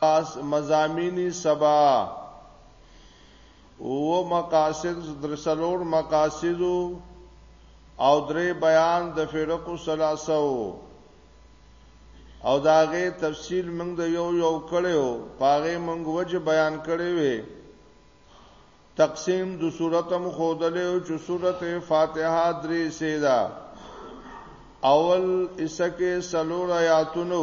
خاص مضامینی سبا اووه مقاصد در څلور مقاصد او درې بیان د فرق ثلاثه او داغه تفصیل موږ د یو یو کړو پاغه موږ وجه بیان کړی وی تقسیم د صورتم خودلې او چې صورت فاتحه درې سیدا اول اسکه سلور آیاتونو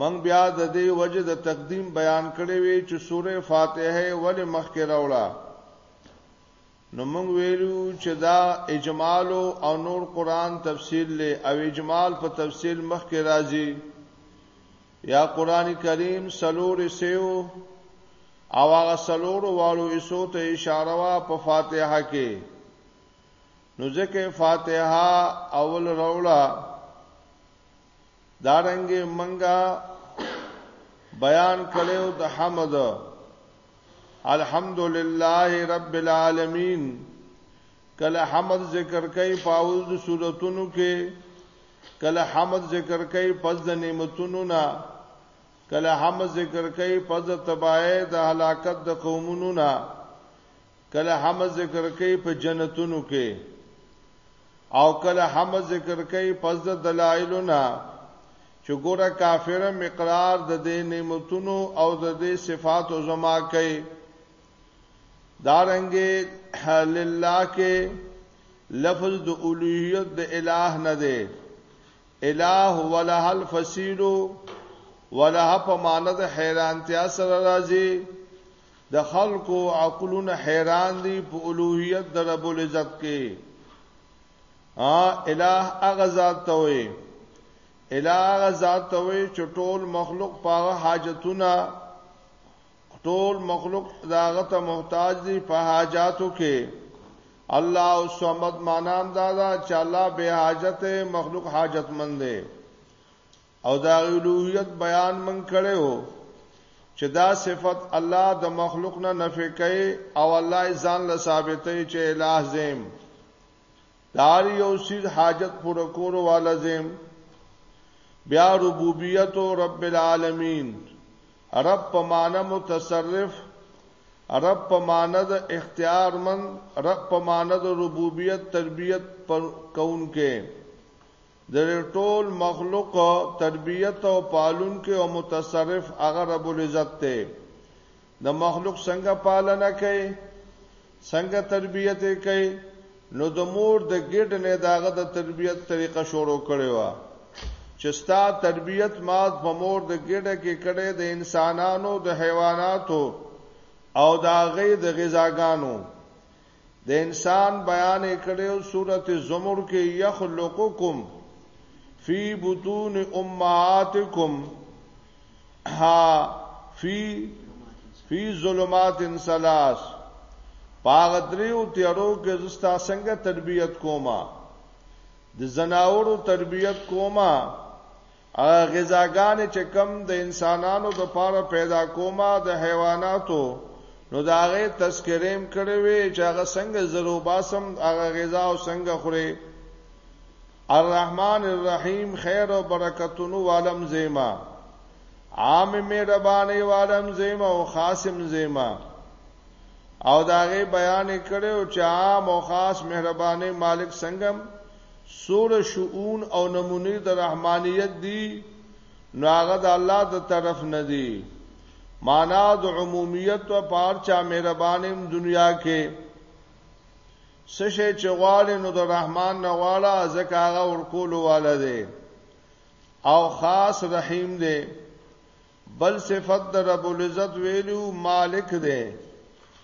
من بیا د دې وجه د تقدیم بیان کړی وی چې سوره فاتحه ول مخکې راوړه نو موږ ویلو چې دا اجمال او نور قران تفسیر له او اجمال په تفسیر مخکې راځي یا قران کریم سلور سیو او هغه سلور والو ایسو ته اشاره وا په فاتحه کې نو ځکه فاتحه اول روړه دارنګ منګه بیان کړو د حمد الحمدلله رب العالمین کله حمد ذکر کوي پاول د صورتونو کې کله حمد ذکر کوي پس د نعمتونو نه کله حمد ذکر کوي پس د تباہی د هلاکت د قومونو نه کله هم ذکر کوي په جنتونو کې او کله هم ذکر کوي پس د دلایلو نه چې ګوره کافر مقرار د دې نعمتونو او د دې صفات او زما کوي دارنګه لله کې لفظ د اولوہیت د الٰه نه دی الٰه وله الفصیل وله په معنی د حیرانتیا سره راځي د خلکو عقلونه حیران دي په الوهیت د رب العزت کې ا الہ هغه ذات ته وي الہ هغه ذات ته وي چې ټول مخلوق پاغه حاجتونه ټول مخلوق داغه ته محتاج دي په حاجاتو کې الله او صمد مانام دادا چې الله به حاجت مخلوق حاجت مند دی او د هغه الوهیت بیان موږ کړی وو چې دا صفت الله د مخلوق نه نفي کوي او الله یې ځان له ثابتې چې الٰه زم دار یو سیز حاجت پر کور والا زم بیا ربوبیت او رب العالمین رب په معنی متصرف رب په معنی د اختیار من رب په معنی د ربوبیت تربیت پر کون کې د ټول مخلوق تربیت او پالونکی او متصرف هغه رب العزت دی د مخلوق څنګه پالنه کوي څنګه تربیت یې کوي نو د مور د ګډ نه داغه د تربیت طریقه شروع کړي وا چې ستا تربیت ما په مور د ګډه کې کړي د انسانانو د حیواناتو او د هغه د غذاګانو د انسان بیان یې کړی او سورت زمر کې یخلقکم فی بطون امهاتکم ها فی فی ظلمات ثلاث پاغ دریو تیارو کې زستا څنګه تربیت کوما د زناورو تربیت کوما هغه غذاګانې چې کوم د انسانانو د پاره پیدا کومه د حیواناتو نو دا هغه تذکریم کړی وی چې هغه څنګه زرو باسم هغه غذا او څنګه خوري الرحمن الرحیم خیر او برکتونو والم زیما عام مهرباني والم زیما او خاصم زیما او داغه بیان کړو چې عام او خاص مهرباني مالک څنګه سوره شؤون او نمونې د رحمانیت دي نو هغه د الله د طرف نه دي معنا د عمومیت و پار چا مهربانیم دنیا کې سشه چې غواړي نو د رحمان نه غواړه ځکه هغه ورکول والا دی او خاص رحیم دی بل صفت د رب العزت ویلو مالک دی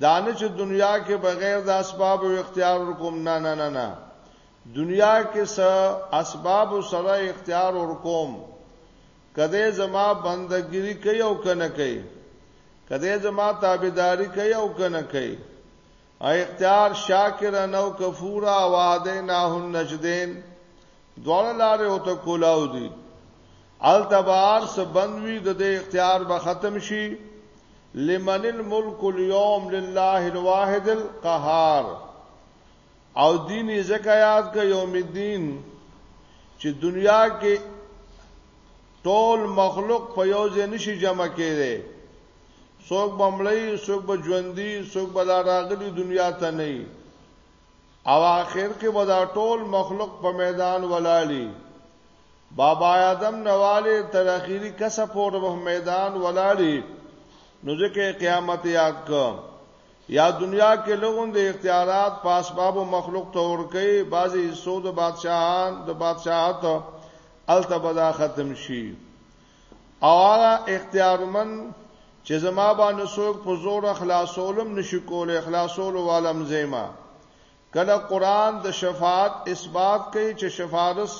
دا نه چې دنیا کې بغیر د اسباب او اختیار ورکوم نه نه نه نه دنیا کې څه اسباب سره اختیار ورکوم کده زما بندګری کوي او کنه کوي کده زما تابعداري کوي او کنه کوي اختیار شاکر نو کفورا وعده نه النجدین دوړ لارې او ته کولاو دي التبار سبندوی د اختیار به ختم شي لمن الملک اليوم لله الواحد القهار او دین زکه یاد ک یوم الدین چې دنیا کې ټول مخلوق په یو ځای نشي جمع کېږي څوک بمړی څوک به ژوندۍ څوک به راغلی دنیا ته نه او آخر کې به دا ټول مخلوق په میدان ولاړی بابا آدم نواله تر اخیری کسه پور به میدان ولاړی نو ځکه قیامت یاد ک یا دنیا کې لغون د اختیارات پاسباب او مخلوق ته ورکه بعضی حصو د بادشاہان د بادشاہت التبدا ختم شي او هغه اختیارمن چې زما باندې څوک په زور خلاصولم نشي کولای خلاصول والم زیمه کله قرآن د شفاعت اثبات کوي چې شفارس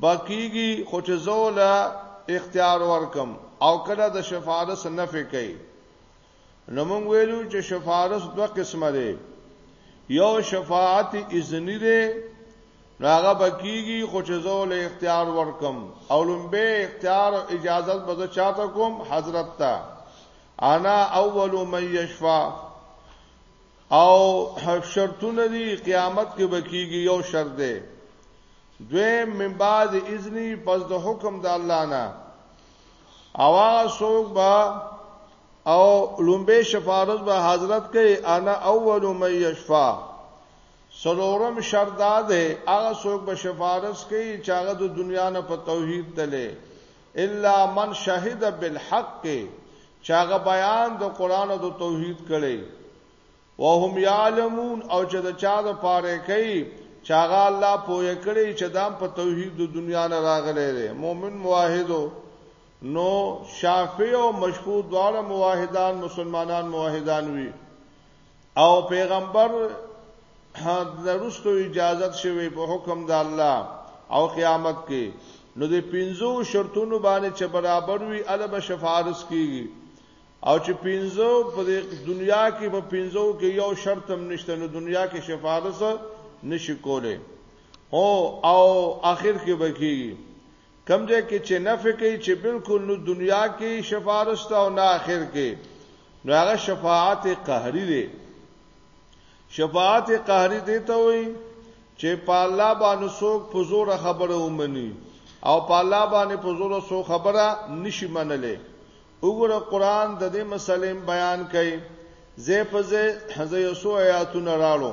باقیږي خو چې زوله اختیار ورکم او کله د شفارس نفي کوي نو موږ ویلو چې شفارس دوه قسمه ده یو شفاعت اذنی ده ناغه بکیږي خو چې زول اختیار ورکم او لمبه اختیار او اجازه به چاته کوم حضرت ته انا اول من یشفع او شرطونه دي قیامت کې بکیږي یو شرط دی دویم من بعد اذنی پس د حکم د الله نه او هغه څوک به او لومبه شفاعت به حضرت کوي انا اول من یشفا سلورم شرط ده هغه څوک به شفاعت کوي چې هغه د دنیا نه په توحید تله الا من شهد بالحق چې هغه بیان د قران او د توحید کړي وهم یعلمون او چې د چا د پاره کوي چې هغه الله پوهه کړي چې دام په توحید د دنیا نه راغلی دی مؤمن موحدو نو شافعی او مشهور دواړه موحدان مسلمانان موحدان وی او پیغمبر درستو اجازت شوی په حکم د الله او قیامت کې نو د پنځو شرطونو باندې چې برابر وي الب شفارس کیږي او چې پنځو په دنیا کې په پنځو کې یو شرط هم نشته نو دنیا کې شفارس نشي کوله او او اخر کې بکیږي کوم ځای کې چې نفع کوي چې بالکل نو دنیا کې شفارس ته او نه آخر کې نو هغه شفاعت قهری دی شفاعت قهری دی ته وي چې په الله باندې څوک په زور خبره ومني او په الله باندې په زور څوک خبره نشي منلې وګوره قران د دې مسلې بیان کوي زه په زه حزه یسو آیاتونه راړو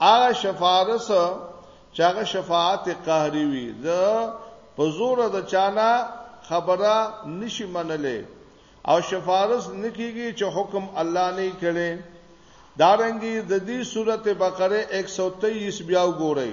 هغه شفارس چې هغه شفاعت قهري وي زه په زور د چانا خبره نشي منلې او شفارس نکېږي چې حکم الله نه کړي دارنګي د دې سورته بقره 123 بیا وګورئ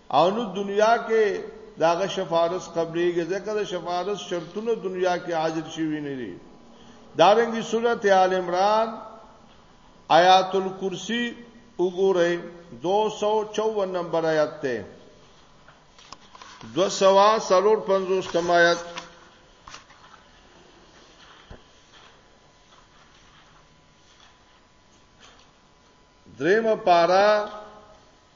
او نو دنیا کې داغه شفارس قبلېږي ځکه د شفارس شرطونه دنیا کې حاضر شوي نه دي دارنګي سورته آل عمران آیات الکرسی وګورئ 254 نمبر آیات ته 250 آیات دریم پارا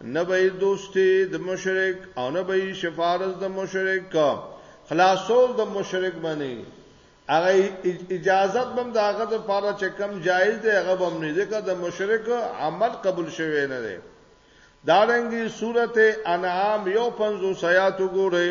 نه به یې دوستي د مشرک او نه به یې شفارس د مشرک خلاصول د مشرک باندې هغه اجازه بم داغه د پاره چې کم جایز دی هغه بم نه ځکه د مشرک عمل قبول شوی نه دی دارنګي سورته انعام یو پنځو سیات وګورئ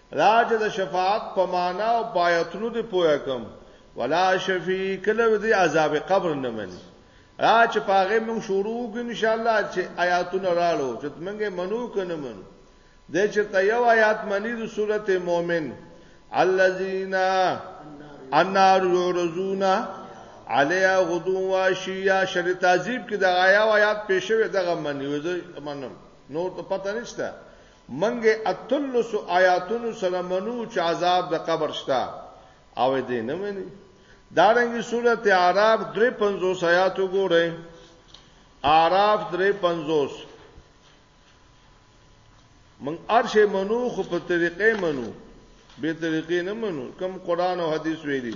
دا چې د شفاعت په معنا او پایتونو دی پوهه کوم ولا شفیع کله دې عذاب قبر نه مني را چې پاغه موږ شروع وګ ان شاء الله چې آیاتونه رالو چې موږ منو کنه من د چې ته یو آیات منی د سورته مؤمن الذین النار یورزون علیا غدو واشیا شر تعذیب کې د آیا آیات پېښوي دغه منی وځي منم نور ته پته نشته مونږ یې اتلسو آیاتونو سره منو چې عذاب د قبر شته او دې نه مني دارنګي سورت اعراف 350 آیات وګورئ اعراف 350 من ارشه منو خو په طریقې منو به طریقې نه منو کم قران او حدیث ویلي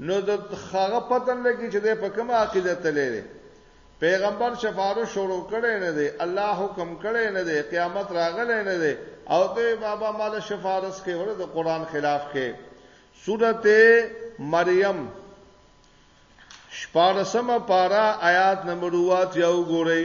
نو د هغه پته نه لګي چې د په کومه عقیده تللی دی پیغمبر شفارو شروع کړي نه دی الله حکم کړي نه دی قیامت راغلی نه دی او ته بابا مال شفارس کې ور د قران خلاف کې سورته مریم شپارسمه پارا آیات نمبر 2 ته وګورئ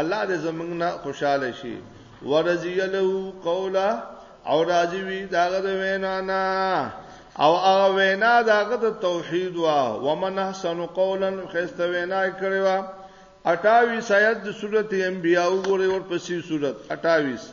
الله دې زمونږ نه خوشاله شي ورضی له قولا او راضی وی داغه د وینا نه او هغه وینا داغه د توحید وا ومن احسن قولا خسته وینا کړی وا 28 آیت د سورته انبیاء وګورئ ورپسې سورته 28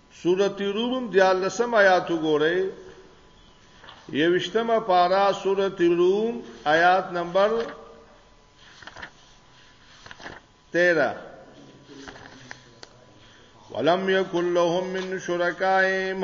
سورت روم دیالسم آیات وګورئ یوشتمه پارا سورت روم آیات نمبر 13 ولم یکن لهم من شرکائهم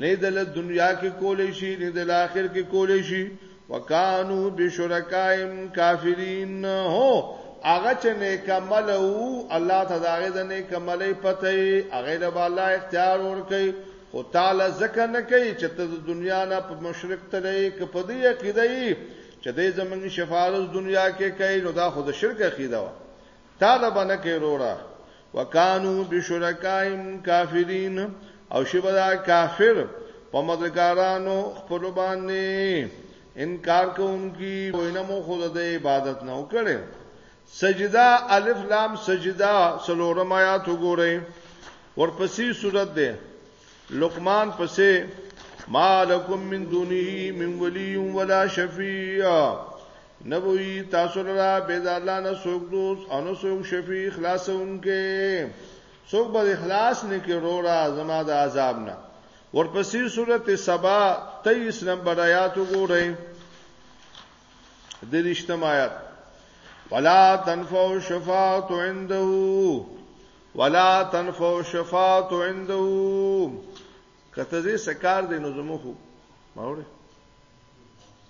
نه د له دنیا کې کولې شي نه د آخر کې کولې شي وکانو بشرکائم کافرین هو هغه چې نیکمل وو الله تعالی د نیکملې پته هغه د بالا اختیار ورکي خو تعالی ځکه نه کوي چې ته د دنیا نه په مشرک تلې کې په دې عقیده یې چې د زمنګ شفاعت دنیا کې کوي نو دا خو د شرک عقیده و تاله بنه کې رورا وکانو بشرکایم کافرین او شبدا کافر په مدکارانو خپل باندې انکار کوونکی وینه مو خود د عبادت نه وکړي سجدا الف لام سجدا سلورم آیات وګورئ ورپسې صورت ده لقمان پسې ما لکم من دونه من ولی ولا شفیع نبوی تاسو لرا بيد الله نه سوک دوست او نه سوک شفیع خلاصونکې سوک به اخلاص نه کې رورا زما د عذاب نه ورپسې سورته سبا 23 نمبر آیات وګورئ د رښتم آیات ولا تنفع شفاعت عنده ولا تنفع شفاعت عنده کته زی سکار دینو زمو خو ماوره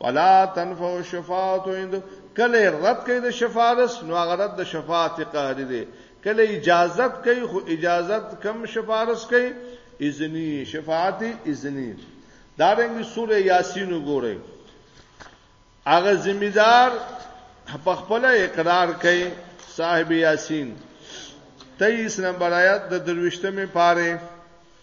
ولا تنفع الشفاعت عند کله رد کوي د شفارس نو هغه رد د شفاعت قهري دی کله اجازت کوي خو اجازت کم شفارس کوي اذنی شفاعت اذنی دا رنګ سوره یاسین وګورئ هغه ذمہ دار په خپل اقرار کوي صاحب یاسین 23 نمبر آیات د درويشتمه پاره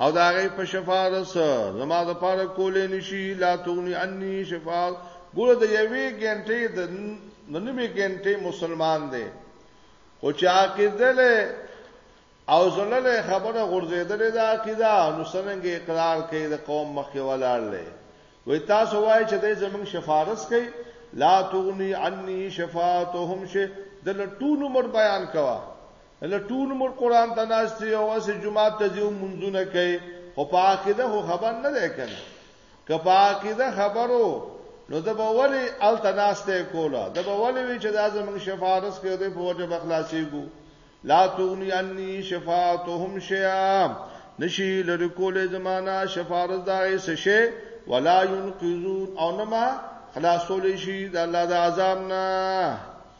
او دا غي په شفارس زما د پاره کولې نشي لا تغني عني شفار ګوره د یوې ګنټې د ننمې ګنټې مسلمان دی خو چې عقیدل او زلل خبره غورځېدل دا عقیده نو څنګه اقرار کوي د قوم مخې ولاړلې وې تاسو وایي چې د زمون شفارس کوي لا تغني عني شفاعتهم شه د لټول عمر بیان کوا له ټول مر قران ته ناشته او اس جمعات ته یو منځونه کوي خو په عقیده خو خبر نه دی کنه که په عقیده خبرو نو د بولی ال تناسته کولا د بولی وی چې د اعظم شفاعت کې د په وجه بخلاصي ګو لا تغنی انی شفاعتهم شیئا نشی لری کولې زمانہ شفاعت دا څه شی ولا ينقذون او نما خلاصول شي د الله د عذاب نه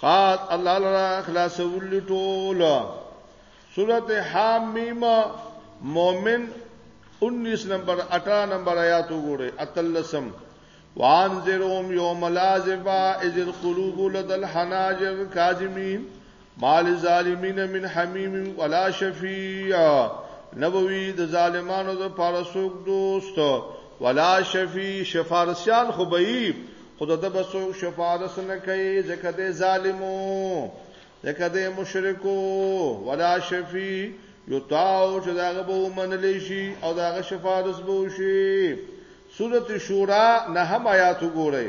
خاص الله لرا اخلاص ولټول سورته حامیم مؤمن 19 نمبر 18 نمبر آیات وګورئ اتلسم وانذرهم يوم الازفه اذ القلوب لدى الحناجر كاظمين مال ظالمین من حمیم ولا شفیع نبوی د ظالمانو د پاره سوک دوست ولا شفیع شفارسیان خو به خود د بسوک شفارس نه کوي ځکه د ظالمو ځکه د مشرکو ولا شفیع یطاو چې داغه به منل شي او داغه شفارس به وشي سورته شورا نه هم آیات وګورئ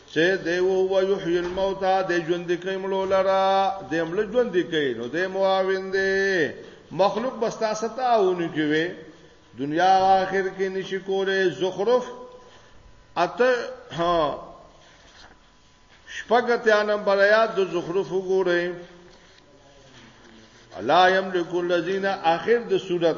چې دی وو و یحیی الموت د ژوند کې مړو لرا د مړ ژوند کې نو د معاون دی مخلوق بستا ستاونه کې وي دنیا آخر کې نشي کوله زخرف اته ها شپږتیا نمبر آیات د زخرف وګورئ لا یملک الذین اخر د صورت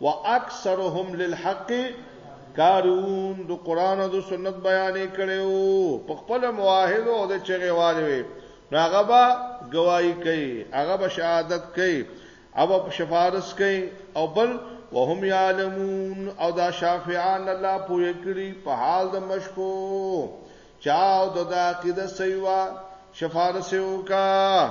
واکثرهم للحق کارون د قران او د سنت بیانې کړو په خپل مواهد او د چغې والوي هغه به گواہی کوي هغه به شهادت کوي او په شفارس کوي او بل وهم یعلمون او دا شافعان الله پوهه کړی په حال د مشکو چا او د عقیده سیوا شفارس وکا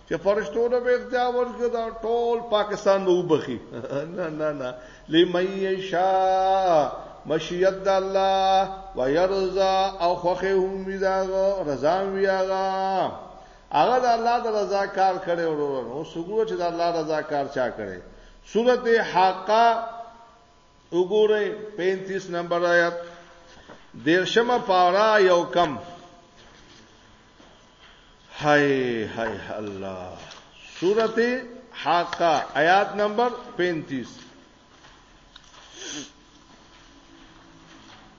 چې فرشتو ته به اختیار ورکړي دا ټول پاکستان به وبخي نه نه نه لمیشا مشیت د الله ويرضا او خوخه هم دا رضا ویاغا هغه د الله د رضا کار کړي ورور او سګو چې د الله رضا کار چا کړي سورته حاقه وګورئ 35 نمبر آیات دیرشمه پارا یو کم هاي هاي الله سورته حاقه آیات نمبر 35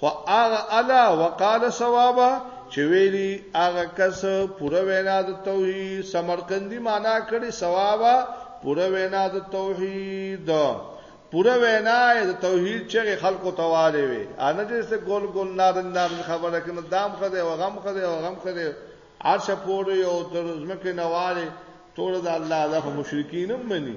خو هغه الا وقال صوابا چې ویلي هغه کس پوره وینا د توحید سمرقندی معنا کړي صوابا پوره وینا د توحید پوره وینا د توحید چې خلکو تواله وي ان دې څه ګول ګول نار نار خبره کنه دام خده او غم خده او غم خده عرش پورې او تر زمکه نواله ټول د الله د مشرکین مني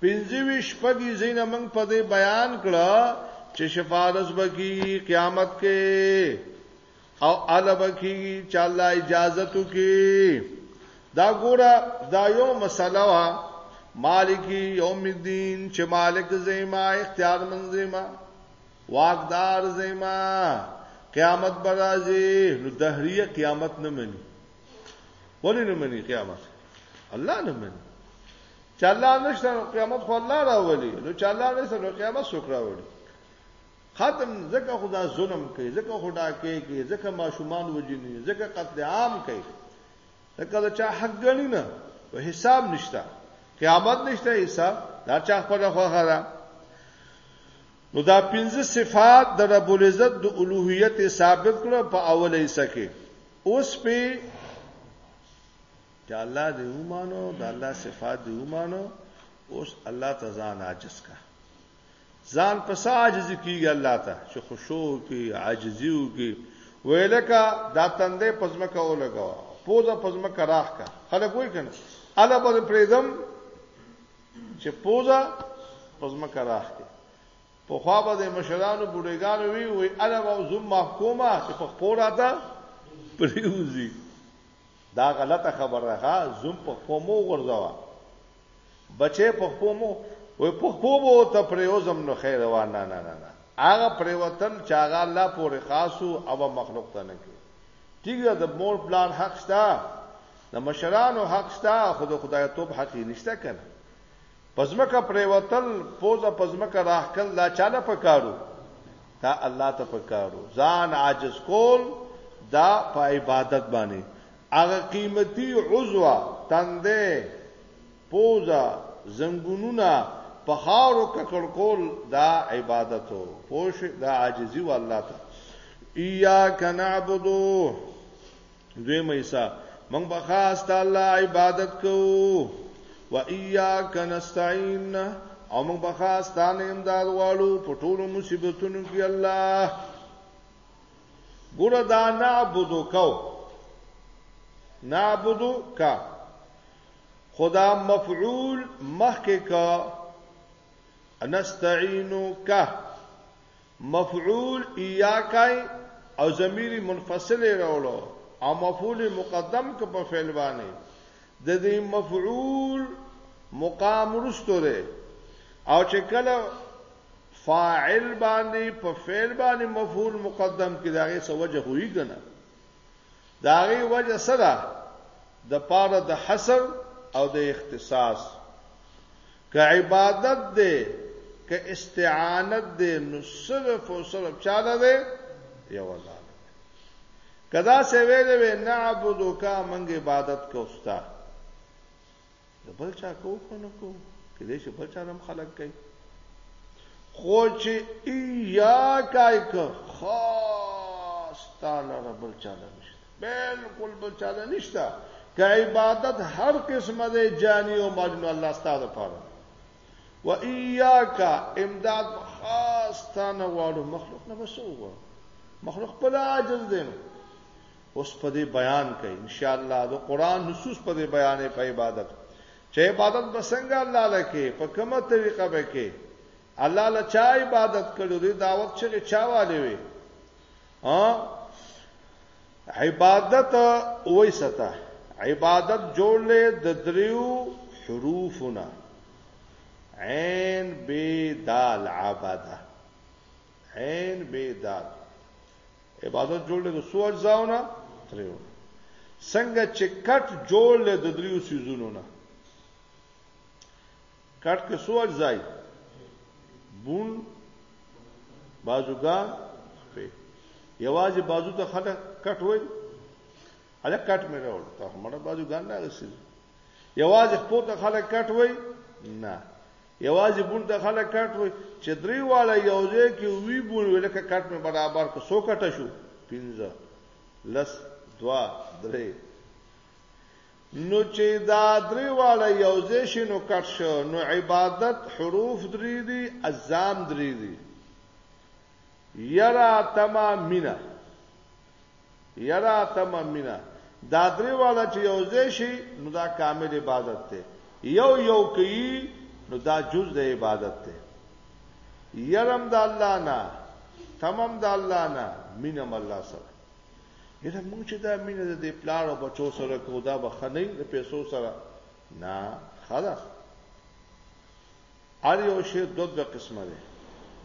پنځه ویشت شپږ یې ځینه موږ په دې بیان کړه چې شفارس بکی قیامت کې او اله بکی چې الله اجازه تو کې دا ګوره دا یو مسله وا مالکی یوم الدین چې مالک زیما اختیار من زیما واقدار زیما قیامت برازي نو دهریه قیامت نه مني ولی نه مني قیامت الله نه مني چې الله نشته نو قیامت خو الله راولي نو چې الله نشته نو قیامت څوک راولي ختم ځکه خدا ظلم کوي ځکه خدا کوي کوي ځکه ماشومان وجني ځکه قتل عام کوي ځکه دا چا حق غني نه په حساب نشته قیامت نشته حساب دا چا خپل خوخه ده نو دا پنځه صفات د رب العزت د الوهیت ثابت کړو په اوله حصہ کې اوس په چې الله دې ومانو د الله صفات دې ومانو اوس الله ته ځان عاجز کا ځان په عاجز کیږي الله ته چې خشوع کی عاجزی وکي ویلکه دا تندې پزما کا ولګوا پوزه پزما کا راخ کا خلک وای کنه الله په پریدم چې پوزه پزما کا راخ کی په خوا به مشرانو بډېګانو وی وی الله او زم محکومه چې په خپل راته پریوزی دا غلطه خبره ده زوم په خپل مو غورځوا بچې په خپل مو وې په خپل مو ته پریوزم نو خیر و نه نه نه نه هغه پریوتل چې هغه الله پورې خاصو او مخلوق ته نه کې ټیګ د مور پلان حق شته د مشرانو حق شته خود خدای توب حق نشته کنه په ځمکه پریوتل پوزه په ځمکه راخکل دا چاله پکارو دا الله ته پکارو ځان عاجز کول دا په عبادت باندې هغه قیمتي عضو تندې پوزه زنګونونه په خاورو ککړ کول دا عبادتو پوش دا عاجزي و الله ته اياک نعبدو دویمه حصہ موږ به خاص تعالی عبادت کوو و ایاک نستعين او موږ به خاص تعالی امداد غواړو په ټولو مصیبتونو کې الله ګور دا نعبدو کو نعبدو کا خدا مفعول مخک کا نستعينو کا مفعول ایاکای او ضمیر منفصل راولو او مفعول مقدم ک په فعل باندې د دې مفعول مقام رستو ده او چې کله فاعل باندې په فعل باندې مفعول مقدم کې داغه سوجه وي کنه دا غي وجه سره د پاره د حصر او د اختصاص که عبادت دی که استعانت دی نو صرف او صرف چاله دی یو الله کدا سه ویلې نعبدک منګ عبادت کوستا د بل چا کو خو نه کو کېدای شي بل چا هم خلک کوي خو چې یا کای که خاص تا لره بل چا نه نشته بالکل بل چا نه نشته که عبادت هر قسمه دی جانی او مجنون الله ستاسو لپاره و ایاک امداد خاص تا نه واړو مخلوق نه بسوغه مخلوق په عاجز دی نو اوس په دې بیان کوي ان شاء الله د قران نصوص په دې بیانې په عبادت چې عبادت به څنګه الله لکه په کومه طریقه به کې الله له چا عبادت کړو دې دعوت چې چا والي وي ها عبادت وای ستا عبادت جوړلې د دریو حروفنا عین بی دال عباده عین ب دال عبادت جوړ له سو اجزاونه تریو څنګه چې کټ جوړ له د دریو سيزونو نه کټ کې سو اجزای بون بازوګان په یوازې بازو ته خلک کټ وای اله کټ مې راوړ ته مړه بازوګان نه غسل یوازې خپل ته خلک کټ وای نه یوازې بون ته خلک کټ وي چې درې واړه یو ځای کې وي بون وي لکه کټ مې برابر که څو کټه شو پنځه لس دوا درې نو چې دا درې واړه یو ځای شي نو کټ شو نو عبادت حروف درې دي اذان درې دي یرا تمامینا یرا تم امینه دا درې واړه چې یو ځای شي نو دا کامل عبادت ته یو یو کوي نو دا جز د عبادت ته یرم د الله نه تمام د الله نه مینم الله سره یره مونږ چې دا مینه د پلار او بچو سره کو دا بخنه د پیسو سره نه خلاص هر یو شی دوه دوه قسمه دی،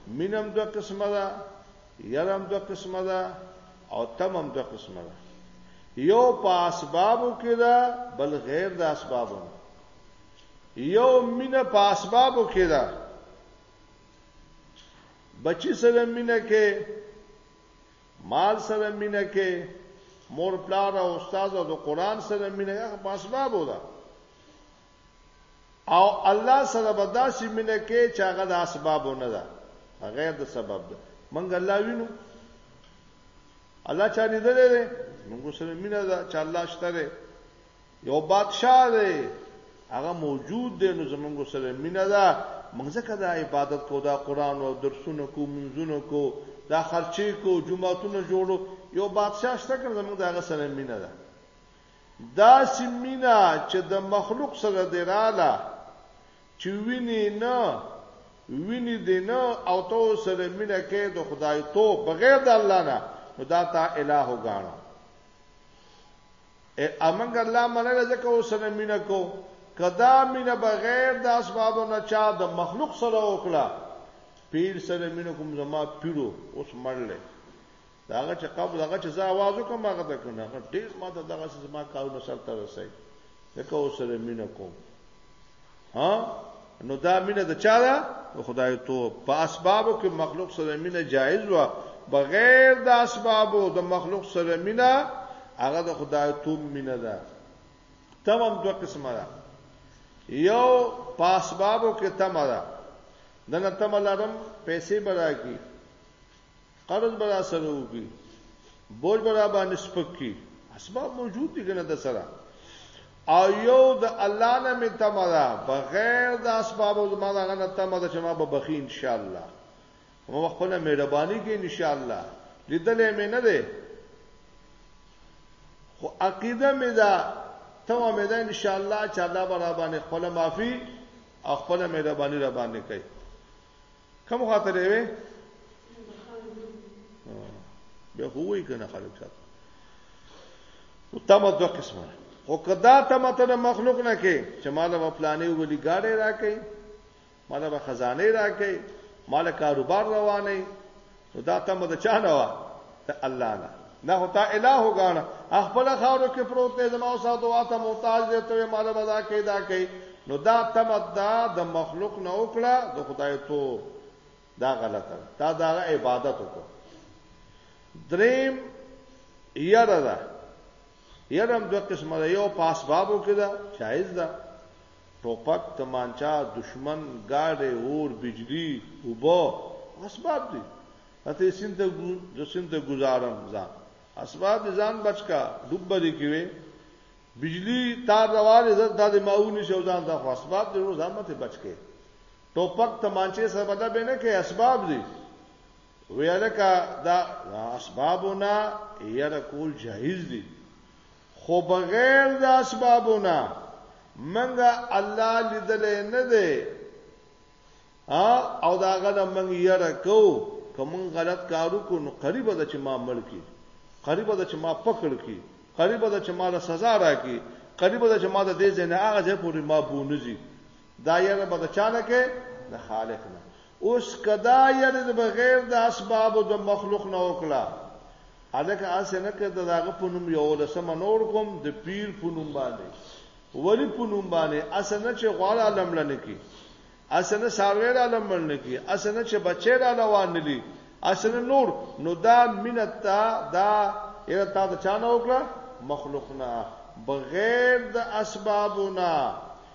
مینه هم دوه قسمه ده، یره هم دوه قسمه ده او تمه هم دوه قسمه ده. یو په اسبابو کې ده، بل غیر د اسبابو نه. یو مینه په اسبابو کې ده، بچی سره مینه کې، مال سره مینه کې، مور پلار او استاد او د قران سره مینه هغه په اسبابو ده. او الله سره به داسې مینه کې چې هغه د اسبابو نه ده غیر د سبب ده منګ الله وینو الله چا نه درې ده موږ سره مینه ده چې الله شته ده یو بادشاہ ده هغه موجود ده نو زمونږ سره مینه ده موږ ځکه دا عبادت کو دا قران او درسونه کو منځونه کو دا خرچې کو جمعهتون جوړو یو بادشاہ شته کړ زمونږ دغه سره مینه ده داسې مینه چې د مخلوق سره دې راله چې وینې یې نه، وینې دې نه او ته ورسره مینه کوې د خدایتوب بغیر د الله نه نو دا تا اله وګاڼه. ای موږ الله منله ځکه ورسره مینه کوو، که دا مینه بغیر د اسبابو نه چا د مخلوق سره وکړه، پیر سره مینه کوم زما پیرو اوس مړ دی، داغه چې قبل داغه چې زه आवाज وکم هغه ته کنه هغه ډیر ما ته دغه څه ما کارونه سر ته رسای ځکه اوسره مینه کوم ها نو دا مینه د چا ده خدای تو په اسبابو کې مخلوق سره مینه جایز و بغیر د اسبابو د مخلوق سره مینه هغه د خدای تو مینه ده تمام دوه قسمه ده یو په اسبابو کې تمه ده دنه تمه لرم پیسې برا کی قرض برا سره وکي بوج برا باندې سپک کی اسباب موجود دي کنه د سره او یو د الله نه می تمرا بغیر د اسباب او ما دغه نه تمرا چې ما به بخی ان شاء الله مو خپل مهرباني کې ان شاء الله لیدلې مې نه ده خو عقیده مې ده ته مې ده ان شاء الله چې الله برابر خپل معافي او خپل مهرباني را باندې کوي کوم خاطر دی وې به هوې کنه خلک شاته تمه دوه قسمه خو کدا تمه ته مخلوق نه کې چې مال و پلانې ولي گاډي راکې مال و خزانه راکې مال کاروبار روانه نو دا تم د چا نه و ته الله نه نه هوتا الہ وګاڼه خپل خاورو کې پروت دی زما او ساتو واته محتاج دی ته مال بازار کې دا کوي نو دا تم دا د مخلوق نه وکړه د خدای تو دا غلطه دا دا عبادت وکړه دریم یره ده یرم دو قسمه ده یو پاس بابو کې ده جایز ده ټوپک، تمانچه، دښمن، ګاډی، اور، بجلی، اوبه اسباب دی ته سیند ته ګو زه سیند ته ګذارم ځان اسباب دی ځان بچ کا ډوب بری کوي بجلی تار روانه زر د ماونی شو ځان ته اسباب دی روز هم ته بچ کې ټوپک تمانچه سره بده به نه کې اسباب دی ویلکه دا اسبابونه یره کول جایز دي خو بغیر د اسبابو نه منګه الله لیدلې نه دی او دا غنه منګ یره کو کوم غلط کارو کو نو قریب ده چې ما مړ کی قریب ده چې ما پکړ کی قریب ده چې ما له سزا راکی قریب ده چې ما د دې ځنه هغه ځای پورې ما بونځي دا یره به چانه کې د خالق نه اوس که دا یعنې د بغیر د اسبابو د مخلوق نه وکړه الکه اسه نه که د داغه په نوم یو لسم نور کوم د پیر په نوم باندې ولی په نوم باندې اسه نه چې غوړ عالم لنه کی اسه نه سارویر عالم لنه کی اسه نه چې بچی را روان ندي اسه نه نور نو دا مینتا دا یره تا د چانه وکړه مخلوق نه بغیر د اسبابونه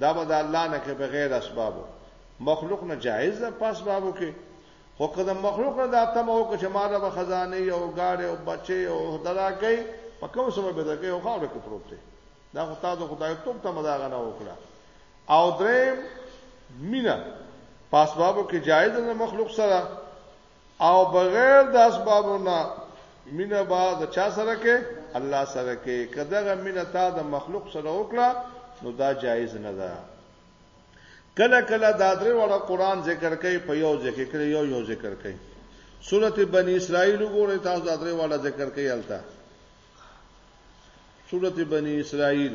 دا به د الله نه کې بغیر اسبابو مخلوق نه جایز ده په اسبابو کې خو که د مخلوق نه دا تم او که شماله به خزانه او گاډي او بچي او دلا کوي په کوم سبب ده کې او خاور کې پروت دی دا خو تاسو خدای ته تم دا غنه وکړه او درې مینا پاسبابو کې جایز د مخلوق سره او بغیر د اسبابو نه مینه با د چا سره کې الله سره کې کداغه مینه تا د مخلوق سره وکړه نو دا جایز نه ده کله کله دا درې وړه قران ذکر کوي په یو ذکر کوي یو یو ذکر کوي سورته بنی اسرائیل وګورئ تاسو دا درې وړه ذکر کوي الته سورته بنی اسرائیل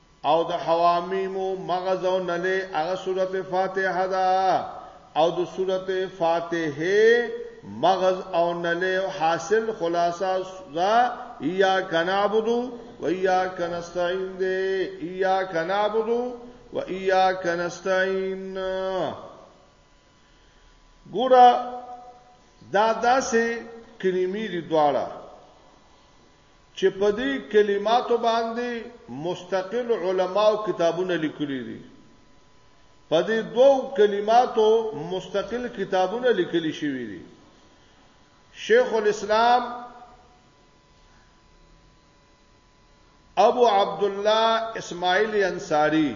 او د حوامیم مغز او نله هغه سورته فاتحه ده او د سورته فاتحه مغز او نله حاصل خلاصه دا یا کنابدو و یا کنستعين ده یا کنابدو و یا کنستعين ګوره دا داسې کلمې دي دواړه چې په دې کلماتو باندې مستقل علماو کتابونه لیکلي دي. په دې دوو کلماتو مستقل کتابونه لیکلي شوي دي. شیخ الاسلام ابو عبدالله اسماعیل انصاری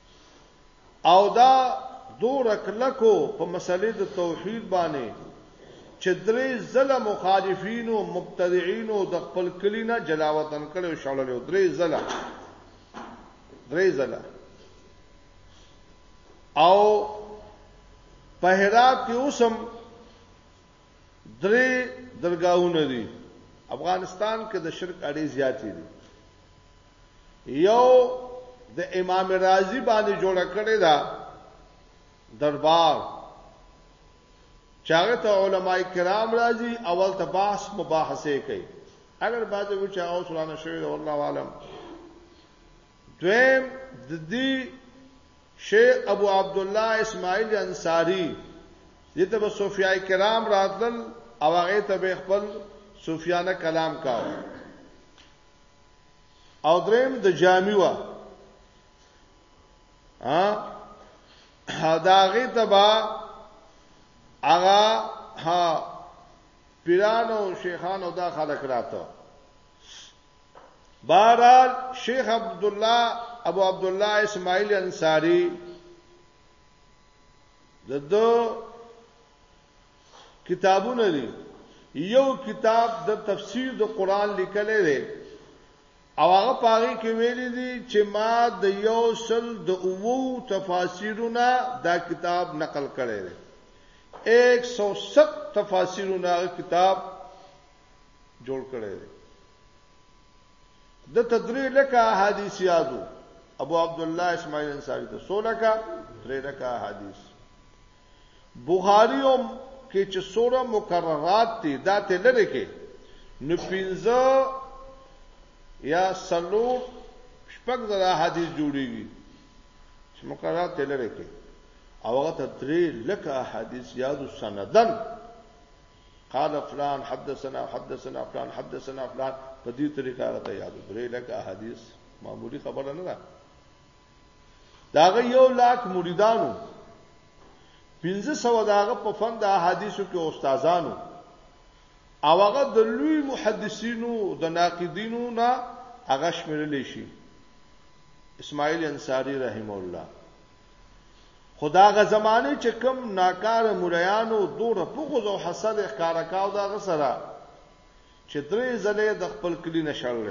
او دا دور کلکو په مسلې د توحید باندې چې درې زله مخالفین او مبتدعين او د خپل کلی نه جلاوطن کړي او شړل او درې زله درې زله او په هرات کې اوسم درې درګاهونه دي افغانستان کې د شرک اړې زیاتې دي یو د امام رازی باندې جوړ کړی دا دربار چاغه ته علما کرام راځي اول ته باس مباحثه کوي اگر بعد یو چا او سلام شوی والله عالم دویم د دې شیخ ابو عبدالله اسماعیل انصاري دې ته به صوفیای کرام راتلل او هغه ته به خپل صوفیانه کلام کاو او دریم د جامی وا ها دا غي تبا اغا ها پیرانو شیخانو دا خلک راته بهرال شیخ عبد الله ابو عبد الله اسماعیل انصاری دغه کتابونه دي یو کتاب د تفسیر د قران لیکل دی او هغه پاره کې ویل دي چې ما د یو سل د اوو تفاسیرونه دا کتاب نقل کړی دی 107 تفاسیرونه کتاب جوړ کړی دی د تدری لکه احادیث یادو ابو عبد الله اسماعیل انصاری ته سولکا درې لکه احادیث بخاری هم کې چې سوره مکررات دي دا ته لری کې نو پینځه یا سلو شپږ زره احادیث جوړیږي چې مکررات ته لری کې او هغه ته درې لکه احادیث یادو سندن قال فلان حدثنا حدثنا فلان حدثنا فلان په دې طریقه راته یاد درې لکه احادیث معمولی خبره نه ده داغه یو لاک مریدانو 1500 داغه په فن د احادیثو کې استادانو او هغه د لوی محدثینو د ناقدینو نه هغه شمیرل شي اسماعیل انصاری رحم الله خو دا غ زمانه چې کم ناکار مولایانو دوره بغض او حسد ښکار کاو دا غ سره چې درې ځلې د خپل کلی نشړل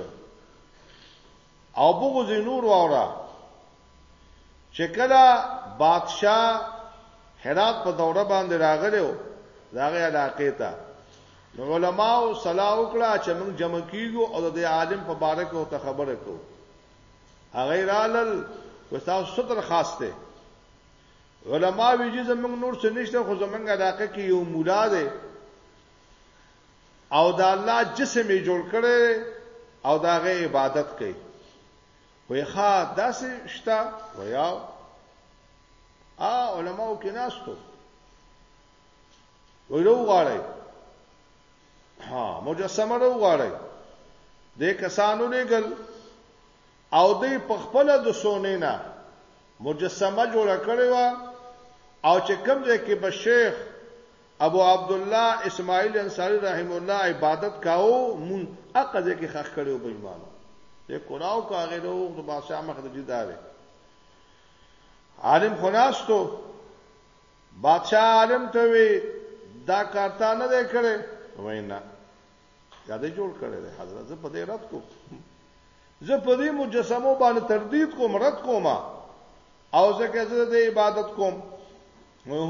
او بغض نور واورا چې کله بادشاہ هرات په دوره باندې راغلو داغه علاقې ته نو علماو صلاح وکړه چې موږ جمع کیږو او د عالم په باره کې ته خبره کو غیر علل وتاو ستر خاص ته علما ویجی زمنګ نور څه نشته خو زمنګ علاقه کې یو مولا دی او دا الله جسم یې جوړ کړي او داغه عبادت کوي وای ښا داسې شتا ویا ا علماو کې ناستو ویلو غواړي ها مجسمه نو غواړي د کسانو لګل او د پخپل د سونې نه مجسمه جوړ کړی و او چې کوم ځای کې به شیخ ابو عبد الله اسماعیل انصاری رحم الله عبادت کاو مون اقزه کې خخ کړو به ایمان دې کولاو کاغه نو د بادشاہ مخ د جدارې عالم خلاصتو بادشاه عالم ته وی دا کار تا نه دی کړی وای نه دا دې جوړ کړی دی حضرت زه په دې رد کوم زه په دې مجسمو باندې تردید کوم رد کوم او زه که زه دې عبادت کوم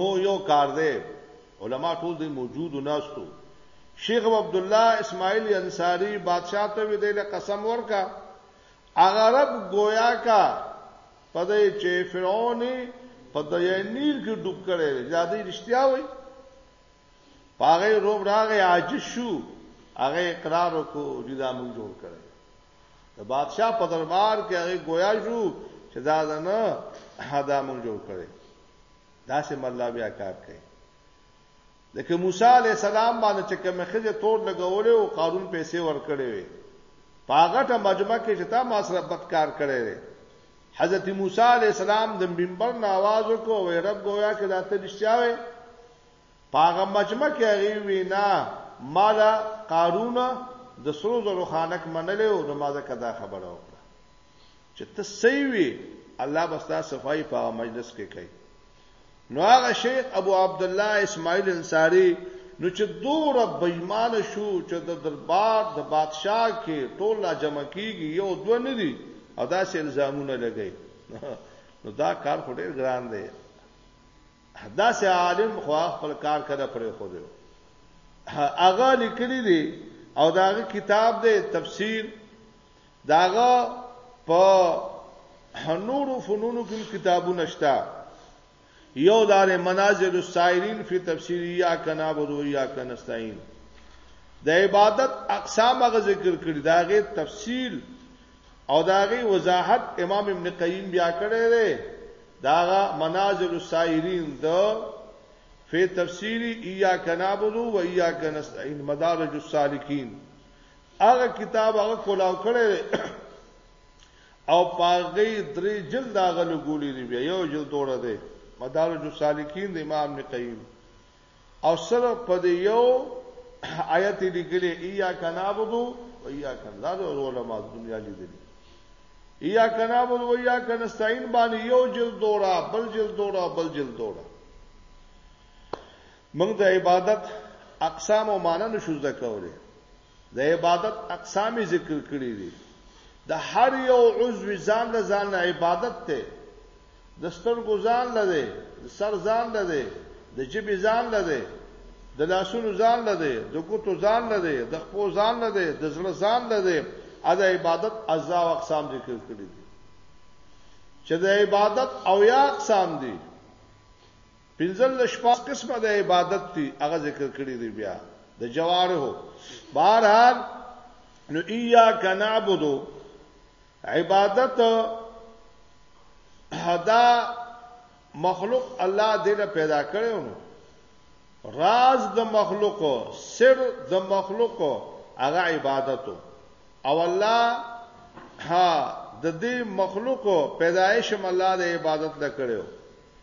هو یو کار دی علما ټول دې موجود ناستو شیخ عبد الله اسماعیل انصاری بادشاہ ته وی دې قسم ورکا اغرب گویا کا په دې چې فرعون په دې نیل کې ډوب کړي زیادې رښتیا وای پاغه روب راغې عاجز شو هغه اقرار وکړو چې دا موږ جوړ کړي د بادشاہ په دربار کې هغه گویا شو چې دا نه دا موږ جوړ کړي دا سه مله بیا کار کوي لکه موسی علیه السلام باندې چې کومې ښځې تور لګولی او قارون پیسې ورکړې وې په هغه مجمع کې چې تا ما سره بد کار کړی دی حضرت موسی علیه السلام د منبر نه आवाज وکړ وې رب گویا کې داته رښتیا وې په هغه مجمع کې هغه وینا مال قارون د سرو زرو خانک منلې او د مازه کدا خبره وکړه چې ته سوي الله بستا صفائی په مجلس کې کوي نو هغه شیخ ابو عبدالله اسماعیل انصاری نو چې دوره بېمان شو چې د دربار د بادشاه کې ټول را جمع کیږي یو دوه نه دي او دا سه الزامونه لګي نو دا کار خو ډیر ګران دی دا سه عالم خو خپل کار کړه پرې خو دی هغه لیکلی دی او داغه کتاب دی تفسیر داغه په نورو فنونو کې کتابونه شته یو دار منازل السائرین فی تفسیر یا کنابود و یا کنستاین د عبادت اقسام غ ذکر کړی داغه تفصیل او داغه وضاحت امام ابن قیم بیا کړی دی داغه منازل السائرین د فی تفسیر یا کنابود و یا کنستاین مدارج السالکین هغه کتاب هغه کولاو کړی او پاغې درې جلد هغه لګولې دی بیا یو جلد وړه دی مدارج السالکین د امام ابن قیم او سره په دې یو آیت لیکلې ایا کنابودو و ایا کن دا د علماء دنیا لیدلې ایا کنابودو و ایا کن استعین باندې یو جلد دوړه بل جلد دوړه بل جلد دوړه موږ د عبادت اقسام او معنی نشو زده کولی. د عبادت اقسام یې ذکر کړي دي. د هر یو عضو ځان له ځان له عبادت دی. د سترګو ځان له دی، د سر ځان له دی، د ژبې ځان له دی، د لاسونو ځان له دی، د ګوتو ځان له دی، د خپو ځان له دی، د زړه ځان له دی، ا د عبادت اجزا او اقسام ذکر کړي دي. چې د عبادت اویا اقسام دي. پنځلس شپږ قسمه د عبادت دي هغه ذکر کړی دی بیا د جوارحو بهرحال نو ایاک نعبدو عبادت حدا مخلوق الله دې له پیدا کړو نو راز د مخلوق سر د مخلوق هغه عبادت او الله ها د دې مخلوق پیدایش مله د عبادت لکړو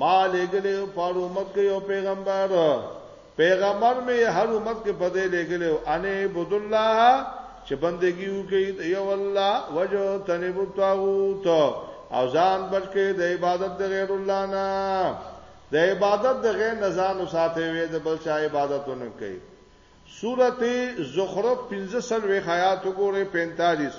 ما لګلې په هر امت کې یو پیغمبر پیغمبر مې هر امت کې په دې لګلې ان عبد الله چې بندگی وکړي د یو الله وجو تنب طاغوت او ځان بچي د عبادت د غیر الله نه د عبادت د غیر نزان او ساتي وي د بل چا عبادتونه کوي سورته زخرف 15 وی حیات وګوره 45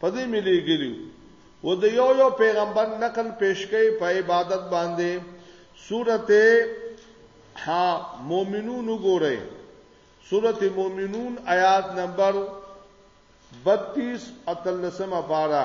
په دې مې لېږلي و د یو یو پیغمبر نقل پیش کوي په عبادت باندې سورته ها مؤمنون وګورئ سورته مؤمنون آیات نمبر 32 اتلسمه پارا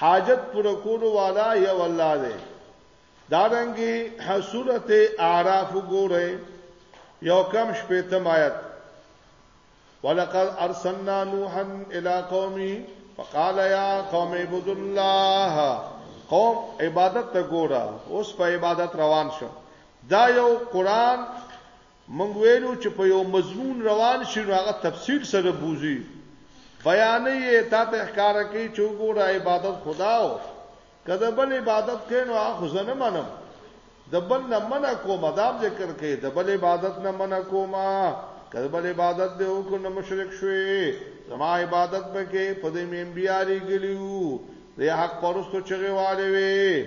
حاجت پر کولو والا یو الله دی دارنګي حسورت اعراف ګوره یو کم شپیتم آیت ولقد ارسلنا نوحا الى قومه فقال يا قوم اعبدوا الله قوم عبادت ته ګوره اوس په عبادت روان شو دا یو قران موږ ویلو چې په یو مضمون روان شي نو هغه تفصیل سره بوزي بیانې یې تا ته ښکارا کوي چې وګوره عبادت خدا او کله بل عبادت کوي نو هغه زنه منم د بل نه منع کوم دا ذکر کوي د بل عبادت نه منع کوم کله بل عبادت دی او کو نه مشرک شوي زما عبادت پکې په دې مې انبياري ګلیو د حق پرستو چغه والي وي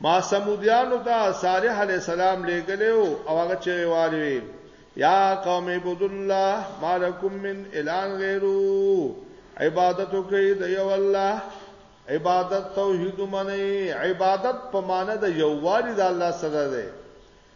ما سمودیانو ته صالح علی السلام لګلو او هغه چې وایي یا قوم عبد الله مالکم من الان غیرو عبادت کوي د یو الله عبادت توحید منی عبادت په معنی د یووالي د الله سره ده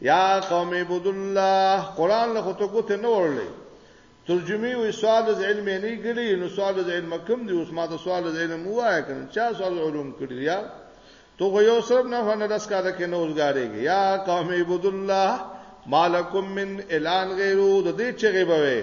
یا قوم عبد الله قران له خطو ګوت نه ورلې ترجمه وی سوال از علم نه کړي نو سوال از علم کم دی اوس ما ته سوال از علم وایا کړم چا سوال علوم کړی یا تو غو یو سب نه فن داس کا دکې نه اوسګاریږي یا قوم عبد الله مالکم من اعلان غیرو د دې چې غیبوي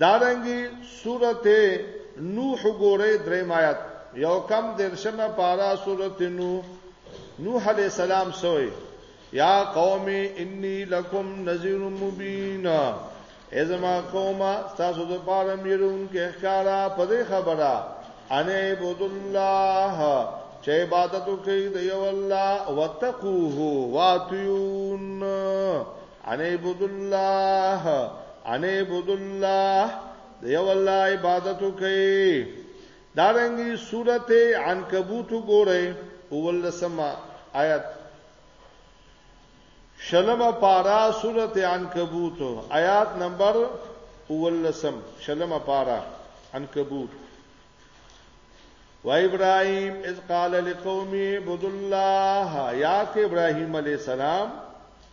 دارنګي سورت نوح ګورې دریم آیت یو کم درشمه پارا سورت نوح نوح علی السلام سوې یا قوم انی لکم نذیر مبین ازما قومه تاسو د پاره میرون کې ښکارا په دې خبره ان عبد الله چې عبادت کوي د یو الله وتقوه واتیون ان عبد الله ان عبد الله د یو الله عبادت کوي دا رنګي سورته عنکبوت ګوره اولسمه آیت شلمه پارا سورته عنکبوت آیات نمبر اولسم شلمه پارا عنکبوت و ابراهيم اذ قال لقومي عبد الله يا ابراهيم عليه السلام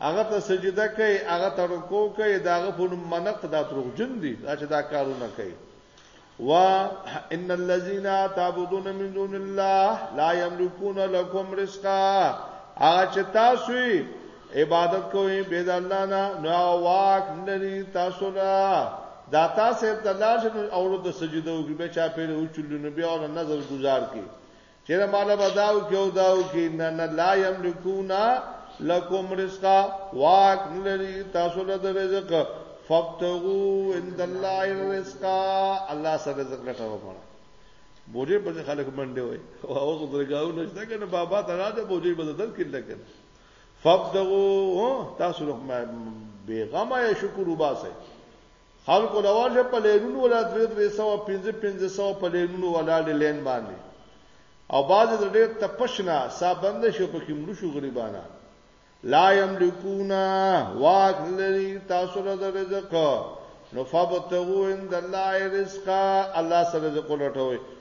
هغه ته سجده کوي هغه ته رکوع کوي داغه په نوم منق دا دروغجن دي دا چې دا کارونه کوي وا ان الذين تعبدون من دون الله لا يملكون لكم رزقا اچ تاسو عبادت کوئ به د الله نه نو واک لري تاسو نه دا تاسو ته لاش او د سجده وګړي چا پیره او چلو نبی او نظر گزار کی چیرې مال بداو کې او داو کې نه نه لا یملکونا لکم رزقا واک نلری تاسو له رزق فابتغو عند الله الرزق الله سره رزق لټاو مړه بوجي په خلک منډه وای او هغه درګاو نشته کنه بابا ته راځه بوجي به دل کې لګن فابتغو تاسو له بیغمه شکر وباسه خلکو لوړ په لینونو ولا درې درې سو پنځه پنځه سو په لینونو ولا لین باندې او باز د ډېر تپشنا سابند شو په کې مړو شو غریبانا لا یملکونا واک لري تاسو له رزق نو فبتغو عند الله رزقا الله سره رزق لټوي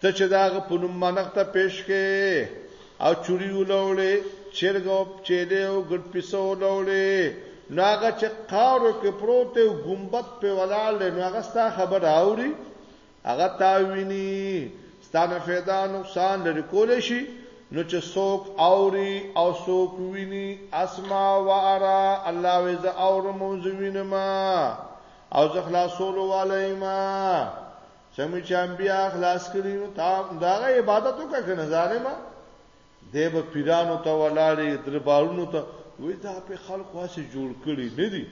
ته چې د هغه په نوم منغ ته پېش کې او چوري ولوړې چرګ او چیلې او ګډ پیسه ولوړې نو هغه چې قارو کې پروت او ګمبت په ولاړ نو هغه ستا خبر اوري هغه تا ویني ستانه فایده نقصان لري کول شي نو چې څوک اوري او څوک ویني اسما و ارا الله وز اورم او وینم او زخلاصول والایما چمو چمبیا خلاص کړی نو تا دا عبادت وکړه کنه ظالما دی به پیرانو ته ولاړې دربارونو ته وې دا په خلق واسه جوړ کړی نه دی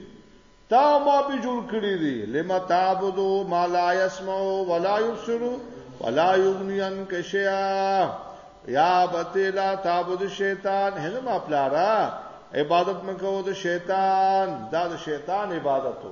تا ما به جوړ کړی دی لما تعبدو ما لا يسمع ولا يبصر ولا يغني عنك شيئا یا بته لا تعبد شیطان هله ما پلارا عبادت مکو د شیطان دا د شیطان عبادتو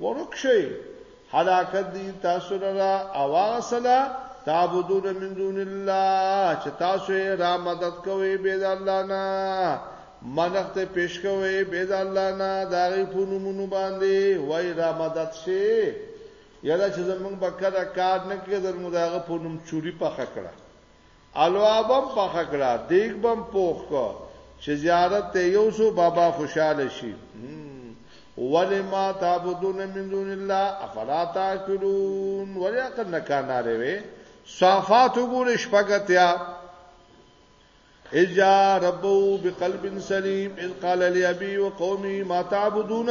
ورک شئ هلاکت دی تاسو لرا او هغه سلا تعبدون من دون الله چې تاسو را مدد کوي به د الله نه منخت پیش کوي به د الله نه داغي پونمونو باندې وای را مدد شي یاده چې زمونږ بکره کار نه کوي زمونږ داغه پونم چوری پخه کړه حلوا بم پخه کړه دیګ بم پوخ کو چې زیارت ته یو سو بابا خوشاله شي ولی ما تعبدون من دون الله افلا تاکلون ولی عقل نه کاناره وي صافات وګور شپګتیا اجا ربو بقلب سلیم اذ قال لابي وقومي ما تعبدون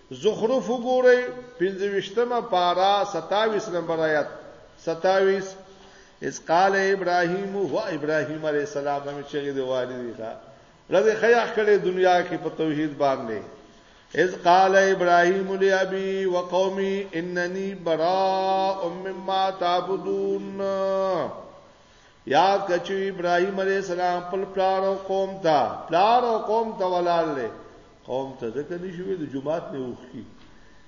زخرف وګورئ پنځه ویشتمه پارا ستاویس نمبر آیت ستاویس اس قال ابراهیم هو ابراهیم علیه السلام هم چې دی والی دی ښا لږه خیاخ کړي دنیا کې په توحید باندې اس قال ابراهیم لابی وقومی اننی براء مما تعبدون یاد کړه چې ابراهیم علیه السلام خپل پلار او قوم ته پلار او قوم ته ولال لې قوم ته ځکه نشوي د جمعات نه وښي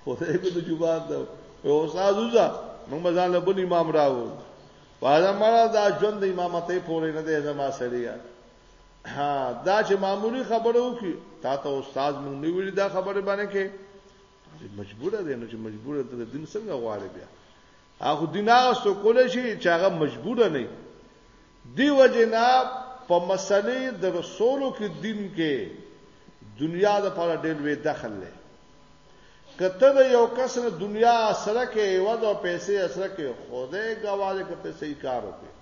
خو دې کو د جمعات دا او استاد وزا موږ ځان له بل امام راو واده مرا دا ژوند د امامتې پورې نه دی زما سړیا ها دا چې معمولی خبره وکي تا ته استاد موږ نه ویل دا خبره باندې کې مجبور دی نو چې مجبور ته د دین څنګه غواړي بیا هغه دین هغه څوک کولای شي چې هغه مجبور نه وي دی وجنا په مسلې د رسولو کې دین کې دنیا د پر ډېر وی دخل لې کته د یو کس نه دنیا سره کې یو د پیسې سره کې خوده غواړي کته صحیح کار وکړي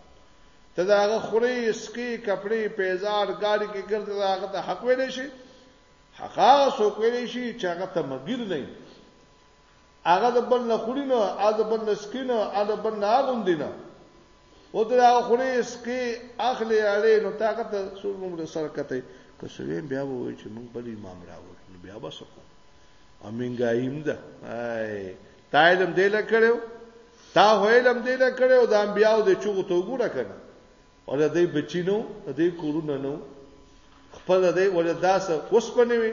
ته دا هغه خوري اسکی کپڑے پیزار گاڑی کې ګرځي دا هغه ته حق ویل شي حقا سو کولې شي چې هغه ته مګیر نه هغه د بل نه خوري نه هغه د بل نه سکي نه هغه د بل نه اغوندي نه او ته هغه خوري سکي اخلي اړې نو تاګه ته څو موږ سره کته که سویم بیا وای چې موږ بل امام راوړ نو بیا به سکو امینګایم ده آی تا علم دی لکړو تا علم دی لکړو د انبیاو د چوغو تو ګوره کنه او د دې بچینو د دې کورونه نو خپل د دې ولدا سره وسپنوي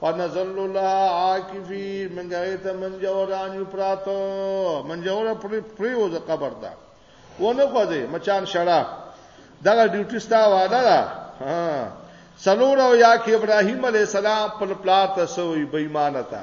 فنزل الله عاکفی منګه ته منجوران یو پراتو منجور پر پریو د قبر دا ونه خو دې مچان شړا دا ډیوټي ستا واده دا ها سلور او یا کې ابراهیم علی السلام په پلار ته سوې بېمانه تا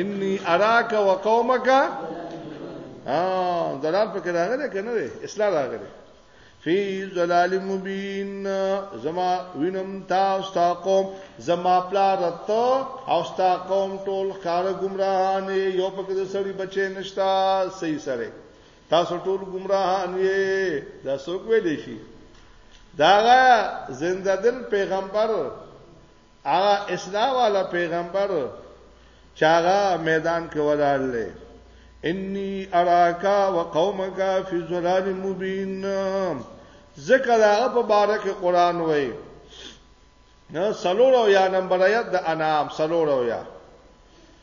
انی اراک وقومک ا دلال پکې راغلی کنه دی اصلاح راغلی فی ظلال مبین زما وینم تا ستا قوم زما پلا رت او ستا قوم ټول خار گمراهان یو پکې د سړی بچی نشتا صحیح سره تاسو ټول گمراهان یې دا څوک ویلی شي داغه زنده دل پیغمبر هغه اصلاح والا پیغمبر چاغه میدان کې ولاړ لې انی اراکا وقومک فی ظلال مبین ذکر هغه په بارک قران وای نو سلور او یا نمبر آیات د انعام سلور او یا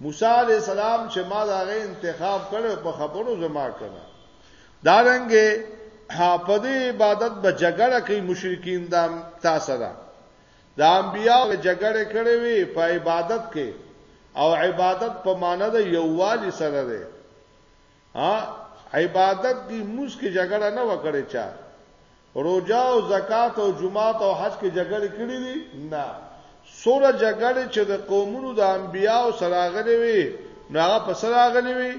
موسی علیه السلام چې ما دا غي انتخاب کړو په خبرو زما کړه دا رنګه په دې عبادت به جګړه کوي مشرکین دا تاسو دا د انبیاء جګړه کړې وي په عبادت کې او عبادت په معنی د یووالي سره ده ها عبادت دی موس کې جګړه نه وکړي چا روژه او زکات او جماعت او حج کې جګړې کړې دي نه سوره جګړې چې د قومونو د انبیاو سره غلې وي نو هغه په سره غلې وي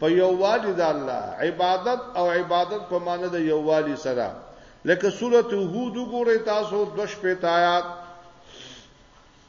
په یووالي د الله عبادت او عبادت په معنی د یووالي سره لکه سوره هود وګورئ تاسو د شپې آیات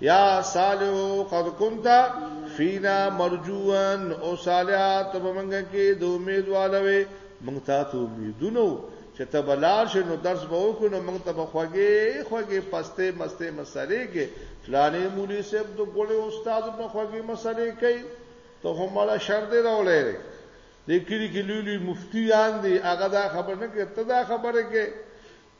یا صالح قد كنت فینا مرجوان او صالح ته بمنګ کې د امید والوي مونږ ته ته امیدونو چې ته بلار شې نو درس به وکړو نو مونږ ته بخوږي خوږي پسته مسته مسلې کې فلانه مولوی صاحب د ګوړې استاد په خوږي مسلې کوي ته هم مالا شر دې راولې د کلی کې لولي مفتیان دي هغه دا خبر نه کوي ته دا خبره کوي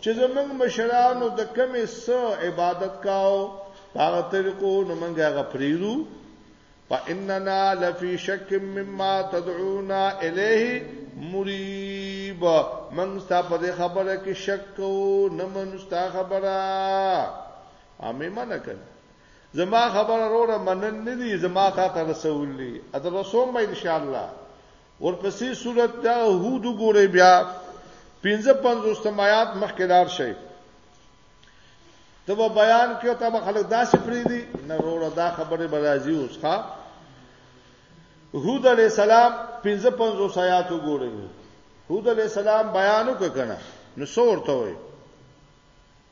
چې زمونږ مشرانو د کمې سو عبادت کاو هغه طریقو نو مونږ هغه پریرو فاننا لفی شک مما تدعونا الیه مریب من ستا په خبره کې شک کو نه من ستا خبره امې ما نه کړ زما خبره وروره منن نه دي زما خاطر رسول دي اته رسوم به ان شاء الله ورپسې سورت دا هود وګورئ بیا 55 تم آیات مخکې لار شي تبه بیان کړ ته خلک داسې پری دي نه وروړه دا خبره برازي اوسخه هود علی السلام 55 آیات وګورئ هود علی السلام بیان وکړه نو څورته وي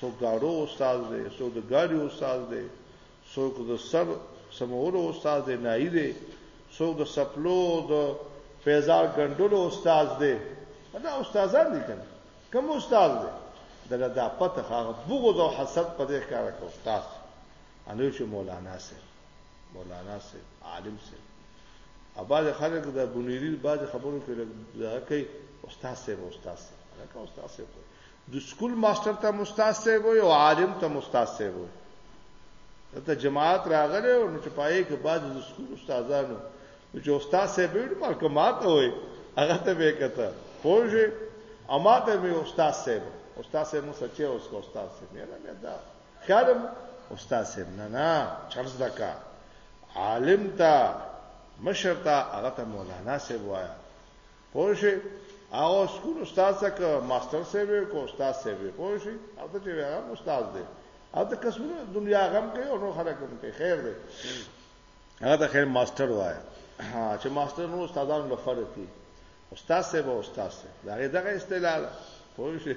څوک ګاډو استاد دی څوک د ګاډي استاد دی څوک د سر سمولو استاد دی نای دی څوک د سپلو د فیضار ګندلو استاد دی دا استادان دي کنه کوم استاد دی دغه د پته هغه بغض او حسد په دې ښکار کو استاد انو چې مولانا سي مولانا سي عالم سي اباز خلک د بنيري باز خبرو کې راکې استاد سي استاد سي هغه استاد سي د سکول ماستر ته مستاذ صاحب وي او عالم ته مستاذ صاحب وي ته جماعت راغله او نو چې پای کې بعض د سکول استادانو چې استاد صاحب یې مالکه ماته وي هغه ته به کته پوجي اما ته مې استاد صاحب استاد صاحب مو سچې اوس کو استاد صاحب نه نه دا خیالم استاد صاحب نه نه چرز دکا عالم تا مشر تا هغه ته مولانا صاحب وایا پوه شئ هغه سکول استاد څه که ماستر سیب کو استاد سیب پوه شي هغه چې هغه استاد دی هغه د قسمونو دنیا غم کوي او نو خلک هم کوي خیر دی هغه د خیر ماستر وای چې ماستر نو استادان له فرق دي استاد سیب او استاد سیب دا هغه دغه اصطلاح ده پوه شي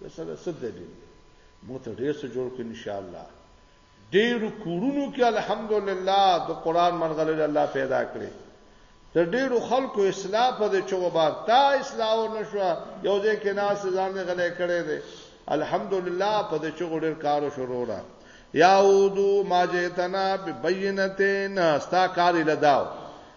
د سره څه دلیل دی موږ ته ډیر څه جوړ کړي ان شاء الله ډیر کورونو کې الحمدلله د قران مرغلې الله پیدا کړې تر ډیرو خلکو اصلاح په دې چوبا تا اصلاح نشو یو ځای کې ناس ځان غلې کړې دي الحمدلله په دې چوغ ډیر کار شروع را یاودو ما جتنا ببینتین استا کار لداو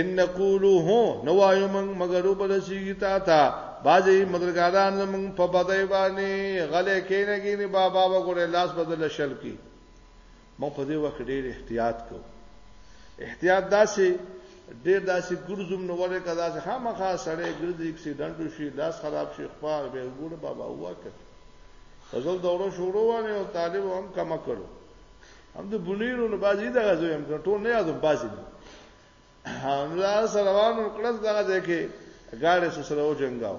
ان نقولو هو نو وایو موږ مګر وبرسیږي تا ته بعضی مدرګاران موږ په بدای باندې غلې کینې کینې بابا وګوره لاس بدل شل کی موږ په دې وخت ډېر احتیاط کو احتیاط داسې ډېر داسې ګرځوم نو ورې کدا چې خامخا سړې ګرځي اکسیډنټ وشي لاس خراب شي خو به وګوره بابا وکړ فضل دوره شروع وانه او طالب هم کما کړو هم د بنیرو نه بازي دغه زویم ټول نه یادو بازي حمزه سلوان کړس دغه ځکه غاړه سره سره وجنګاو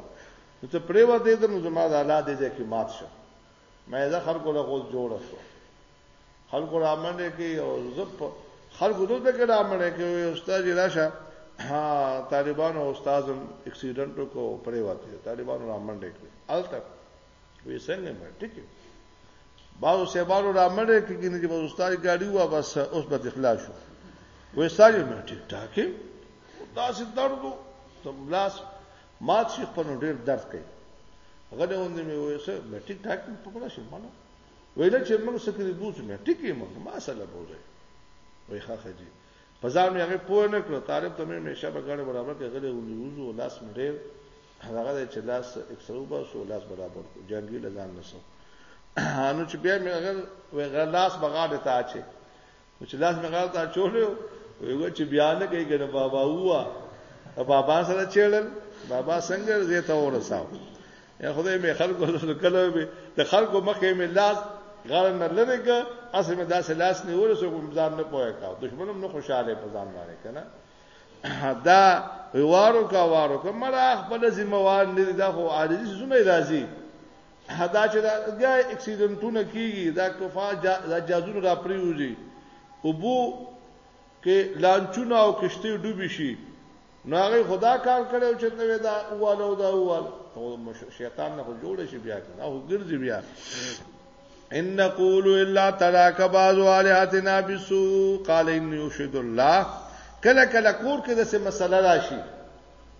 نو ته پرې و دې ته نو زما د الله دې ځکه مات شه مې دا خلکو له غوځ جوړ شو خلکو را منډه کې او زپ خلکو دلته کې را منډه کې استاد راشه ها طالبانو استادم اکسیډنټ کو پرې وته طالبانو را منډه کې الته وی څنګه مې ټیک باو سیبانو را مړې کېږي نه چې بس استاد ګاډي وا بس اوس به اخلاص شو وې ساري مې ټیک ټاک دا سي دردو ته لاس مات شي په نو ډېر درد کوي هغه نه وندې مې وې سه مې ټیک ټاک په پلا شي مانو ویل چې موږ سکري بوز مې ټیک یې موږ ما سره بوزه وې ښه خجي په ځان مې هغه پوه نه کړ طالب ته مې نشه بغاړه برابر کې غلې ونیوزو لاس مې ډېر هغه دی چې لاس اکسره وباسو لاس برابر کو جنگي لزان نسو نو چې بیا مې غل وې غل لاس بغاړه ته اچي نو چې لاس مې غاړه ته چولې وې چې بیا نه کوي ګنه بابا هوا بابا سره چېړل بابا څنګه زه ته ورساو یا خدای مې خلکو سره کله به د خلکو مخې مې لاس غاړه نه لری که اسې مې داسې لاس نیول سو کوم ځان نه پوهه کا دښمنم نه خوشاله په ځان باندې کنه دا وارو کا وارو کا مړه خپل ذمہ وار نه دي دا خو عارضي سونه راځي دا چې دا بیا اکسیډنټونه کیږي دا کفا دا جازونه را پریوږي او بو کې لانچونه او کشته ډوبي شي نو هغه خدا کار کړو چې نو دا اواله او دا اواله شیطان نه جوړ شي بیا کنه او ګرځي بیا ان نقول الا تلاک بعض الهاتنا بسو قال ان يشهد الله کله کله کور کې د څه مسله راشي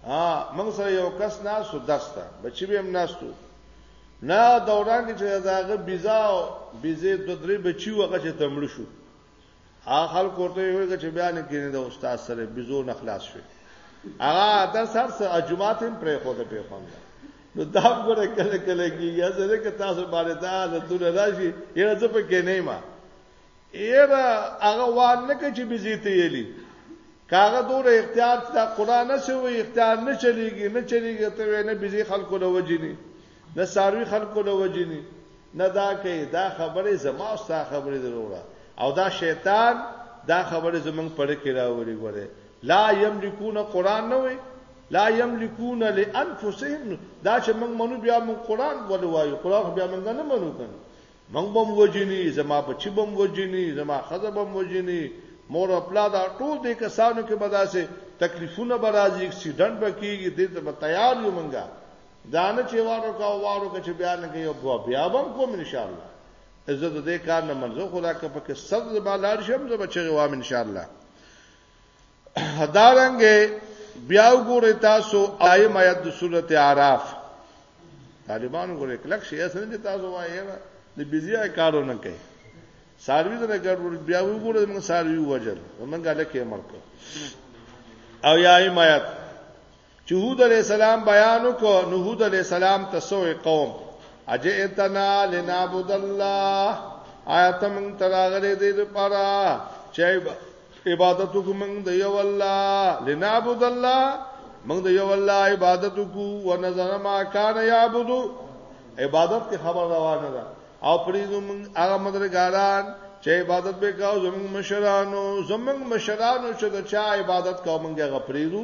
ها موږ سره یو کس نه سو دسته بچی به هم ناستو نه دوران کې چې داغه بيزا بيزه د درې بچي وغه چې تمړ شو هغه خلک ورته ویل چې بیا نه کینې د استاد سره بيزو نه خلاص شي هغه د سر سره اجماعت هم پرې خو ته په خوند نو دا ګره کله کله کیږي زه که تاسو باندې دا حالتونه راشي یره زه په کې نه ما یره هغه وان نه کې چې بيزيته یلی کاغه دور اختیار ته قران نه شوی اختیار نه چلیږي نه چلیږي ته نه بيزي خلکو له وجني نه ساروی خلکو له وجنی نه دا کوي دا خبره زما او ستا خبره دروړه او دا شیطان دا خبره زمنګ پړ کې راوړي ګوره لا یملکون قران نه وي لا یملکون لانفسهم دا چې موږ منو بیا موږ قران ولې وایو قران بیا موږ نه منو کنه موږ بم وجنی زما بچی بم وجنی زما خزه بم وجنی مور خپل دا ټول دې کسانو کې بداسه تکلیفونه برازي اکسیډنټ بکیږي دې ته تیار یو منګه دا نه چې وارو کا وارو کا چې بیان کې یو بوا بیا بم کوم ان شاء الله زه د دې کار نه منځو خدا که پکې سر د بالار شم زه بچی وام ان شاء الله هدارنګ بیا وګوره تاسو آیم آیت د سورته اعراف طالبان وګوره کلک شي اسنه چې تاسو وایې د بيزیا کارو نه کوي ساروی دنه ګډ بیا وګوره موږ ساروی وجل موږ له کې مرکو او یا آیم آیت چې هود علیه السلام بیان وکړو نو هود علیه السلام ته سوې قوم اجئتنا لنعبد الله آیات من تراغله دې لپاره چې عبادت کو موږ د یو الله لنعبد الله موږ د یو الله عبادت کو و نظر ما کان یعبد عبادت کې خبر روانه ده او پریزو موږ هغه مدرګاران چې عبادت به کاو زموږ مشرانو زموږ مشرانو چې د چا عبادت کاو موږ هغه پریزو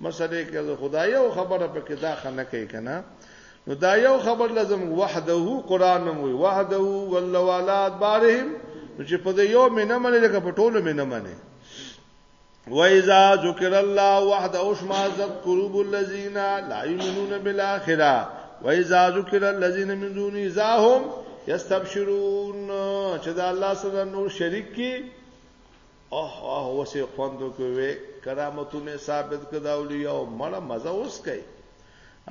مسله کې د خدای او خبره په کې دا خنه کوي کنه نو دا یو خبر لازم وحده قران مو وحده والله والا ادبارهم نو چې په یو مینه منې لکه په ټولو مینه منې وَإِذَا ذُكِرَ اللَّهُ وَحْدَهُ اشْمَأَزَّتْ قُلُوبُ الَّذِينَ لَا يُؤْمِنُونَ بِالْآخِرَةِ وَإِذَا ذُكِرَ الَّذِينَ مِن دُونِهِ إِذَا هُمْ يَسْتَبْشِرُونَ چې دا الله سره نور شریک کی اوه اوه وسې خوند کوي کرامتونه ثابت کړه اولیاء مړه مزه اوس کوي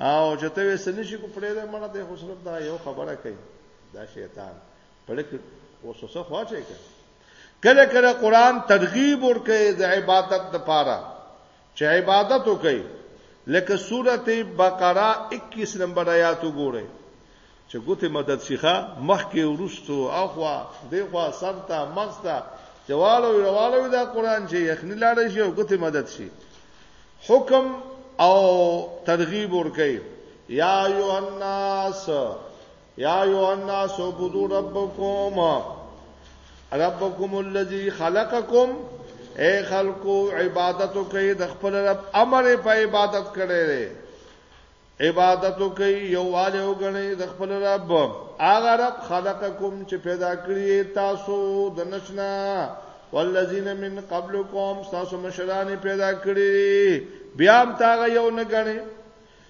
او چې ته وې سنې شي کو پړې ده مړه ته خو صرف دا یو خبره کوي دا شیطان پړې وسوسه خواچې کوي کله کله قران ترغیب ورکړي د عبادت لپاره چې عبادت وکړي لکه سورته بقره 21 نمبر آیات وګورئ چې ګوتې مدد شيخه مخکې ورستو اخوا دیخوا سرتا مختا جوالو روالو دا قران چې یخنی لاړ شي او ګوتې مدد شي حکم او ترغیب ورکي یا ایو الناس یا ایو الناس عبدو ربکم ربکم الذی خلقکم اے خلقو عبادتو کوي د خپل رب امر په عبادت کړي لري عبادتو کوي یواله وګڼي د خپل رب اغه رب خلقکم چې پیدا کړی تاسو د نشنا والذین من قبلکم تاسو مشران پیدا کړی بیا هم تاغه یو نه غني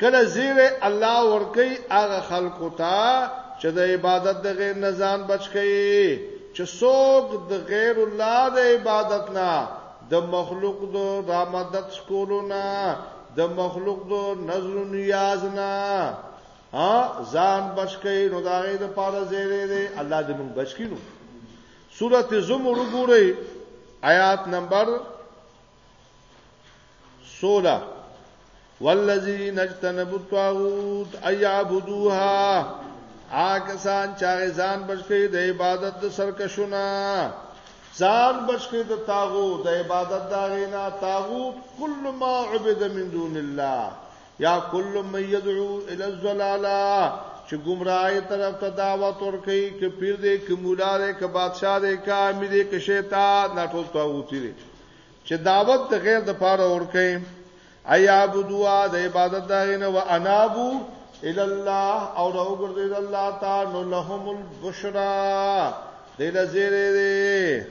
کله زیری الله ورکوي هغه خلکو ته چې د عبادت د غیر نه ځان بچ کوي چې څوک د غیر الله د عبادت نه د مخلوق د رامدد سکولو نه د مخلوق د نظر و نیاز نه ها ځان بچ کوي نو دا غي د پاره زیری دی الله دې موږ بچ کینو سورته زمر وګورئ آیات نمبر سولا والذین اجتنبوا الطاغوت ایعبدوها آکسان چا ځان بچی د عبادت د سرکشونه ځان بچی د طاغوت د عبادت دا غینا طاغوت کل ما عبد من دون الله یا کل من یدعو الی الضلاله چې گمراهی طرف ته دعوت ورکړي ک پیر دې ک مولا دې ک بادشاہ دې ک امیر دې ک شیطان نټول طاغوت دې چې دعوت د غیر د پاره ورکې ایا بدوا د عبادت داینه و انابو ال الله او راو ګرځید الله تعالی نو لهم البشرا دله زیره دی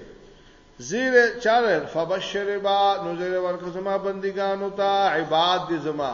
زیره چار فبشر با نو زیره ورکه زما بندگانو ته عباد دي زما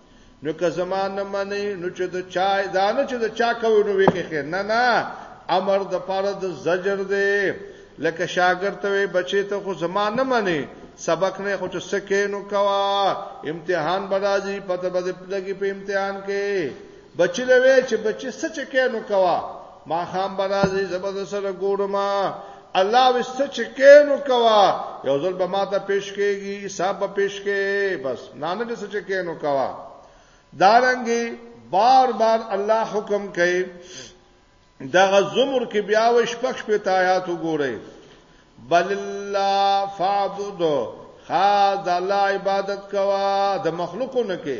نو که زما نه منئ نو چې د چا دا نه چې د چا کوي نو وکړي نه نه امر د پاره د زجر دی لکه شاګرد ته بچی ته خو زما نه منئ سبق نه خو چې سکه نو کوا امتحان برازي پته به لګي په امتحان کې بچی لوي چې بچی سچ کې نو کوا ما خام برازي زبر سره ګورما الله وست چې کینو کوا یو ځل به ماته پیش کېږي حساب به پیش کې بس نه نه وست چې کینو کوا دارنګي بار بار الله حکم کوي دغه زمر کې بیا و شپږ په آیات وګورئ بل الله فعبد خاص الله عبادت کوا د مخلوقونو کې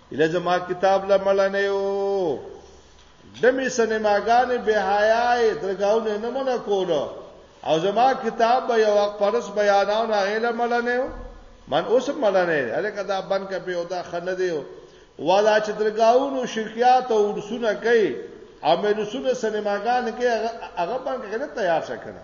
اله زما کتاب لملنه یو دمه سینماګانې به حیاي درگاونه نه مونږ کولو او زما کتاب به یو وخت پرس بیاناو نه غیله ملنه یو من اوس ملنه الکه دا بن کپی او دا خنه دی والا چې درگاونو شرکیات او ورسونه کوي او مې رسونه سینماګان کې هغه باندې کنه تیار شکنه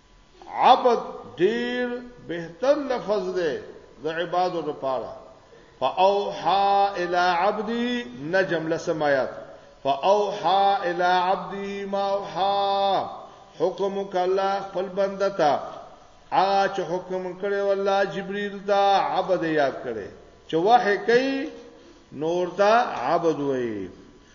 عبد ډیر بهتر لفظ دی د عبادو لپاره فاوحا الى عبدي نجم لسمات فاوحا الى عبدي ما اوحا حکم کلا خپل بنده تا ا چې حکم کړي والله جبريل دا عبد یاد کړي چې وحي کوي نور تا عبد وي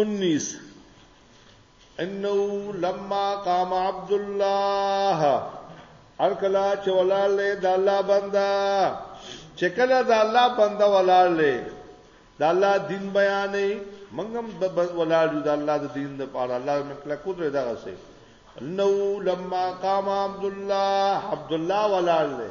انیس انه لما قام عبد الله هر کله چې ولاله د الله بندا چې کله د الله بندا ولاله د الله دین بیانې منګم د ولاله د الله د دین د پاره الله مکلا کوته دغه سي نو لما قام عبد الله عبد الله ولاله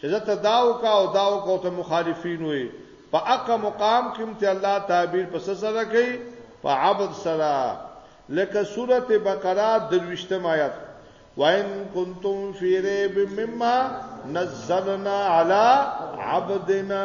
چې زه ته دا وکا او دا وکا او ته مخالفین وي په اقا مقام کې ته الله تعبیر پس سره کوي په عبد سره لکه سوره بقره درويشتم آیات وان کنتم فی ریب مما نزلنا علی عبدنا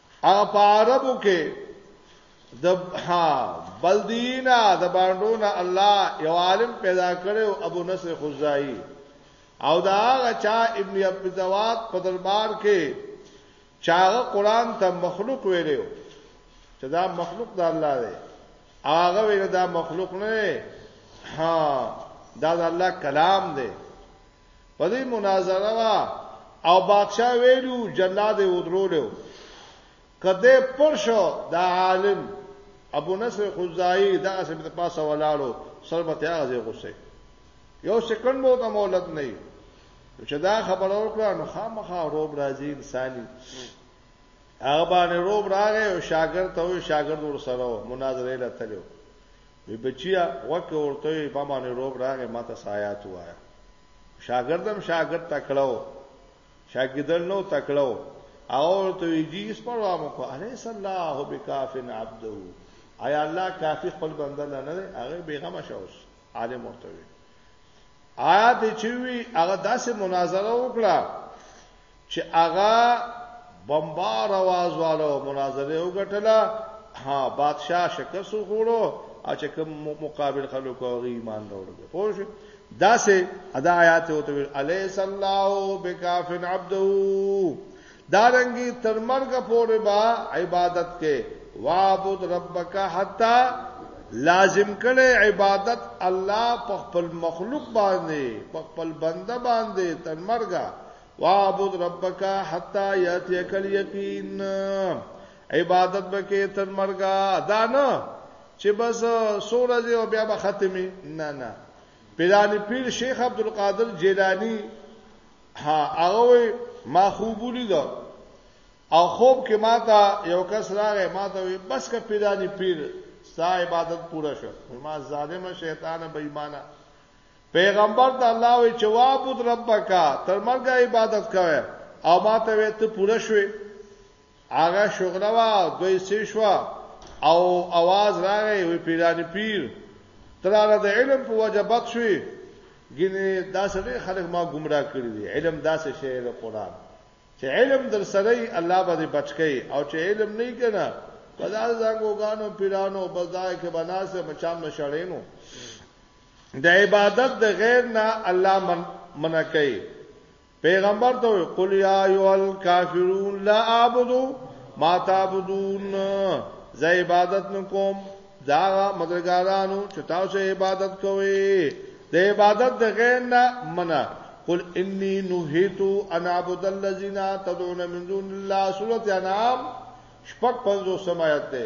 هغه په عربو کې د ها بلدینا د باندونه الله یو عالم پیدا کړو ابو نصر خزائی او دا هغه چا ابن ابي زواد په دربار کې چاغه قران ته مخلوق ویلو چې دا مخلوق د الله دی هغه ویل دا مخلوق نه ها دا د الله کلام دی په دې مناظره وه او بادشاہ ویلو جلاد یې ودرولو کده پرشو دا عالم ابو نصر خزائی دا اسې په پاسه ولاړو سربته هغه غوسه یو سکند مو ته مولت نه چې دا خبر ورکړه نو خامخا روب راځي انساني هغه باندې روب راغی او شاګرد ته وی شاګرد ور سره مناظره لته وی بچیه غوکه ورته وی ما باندې روب راغې ما ته سایات وایا شاګردم شاګرد تکړو شاګیدل نو تکړو او ته وی جی اس پر وامو کو الیس الله بکافن عبده آیا الله کافی خپل بنده نه نه هغه بیغمه شوس عالم ورته وی آیا ته چوي هغه داسې مناظره وکړه چې هغه بمبار आवाज والو مناظره وګټله ها بادشاہ شکست وخوړو او چې کوم مقابل خلکو او ایمان راوړل پوه شو دا سه ادا آیات او تو علی صلی الله بکافن عبده دارنګي تر مرګ پورې با عبادت کې وعبد ربک حتا لازم کړي عبادت الله په خپل مخلوق باندې په خپل بنده باندې تر مرګه وعبد ربک حتا یاتیک الیقین عبادت بکې تر مرګه دا نه چې بس سورج او بیا به ختمي نه نه پیرانی پیر شیخ عبد القادر جیلانی ها هغه ما خوبولی دا او خوب کې ما ته یو کس راغی ما ته بس که پیرانی پیر ستا عبادت پورا شو ما ظالم شیطان بې ایمانه پیغمبر ته الله وی چې وعبد ربک تر مرګه عبادت کوي او ما ته وی ته پوره شوې هغه شغله وا دوی سې شو او आवाज راغی وی پیرانی پیر تراله د علم په وجبت شوې ګینه دا سړي خلک ما گمراه کړی دي علم دا څه شی دی قران چې علم در سره الله باندې بچکی او چې علم نه کنا بازار زنګوګانو پیرانو بازار کې بناسه مچان مشړینو د عبادت د غیر نه الله من منع کوي پیغمبر ته وی قل یا ایو الکافرون لا اعبدو ما تعبدون زه عبادت نکوم دا مدرګارانو چې تاسو عبادت کوئ د عبادت د غیر نه منع قل انی نهیت ان اعبد الذین تدعون من دون الله سورۃ انعام شپږ پنځو سمایت ده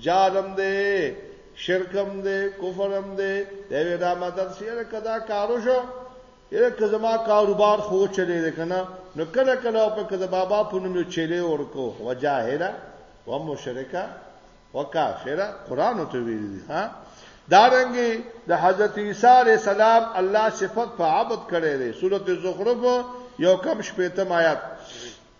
جالم دی شرکم دی کفرم دی دی ودا مدد سیره کدا کارو شو یره که زما کاروبار خو چلی دی کنه نو کله کله په کده بابا په نوم چلی ورکو وجاهلا ومشرکا وکافرا قران ته ویل دي ها دارنګي د دا حضرت عیسی علی السلام الله صفت په عبادت کړي دي سورته زخرف یو کم شپیتم آیات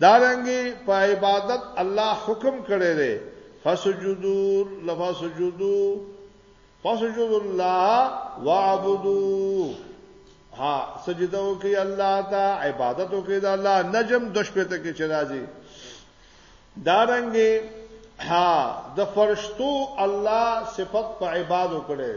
دارنګه په عبادت الله حکم کړی دی فسجدو لفسجدو فسجدو الله وعبدو ها سجده وکي الله ته عبادت وکي د الله نجم د شپې ته کې چې راځي دارنګي ها د فرشتو الله صفت په عبادت کړي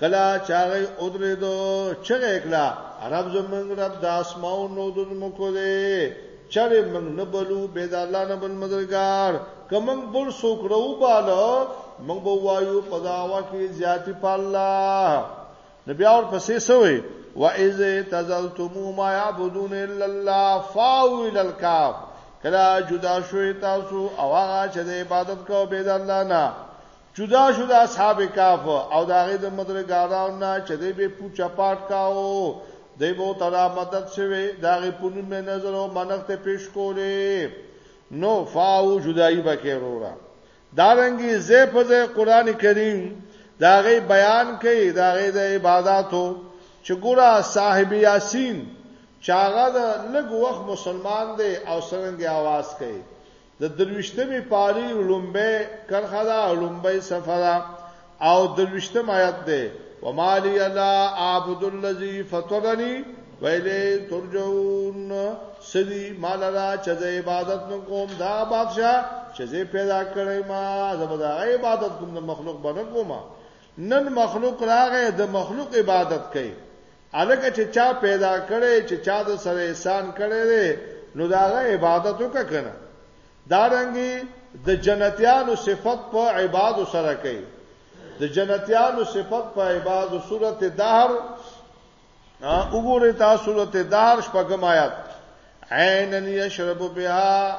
کله چې هغه ودرېدو چغه یې کړه رب زمونږ رب د اسمانونو د ځمکو دی چرې موږ نه بلو بې د الله نه بل مدرګار که موږ بل څوک راوبالو موږ به وایو په دعوا کې زیاتې په الله نو بیا ورپسې سوې وَإِذْ تَزَلْتُمُوا مَا يَعْبُدُونَ إِلَّا اللَّهَ فَأَوْوا إِلَى الْكَهْفِ کله جدا شوې تاسو او هغه چې د عبادت کوو بې د الله نه جدا شو د اصحاب کاف او د هغه د مدرګارانو نه چې دوی به پوچا پاټ کاو دوی به ترا مدد شوي دا غي پونم نظر او منښت پیش کولې نو فاو جدائی بکې وروړه دارنګي زه په زه قران کریم دا غي بیان کوي دا غي د عبادتو چې ګورا صاحب یاسین چاغه د لګ وخت مسلمان دی او څنګه आवाज کوي د درویشتمې پاری لومبه کرخه دا لومبه سفره او درویشتم آیت ده ومالی لا اعبد الذی فطرنی ویلی ترجون سدی مال را چزه عبادت نکوم دا بادشاہ چزه پیدا کړی ما زبدا عبادت کوم د مخلوق باندې کومه نن مخلوق راغې د مخلوق عبادت کوي الکه چې چا پیدا کړي چې چا د سره احسان کړي دی نو داغه عبادت وکنه دارنګي د دا جنتیانو صفت په عباد سره کوي د جنتیانو صفت په عباد سورته دهر وګوره تاسو سورته دهر شپږم آیات عینن یشرب بها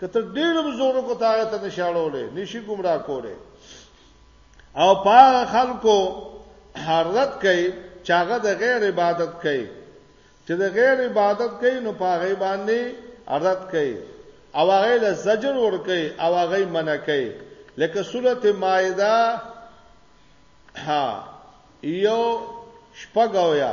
کته ډېرم زور کو تا ته نشاړولې نشي گمراه کولې او پا خلکو حرت کوي چاغه د غیر عبادت کوي چې د غیر عبادت کوي نو پاغه باندې عرض کوي او هغه له زجر ور کوي او هغه منع کوي لکه سورته مائده ها یو شپږویا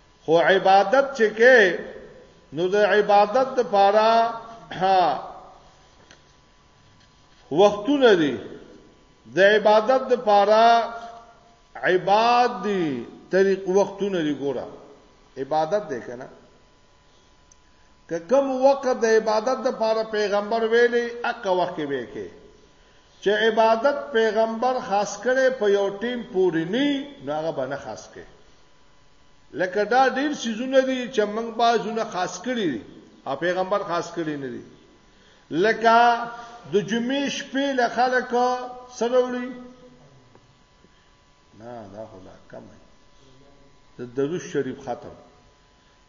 خو عبادت چې کې نو د عبادت لپاره ها وختونه دي د عبادت لپاره عباد دي طریق وختونه دي ګوره عبادت دی کنه که کوم وخت د عبادت لپاره پیغمبر ویلي اقا وخت کې وکي چه عبادت پیغمبر خاص کړی په یو ټیم پوری نی نو هغه به نه خاص کړي لکه دا ډیر سيزونه دي چې موږ بازونه خاص کړی دي او پیغمبر خاص کړی نه دي لکه د جمعې شپې له خلک سره وړي نه دا خدا کم دی د دروش شریف ختم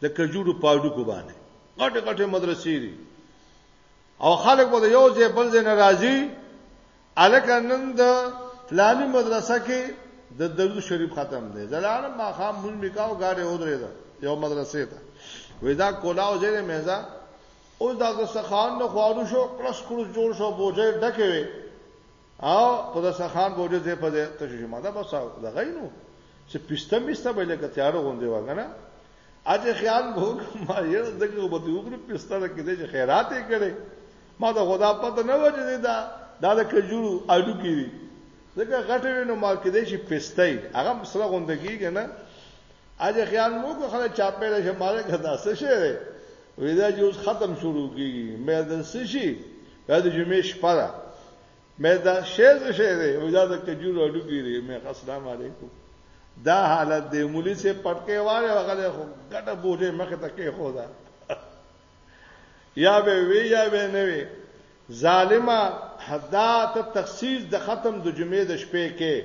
د کجورو په هډوکو باندې غټه غټه مدرسې دي او خلک به یو ځای بل ځای ناراضي الکه نن د فلاني مدرسه کې د درود شریف ختم دی زلالم ما خام مون میکاو گاډه ودرې ده یو مدرسې ته وې دا کولاو ځای مېزه اوس دا د سخان نو خوارو شو کلس کلس جوړ شو بوجه ډکه وي او په د سخان بوجه دې په دې تشوي ماده بس دا غینو چې پسته میسته به لکه تیار غوندې وګنه اته خیال وو ما یې دغه په دې وګړو پسته کې دې خیرات یې کړي ما دا خدا پته نه وځي دا دا د کجورو اډو کې دي ځکه غټوي نو ما کې دې شي پسته هغه سره غوندې کیږي نه اجه خیال مو کو خلک چاپېره شه مالک دا څه شی دی ودا چې اوس ختم شروع کیږي مې د څه شي دا د جمعې شپه ده مې دا شیز شی دی ودا د کجور اډو کې دی مې السلام علیکم دا حالت دی مولوی سے پټکې واره وغله خو ګټه بوټه مخه تکې خو دا یا به وی یا به نه وی ظالما حدا ته تخصیص د ختم د جمعې د شپې کې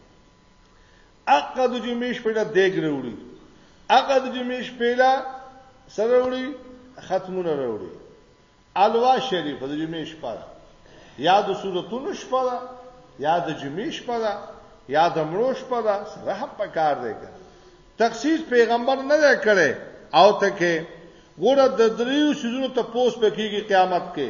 هغه د جمعې شپې له دیګ وروړي هغه د جمعې شپې له سره وروړي ختمونه وروړي الوا شریف د جمعې شپه ده یا د سورتونو شپه ده یا د جمعې شپه ده یا د مړو شپه ده سره هم پکار دی که تخصیص پیغمبر نه دی کړی او ته کې ګوره د دریو سيزونو ته پوس پکېږي قیامت کې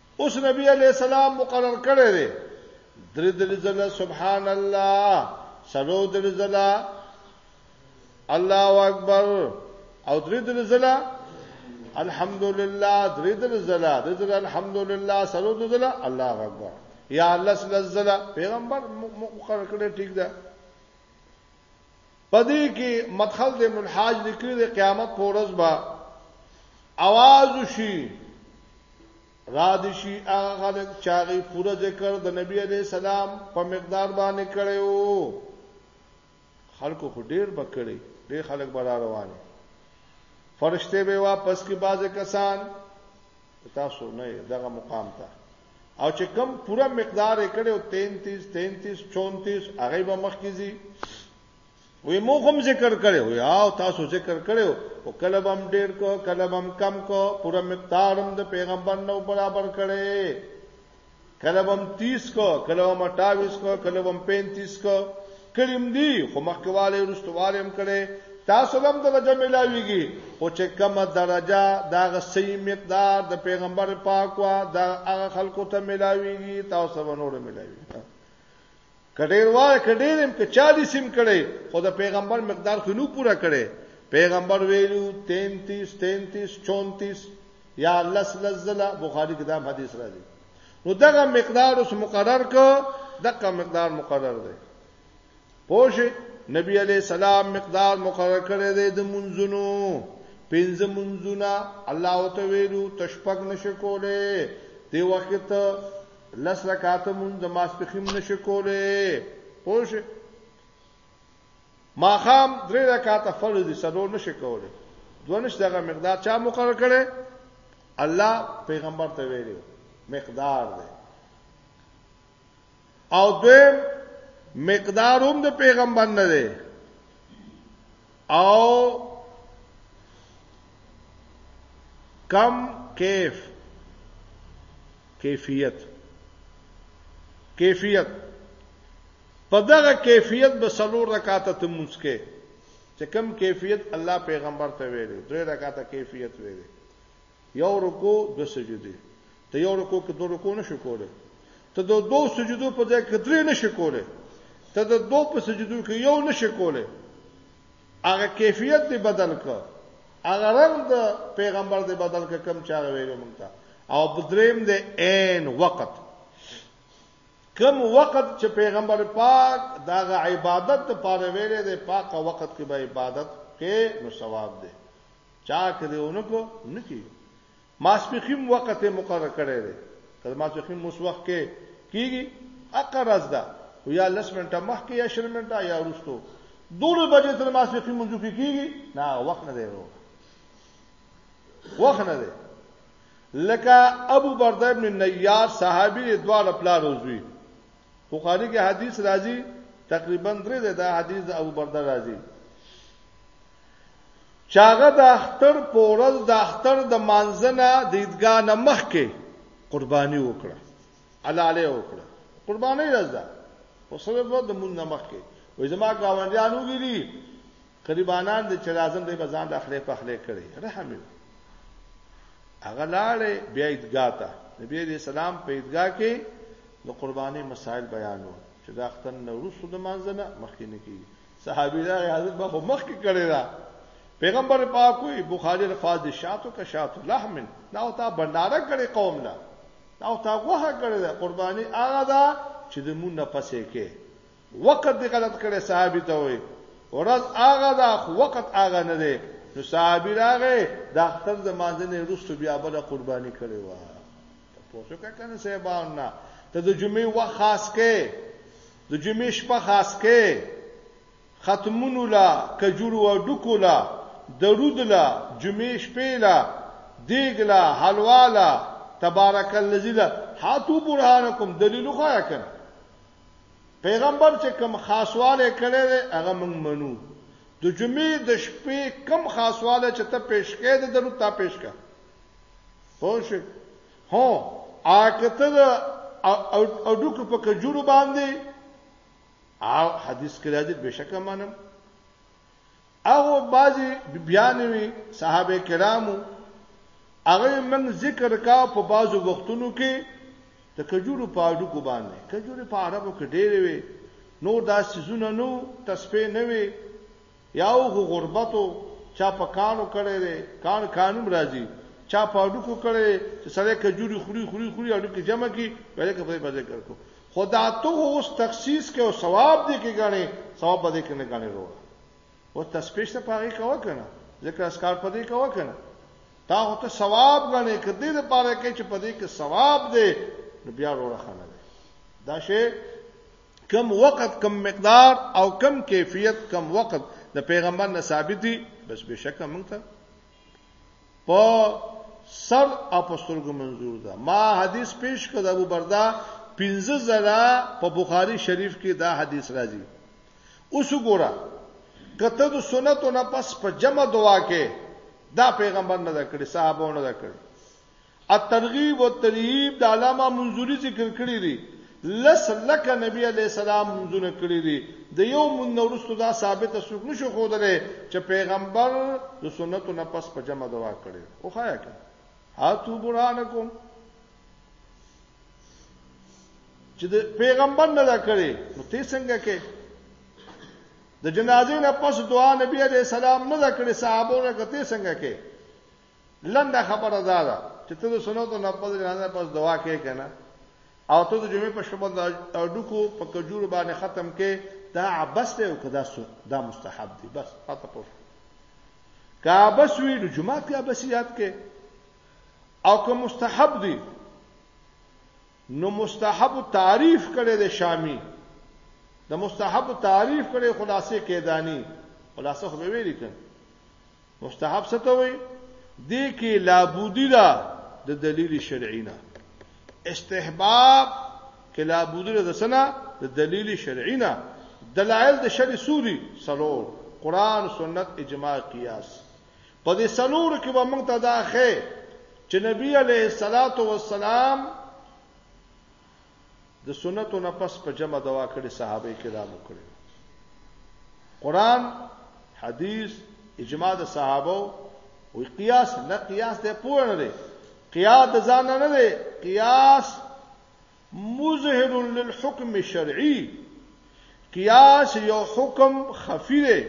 اوس نبی علی السلام مقرر کړی دی درې درې ځله سبحان الله سلو درې ځله الله اکبر او درې درې ځله الحمدلله درې درې ځله درې ځله الحمدلله سلو درې ځله الله اکبر یا الله سلزله پیغمبر مقرر کړی ټیک ده په دې کې مدخل د ابن الحاج لیکلي د قیامت په ورځ به اواز شي را دي شي هغه خلک چې هغه پوره ذکر د نبی عليه السلام په مقدار باندې کړو خلکو خو ډیر بکړي ډیر خلک به را رواني فرشته به واپس کې بازه کسان تاسو نه دغه مقام ته او چې کم پوره مقدار یې کړو 33 33 34 هغه به مخ کیږي وې مو هم ذکر کړو یا تاسو ذکر کړو او کله بم ډیر کو کله بم کم کو پوره مقدار هم د پیغمبر نو برابر کړي کله بم 30 کو کله بم 28 کو کله بم 35 کو کړیم دی خو مخکواله رستواله هم کړي تاسو هم درجه ملاویږي خو چې کومه درجه دا غسي مقدار د پیغمبر پاک وا د هغه خلکو ته ملاویږي تاسو به نور ملاوي کډیر وا کډیر هم که 40 سیم کړي خو د پیغمبر مقدار خو نو پورا کړي پیغمبر ویلو 33 33 34 یا لس لزلا بخاری کې دا حدیث راځي نو دغه مقدار اوس مقرر ک دغه مقدار مقرر دی پوه شئ نبی علی السلام مقدار مقرر کړی دی د منځونو پنځه منځونه الله او ته ویلو تشپګ نشکوله دی وخت لس رکعات مون د ماسپخیم نشکوله پوه شئ ماخام درې رکعاته فرض دي سلور نشي کوله دونش دغه مقدار چا مقرر کړي الله پیغمبر ته ویلو مقدار دی او دویم مقدار هم د پیغمبر نه دی او کم کیف کیفیت کیفیت په دغه کیفیت به څلور رکعاته ته مونږ کې چې کوم کیفیت الله پیغمبر ته ویلي درې رکعاته کیفیت ویلي یو رکو دو سجدي ته یو رکو کې دو رکو نشو کوله ته دو دو سجدو په ځای کې درې نشو کوله ته د دو په سجدو کې یو نشو کوله هغه کیفیت دی بدل کړ هغه رنګ د پیغمبر دی بدل کړ کم چا ویلو مونږ ته او بدریم دی عین وخت کوم وخت چې پیغمبر پاک دا غ عبادت لپاره ویلې ده پاک وخت کې به عبادت کې نو ثواب ده چا کې دیونکو نکی ماسپخیم وخت مقرر کړی دی کله ماسپخیم مس وخت کې کیږي اقرز ده او یا لس منټه مخکې یا شل منټه یا وروسته دوه بجې تر ماسپخیم منځو کې کیږي نه وخت نه دی ورو وخت نه دی لکه ابو برده ابن نیار صحابي دی دواړه پلار او زوی بخاری کې حدیث راځي تقریبا درې ده دا حدیث د ابو برده راځي چاغه د اختر پورز د اختر د مانزنه د عیدګاه نه مخ کې قرباني وکړه علاله وکړه قرباني راځه او سبب د مون نه مخ کې وې زما گاونډیانو ګری قریبانان دې چې راځم دې به ځان د اخلې په اخلې کړي رحم یې هغه لاړې بیا عیدګاه ته نبی دې سلام په عیدګاه کې د قرباني مسائل بیانو چې دا ختن نو رسو د مانځنه مخکې نه کیږي صحابي دا حضرت به مخکې کړي دا پیغمبر پاک وي بخاری الفاظ دي شاتو کا شاتو لحم دا او تا بنداره کړي قوم لا دا او تا غوه کړي دا قرباني هغه دا چې د مون نه پسې کې وقت دی غلط کړی صحابی ته وای ورځ هغه دا خو وخت هغه نه دی نو صحابي راغې د اختر د مانځنې وروسته بیا بل قرباني کړې و ته پوښتنه کوي کنه سیبان نه ته د جمعې و خاص کې د جمعې شپه خاص کې ختمونو لا کجور و ډکو لا درود لا جمعې شپې لا دیګ لا حلوا لا تبارک الذی لا هاتو برهانکم دلیل خو یا کنه پیغمبر چې کوم خاصواله کړی دی هغه موږ منو د جمعې د شپې کم خاصواله چې ته پیش کړې د درو ته پیش کړه خوش هو اکته د او ډوک په کجورو باندې او حدیث کې راځي بشکه منم هغه بعضی بیانوي صحابه کرامو هغه من ذکر کا په بعضو وختونو کې د کجورو په اډو کو باندې کجوري په عربو کې ډېرې وي نو دا سيزونه نو تسپې نه وي یاو غو غربتو چا په کانو کړي دي کان کانم راځي چا په اډو کو کړي چې سره کجوري خوري خوري خوري اډو کې جمع کی ولکه په ذکر کو خدا ته اوس تخصیص کې او ثواب دې کې غني ثواب به دې کې نه غني وروه او تسبیح ته پاره کوه کنه ذکر اسکار پدې کوه کنه تا هو ته ثواب غني کدی د پاره کې چې پدې کې ثواب دې نو بیا وروه خانه دا شی کم وخت کم مقدار او کم کیفیت کم وخت د پیغمبر نه ثابت دي بس بشک مونږ ته په سر او په سترګو منظور ده ما حدیث پیش کړ ابو بردا پنځه زره په بخاری شریف کې دا حدیث راځي اوس ګوره کته د سنتو نه پس په جمع دعا کې دا پیغمبر نه کړی صحابه نه کړی الترغیب والترهیب د علامه منظوري ذکر کړي دي لس لکه نبی علیه السلام منځونه کړي دي د یو مون نه وروسته دا ثابته څوک نشو ښودلی چې پیغمبر د سنتو نه پس په جمع دوا کړي او خایا کړي هاتو برهانکم چې د پیغمبر نه دا کړي نو ته څنګه کې د جنازې نه پس دعا نبی عليه السلام نه دا کړي صحابو نه کته څنګه کې لنډه خبره دا ده چې ته د سنتو نه پس جنازه پس دعا کې کنه او ته د جمعې په شپه د ډکو په کجور باندې ختم کې دا عبس دی او کدا سو دا مستحب دی بس پته پوه کعبه سوی د جمعه کې عبس یاد کې او که مستحب دی نو مستحب تعریف کړي د شامی د مستحب تعریف کړي خلاصې کېدانی خلاصه خو به ویل کړي مستحب څه ته وایي دې کې لابودی ده د دلیل شرعي نه استحباب کې لابودی ده سنا د دلیل شرعي نه دلایل د شرع سوري سلور قران سنت اجماع قیاس په دې سلور کې به موږ ته دا خې چې نبی علیه الصلاۃ والسلام د سنتو نه پس په جمع دوا کړي صحابه کرامو کړي قران حدیث اجماع د صحابه او قیاس نه قیاس ته پوه نه دی قیاس د ځان نه دی قیاس مظهر للحکم الشرعي قیاس یو حکم خفی دی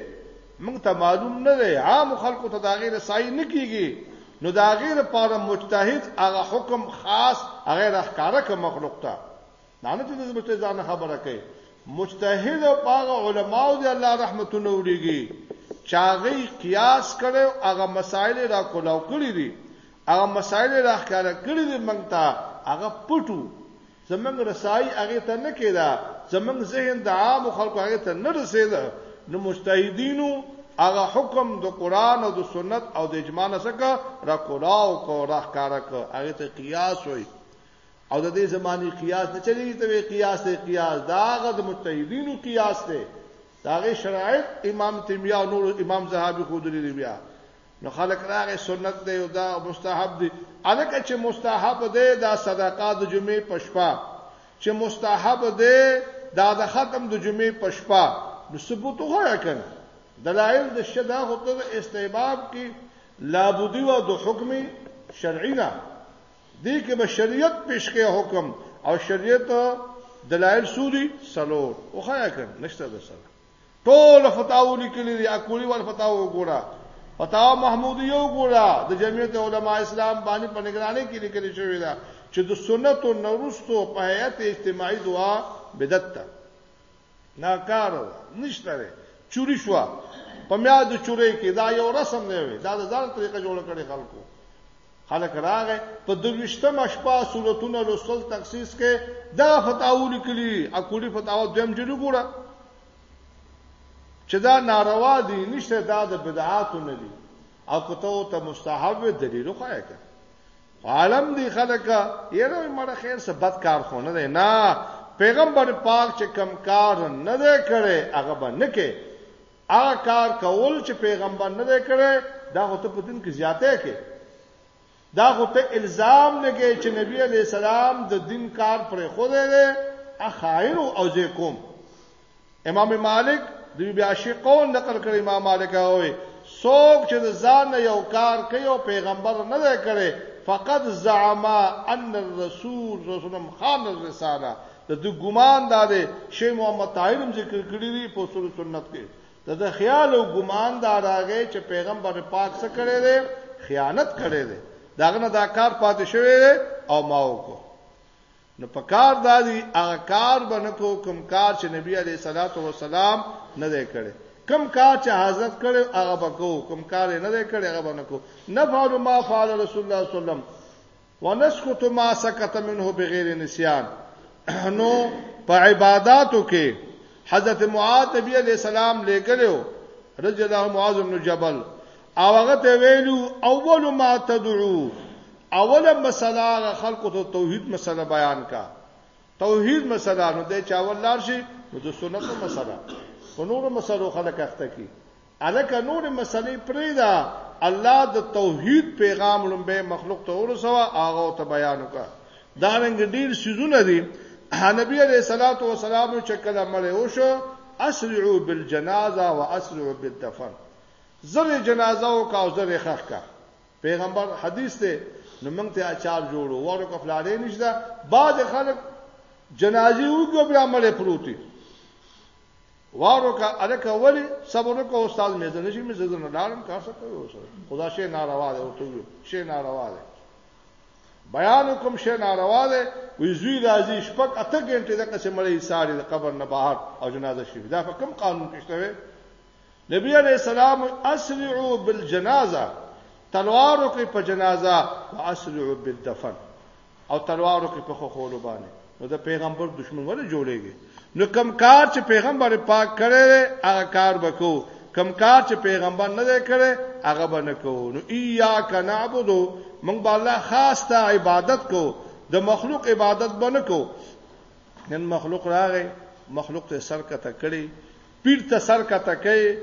موږ ته معلوم نه دی عام خلکو ته دا غیر سای نه کیږي نو دا غیر پر مجتهد هغه حکم خاص هغه راخاره کوم مخلوق ته نه نه چې زموږ ته ځان خبره کوي مجتهد او باغ علماو دی الله رحمتونه وړيږي چاغي قیاس کړو هغه مسائل را کولاو کړی دي هغه مسائل را ښکار کړی دي مونږ ته هغه پټو زمنګ رسای هغه ته نه کېده زمنګ ذهن د عام خلکو هغه ته نه رسیده نو مجتهدینو هغه حکم د قران او د سنت او د اجماع نه سکه را کولاو کو را کارک هغه ته قیاس وای او د دې زمانی قیاس نه چلیږي ته قیاس دی قیاس داغه د مجتهدینو قیاس دی داغه شرایط امام تیمیه او نور امام زهابی خو درې بیا نو خلک راغې سنت دی او دا مستحب دی الکه چې مستحب دی دا صدقه د جمعې په شپه چې مستحب دی دا د ختم د جمعې په شپه نو ثبوت خو راکړ دلایل د شدا خو ته استحباب کې لابودی و د حکم شرعي نه دې کې به شریعت پیش کې حکم او شریعت دلایل سوري سلو او خیا کړ نشته د سره ټول فتاو لیکلي دي اکوړي ول فتاو وګوره فتاوا محمودی یو ګوره د جمعیت علما اسلام باندې په نگرانۍ کې لیکل شوی دا چې د سنت او نورستو په هیئت اجتماعي دعا بدعت ده ناکار نشته چوری شو په میاد چوری کې دا یو رسم نه وي دا د ځان طریقه جوړ کړي خلکو خلک راغی په درویشتمه شپه سورتونه لوستل تخصیص کې دا فتاوو لیکلي اکوړي فتاوا دویم جلو ګوره چې دا ناروا دي نشته دا د بدعاتو نه دي او کته ته مستحب دلیل خو یې کړ عالم دی خلک یره مړ خیر څه بد کار خو نه دی نه پیغمبر پاک چې کم کار نه دی کړي هغه به نه کې هغه کار کول چې پیغمبر نه دی کړی دا خو ته په دین کې زیاته کې دا خو ته الزام لګې چې نبی علی سلام د دین کار پر خو دی دی اخایر او زه کوم امام مالک د بیا شی قول نقل کړ امام مالک هغه څوک چې د ځان یو کار کوي او پیغمبر نه دی کړی فقط زعما ان الرسول رسول خان الرساله د دې ګمان دا دی شیخ محمد طاهر هم ذکر کړی دی په اصول سنت کې د دې خیال او ګمان دا راغی چې پیغمبر پاک څه کړی دی خیانت کړی دی داغه نه دا کار پاتې شوی دی او ما وکړو نو په کار دا دی هغه کار بنکو کوم کار چې نبی علی صلوات و سلام نه دی کړی کم کار چې حضرت کړي هغه بکو کم کار نه دی کړی هغه بنکو نه فعل ما فعل رسول الله صلی الله علیه وسلم ونسکت ما سکت منه بغیر نسیان نو په عباداتو کې حضرت معاذ نبی علیہ السلام لګلو رضی الله معاذ بن جبل او هغه ته ویلو اول ما تدعو اوله مسله خلکو ته توحید مسله بیان کا توحید مسله نو د چاول لار شي نو د سنت مسله په نورو مسلو خلک اخته کی هلکه نورې مسلې پرېږده الله د توحید پیغام لومبه مخلوق ته ورسوه هغه ته بیان وکړه دا رنګ ډیر سيزونه دي نبی عليه الصلاه والسلام چې کله مړ وشو اسرعوا بالجنازه واسرعوا بالدفن زره جنازه او کا زره خخ کا پیغمبر حدیث ته نو موږ ته اچار جوړو ورو کفلارې نشته بعض خلک جنازي وګو بیا مړ پروتي وارو کا الک اولی صبر کو استاد مې زنه شي مې زنه لاړم کار څه کوي اوس خدا شي ناروا ده او ته شي ناروا ده بیان کوم شي ناروا ده وی زوی راځي شپږ اته غنټه د قسم مړی ساري د قبر نه بهر او جنازه شي دا په کوم قانون کې شته نبی عليه السلام اسرعوا بالجنازه تلوارو کې په جنازه واسرعوا بالدفن او تلوارو کې په خولو باندې نو د پیغمبر دشمن ولې جوړيږي نو کم کار چې پیغمبر پاک کړي هغه کار وکړو کم کار چې پیغمبر نه دی کړي هغه به نه کوو نو ایاک نعبدو موږ به الله خاص ته عبادت کو د مخلوق عبادت به نه کو نن مخلوق راغی مخلوق ته سر کته کړي پیر ته سر کښته کړئ،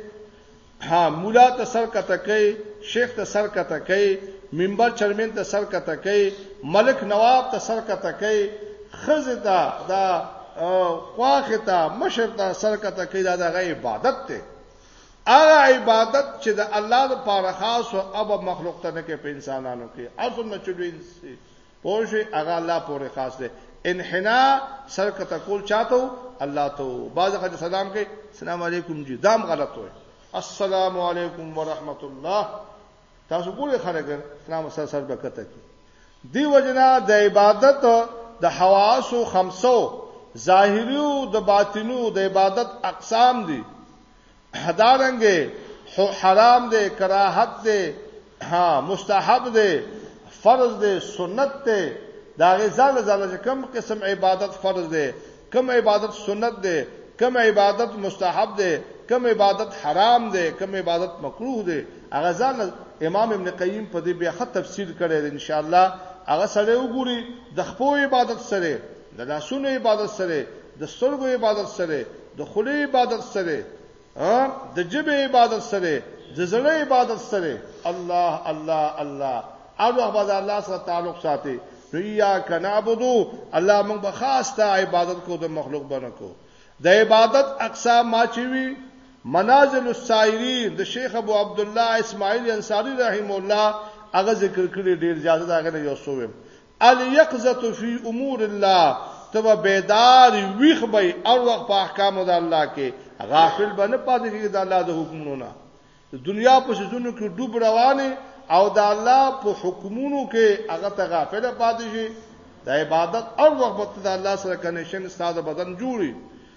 ها، ملا ته سر کښته کړئ، شیخ ته سر کښته کړئ، منبر چرمین ته سر کښته کړئ، ملک نواب ته سر کښته کړئ، ښځې ته، دا خواښې ته، مشر ته سر کښته کړئ، دا د هغه عبادت دی. هغه عبادت چې د الله لپاره خاص و، هغه به مخلوق ته نه کوې، په انسانانو کې، هر څومره چې لوی انسان شي. پوه شئ هغه الله پورې خاص دی انحنا سر کته کول چاته الله ته بعض خلک سلام کوي السلام علیکم جی دام غلط وي السلام علیکم ورحمت الله تاسو ګوره خلک اسلام سره سر بکته کی دی وجنا د عبادت د حواس او خمسو ظاهری او د باطنو د عبادت اقسام دي دارنګه حرام دی کراهت دی ها مستحب دی فرض دی سنت دی دا غي ځان ځان چې کم قسم عبادت فرض دی کم عبادت سنت دی کم عبادت مستحب دی کم عبادت حرام دی کم عبادت مکروه دی هغه ځان امام ابن قیم په دې بیا خط تفسیر کړی دی ان شاء الله هغه سره وګوري د خپل عبادت سره د لاسونو عبادت سره د سترګو عبادت سره د خلی عبادت سره د جبه عبادت سره د زړه عبادت سره الله الله الله او هغه د الله سره تعلق ساتي نو یا کنابودو الله موږ به خاص ته عبادت کو د مخلوق بنه کو د عبادت اقسام ما چوي منازل السائرین د شیخ ابو عبد الله اسماعیل انصاری رحم الله هغه ذکر کړی ډیر زیاده دا غنه یو سوم الیقظه فی امور الله ته به بیدار ویخ به او وخت په احکام د الله کې غافل به نه پاتې کېږي د الله د حکمونو نه د دنیا په سيزونو کې ډوب رواني او د الله په حکمونو کې هغه ته غافل پاتې شي د عبادت او وخت د الله سره کنیکشن ستاسو بدن جوړي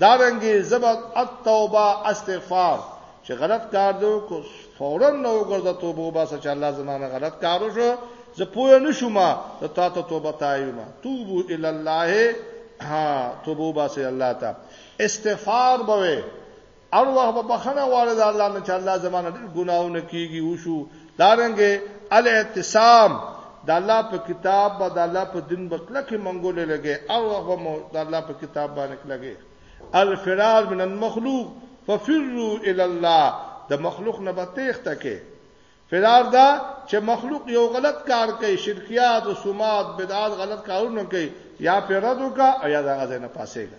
دارنګي زبر التوبه استغفار چې غلط کار دو کو فورا نو ګرځه توبه وباسه چې الله زمانه غلط کار وشو زه پوه نه شوم ته تا ته توبه تایما توبو ال الله ها توبه وباسه الله ته استغفار بوي اور وه په بخنه والد الله نه چې الله زمانه ګناونه کیږي وشو دارنګه الاعتصام د الله په کتاب به د الله په دین به کلکه منګولې لګي او هغه مو د الله په کتاب باندې کلګي الفرار من المخلوق ففروا الى الله د مخلوق نه به تېخته کې فرار دا چې مخلوق یو غلط کار کوي شرکیات او سمات بدعات غلط کارونه کوي یا پیرادو کا او یا دغه نه پاسېږي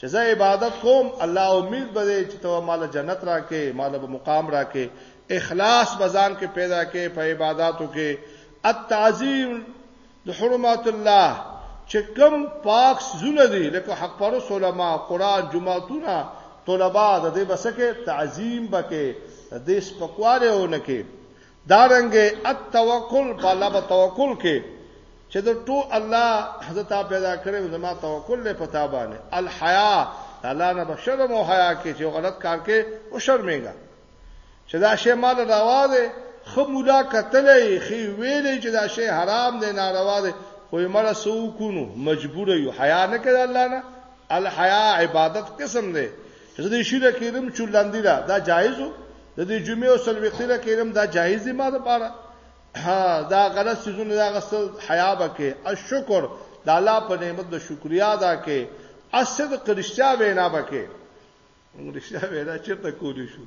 چې زه عبادت کوم الله امید به دې چې ته مال جنت راکې مال به مقام راکې اخلاص بزان کې پیدا کې په عبادتو کې التعظیم د حرمات الله چې کم پاک زونه دي لکه حق پر علماء قران جمعهونه طلباء د دې بسکه تعظیم بکې د دې سپکواله ونکې دارنګه التوکل په الله په توکل کې چې د ټو الله حضرت پیدا کړو زما توکل له پتا باندې الحیا الله نه بشرم او حیا کې چې غلط کار کې او شرمېږي چې دا شی مال روا دی خو مولا کتلې خې ویلې چې دا شی حرام دی ناروا دی خو یې مړه سو کونو مجبور یو حیا نه کړ الله نه الحیا عبادت قسم دی زه دې شي لکېدم چې لاندې دا دا جایز وو د دې جمعې او سلوختي لکېدم دا جایز دی ما لپاره ها دا غلط سيزونه دا غسل حیا بکې الشکر د الله په نعمت د شکریا ادا کې اصدق رښتیا وینا بکې رښتیا وینا چیرته کولی شو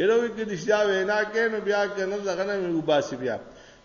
یره وی کې رښتیا وینا کې نو بیا کنه ځغنه مې وباسي بیا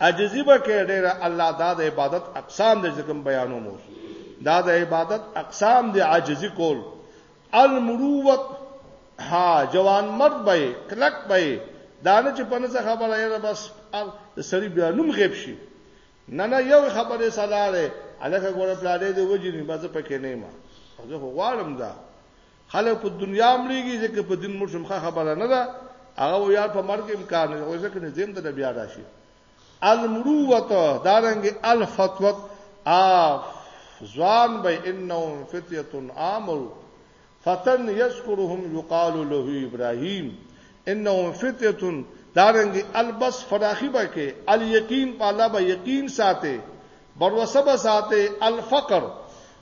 عجزی به کې ډېره الله دا د عبادت اقسام د ذکر بیانو مو دا د عبادت اقسام د عجزی کول المروت ها جوان مرد به کلک به دانه چې پنځه خبره یې بس سړی بیا نوم غیب شي نه نه یو خبره سلاله الکه ګوره پلاده دی وجنی بس پکې نه ما زه غواړم دا خلک په دنیا مړیږي ځکه په دین مرشم ښه خبره نه ده هغه یار په مرګ امکان نه وي ځکه نه زم ته بیا راشي المروت دارنګ الفتوت اف ځوان به انه فتیه امر فتن یذکرهم یقال له ابراهیم انه فتیه دارنګ البس فراخی به کې الیقین په الله به یقین ساته بروسه به ساته الفقر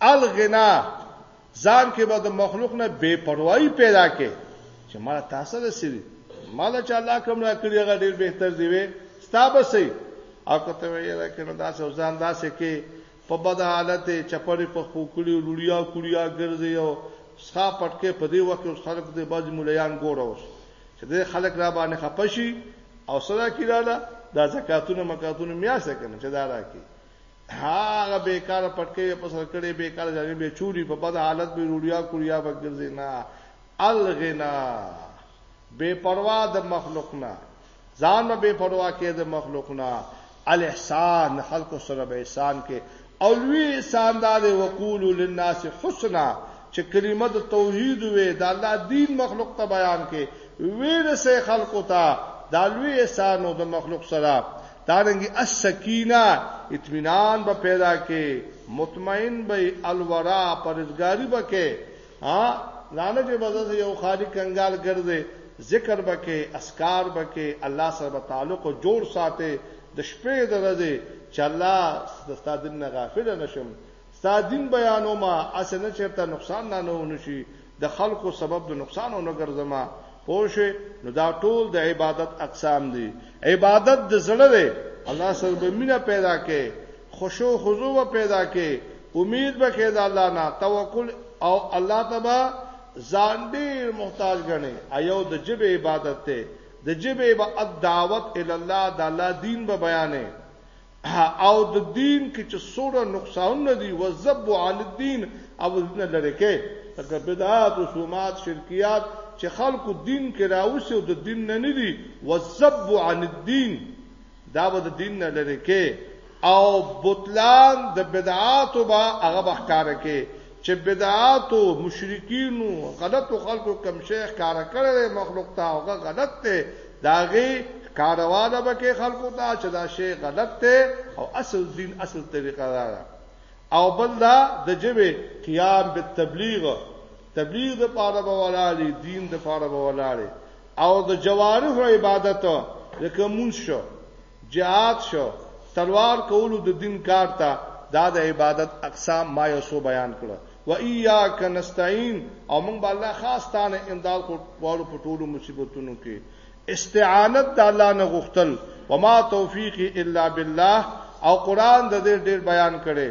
الغنا ځان کې به د مخلوق نه بے پروايي پیدا کې چې ما تاسو له سری مال چې الله کوم را کړی هغه ډیر بهتر دی وي ستابه سي او کته یې را کړو دا څو ځان داسې کې په بد حالت چپړې په خوکړي لوریا کړیا ګرځي او ښا پټکې په دې وخت کې خلک دې باج مليان ګوروس چې دې خلک را باندې خپشي او صدا کیراله دا زکاتونه مکاتونه میا سکنه چې دا راکې هغه بیکاره پټکې په سر کړي بیکاره ځانې به چوری په بد حالت به روړیا کوریا به ګرځي نه الغنا بے پروا د مخلوق نه ځان به بے پروا کې د مخلوق نه الاحسان خلق سره به احسان کې او لوی احسان دار وقول للناس حسنا چې کلمه د توحید وې د الله دین مخلوق ته بیان کې ویل سه خلق ته د لوی احسان او د مخلوق سره دارنګي السکینه اطمینان به پیدا کې مطمئن به الورا پرزګاری به کې ها لانه چې بزه یو خالي کنګال ګرځي ذکر به کې اسکار به کې الله سره تعلق او جوړ ساتي د شپې د ورځې چې الله ستاسو دین نه غافل نشم ستا دین بیانومه هسې نه چېرته نقصان رانه ونشي، د خلکو سبب د نقصان ونه ګرځمه، پوه شوې، نو دا ټول د عبادت اقسام دي، عبادت د زړه دی، الله سره به مینه پیدا کړې، خشوع خضوع به پیدا کړې، امید به کړې د الله نه، توکل او الله ته به ځان ډېر محتاج ګڼې، ایو د ژبې عبادت دی، د ژبې به الدعوت الی الله د الله دین به بیانې، او د دین کې چې څوره نقصانونه دي وذب علی الدین او دین لري کې لکه بدعات او سومات شرکیات چې خلکو دین کې راوسی او د دین نه نه دي وذب عن الدین دا به د دین نه لري کې او بطلان د بدعات او با هغه بخکار کې چې بدعات او مشرکین او غلط خلکو کم شیخ کار کړي مخلوق ته هغه غلط ته داغي کارواله به کې خلکو ته چې دا شی غلط دی او اصل دین اصل طریقه دا ده او بل دا د جبه قیام به تبلیغ تبلیغ د پاره به ولاړی دین د پاره به ولاړی او د جوارح عبادت لکه مونږ شو جهاد شو، تلوار کولو د دین کار ته، دا د عبادت اقسام ما یو څو بیان کړل، و ایاک نستعین او موږ به الله خاص تا نه امداد غواړو په ټولو مصیبتونو کې، استعانت د الله نه غوښتل، وما توفیقی الا بالله او قرآن د دې ډېر بیان کړی.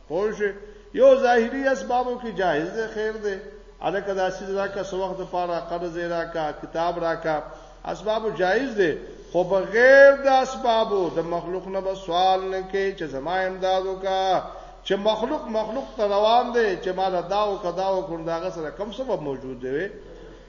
پوه شئ یو ظاهری اسبابو کې جایز دی خیر دی الکه دا سیز راکا سو وخت لپاره قرض راکا کتاب راکا اسباب جایز دي خو بغیر د اسبابو د مخلوق نه به سوال نه کوي چې زما امداد وکا چې مخلوق مخلوق ته روان دي چې ما دا او کدا او کنداغه سره کم سبب موجود دی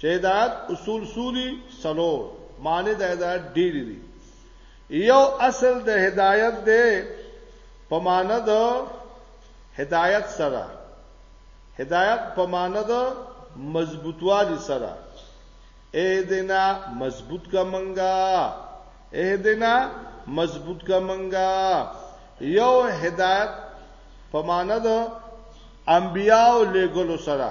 چې هدایت اصول سودي سلور معنی د هدایت ډیر دي یو اصل د هدایت دی په معنی د هدایت سره هدایت په معنی د مضبوطوالي سره اهدنا مضبوط کا منګه اهدنا مضبوط کا منګه یو هدایت په معنی د انبیاء لګلو سره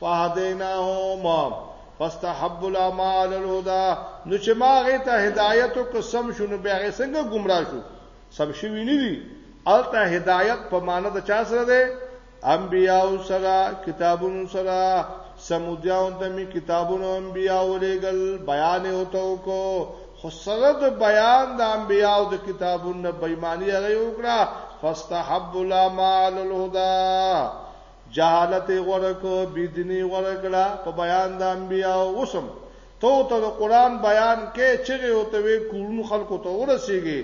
فهدیناهم فاستحب العمى على الهدى نو چې ما غي ته هدایت او قسم شونه بیا غي څنګه گمراه شو سم شي ویني دي الته هدایت په معنی د چا سره ده انبیاء سره کتابونو سره سمودیاو ته می کتابونو انبیاء ولېګل بیان او تو کو خو سره د بیان د انبیاء او د کتابونو بېمانه غي وکړه فاستحب العمى على الهدى جهالت غورکو بيدنی غورکړه په بیان د انبیا وسم تو ته د قران بیان کې چغه او ته وی کورونو خلکو ته ورسیږي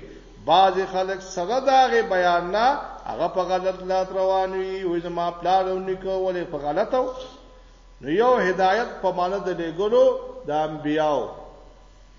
بعض خلک سره داغه بیان نه هغه په غلط لار روان وي او زما پلار او نیکو ولې په غلطو نو یو هدایت په معنی د لګلو د انبیاو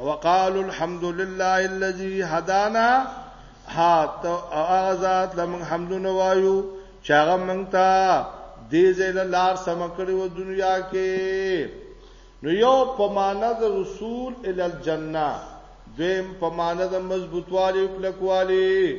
وقالو الحمد لله الذي هدانا ها ته آزاد لمن حمدونه وایو چې هغه مونږ ته دې زل لار سم کړو دنیا کې نو یو په معنا د رسول ال الجنه دیم په معنا د مضبوطوالي او کلکوالي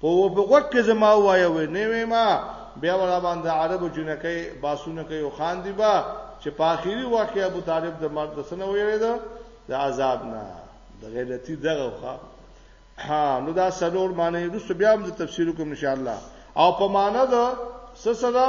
خو و په غوږ کې زما وایه وې نه وې ما بیا ولا باندې عربو جنکې باسونه کوي او خان دی با چې په اخیری وخت ابو طالب د مرد سره ویریدو د عذاب نه د غیرتی دغه خو ها نو دا سلور معنی رسو بیا هم تفسیر کوم ان شاء الله او په معنی د سسدا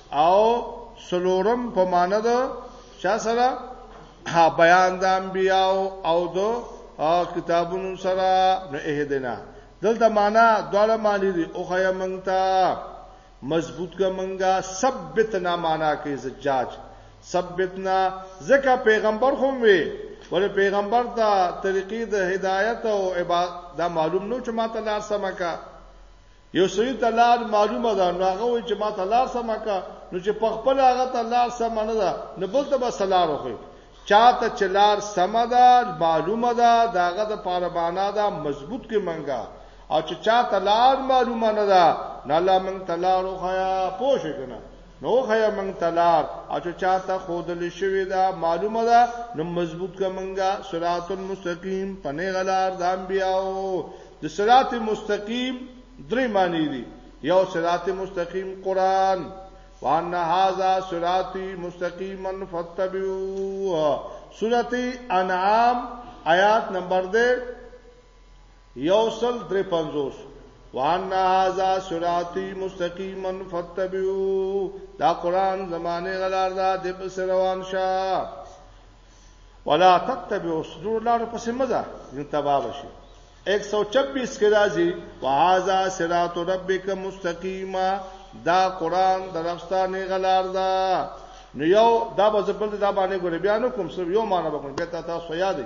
او سلورم په معنی د چا سره ها بیان د انبیا او د کتابونو سره نو اهدنا دلته معنا دواړه معنی دي او خیا منتا مضبوط کا منګه ثبتنا معنا کې زجاج ثبتنا زکه پیغمبر هم وي ول پیغمبر ته طریقې د هدایت او عبادت دا معلوم نو چې ماته لار سمکا یو سړي ته لار معلومه ده نو هغه وایي چې ما ته لار سمه کا نو چې په خپل هغه ته لار سمه نه ده نو بل ته به سلار وخی چاته چې لار سمه ده معلومه ده داغه د پاره معنا ده مضبوط کې منګه او چې چاته لار معلومه نه ده نه لا منګ تلارو خیا پوه شئ کنه نو خیا منګ تلار او چې چاته خودل شوی دا معلومه ده نو مضبوط کا منګه صراط المستقیم پنه غلار د انبیاو د صراط مستقیم درې معنی دي یو صراط مستقیم قران وان هاذا صراطی مستقیما فتبعوا سورته انعام آیات نمبر 2 یوسل درې پنځوس وان هاذا صراطی مستقیما فتبعوا دا قران زمانه غلار دا د پس روان شه ولا تتبعوا سجور لار پس مزه ان تباب شي 126 کې راځي وهذا صراط ربک مستقیما دا قران درفستانه غلار دا نو یو دا به زبل دا باندې ګور بیا نو کوم سر یو معنی به کوم به تاسو یادې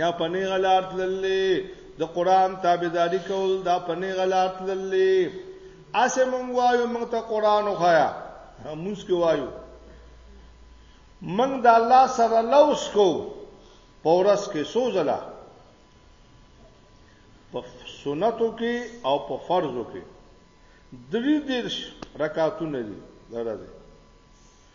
یا پنی غلار تللی د قران تابعداري کول دا پنی غلار تللی اسه مونږ وایو مونږ ته قران وخایا مونږ کې وایو مونږ د الله سره لوس کو پورس کې سوزلا په سنتو کې او په فرضو کې درې دیرش رکعاتونه دي درځي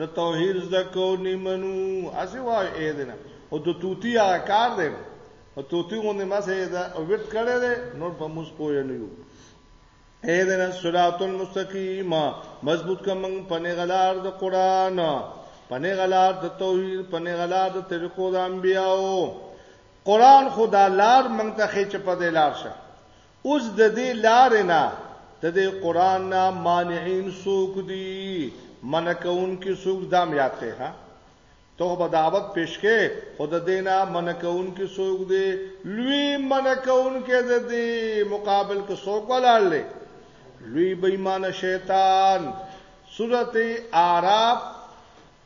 د توحید زده کو نیمنو اسی وای اې دنه او د توتی هغه کار دی او توتی غوندې مسه دا ورت کړی دی نور په موس پوه نه یو اې دنه صراط المستقیم مضبوط کمن پنه غلار د قران پنه غلار د توحید پنه غلار د طریقو د انبیاو قران خدا لار مونږ ته خېچ په دې لار شه اوس د دې لارې نه، د دې قرآن نه، مانعین څوک دي؟ منع کوونکي څوک؟ دا هم یاد کړئ ښه! ته خو به دعوت پېش کړې، خو د دې نه منع کوونکي څوک دي؟ لوی منع کوونکی د دې مقابل کې څوک ولاړ دی؟ لوی بې ایمانه شیطان. سورت اعراف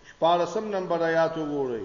شپاړسم نمبر آیات وګورئ.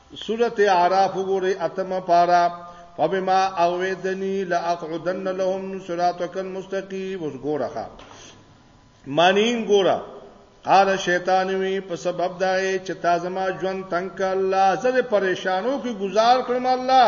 سورت اعراف وګورئ اتمه پارا فبما اغویتنی لاقعدن لهم صراطک المستقیم اوس ګورخه مانین ګورا قال شیطان وی په سبب دا چې تا زما ژوند تنگ الله زره پریشانو کې گزار کړم الله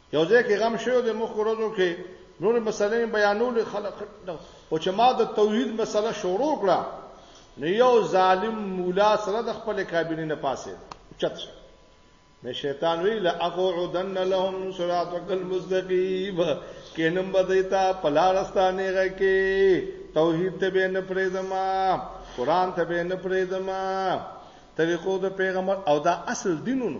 یو ځای کې غم شوی د مخ ورځو کې نور مسلې بیانول خلک او چې ما د توحید مسله شروع کړه نو یو ظالم مولا سره د خپل کابینې نه پاسه چت شه مې شیطان وی لا اقعدن لهم صراطک المستقیم کینم بدایتا پلارستانه غه کې توحید ته به نه پریدما قران ته به نه پریدما طریقو د پیغمبر او دا اصل دینونو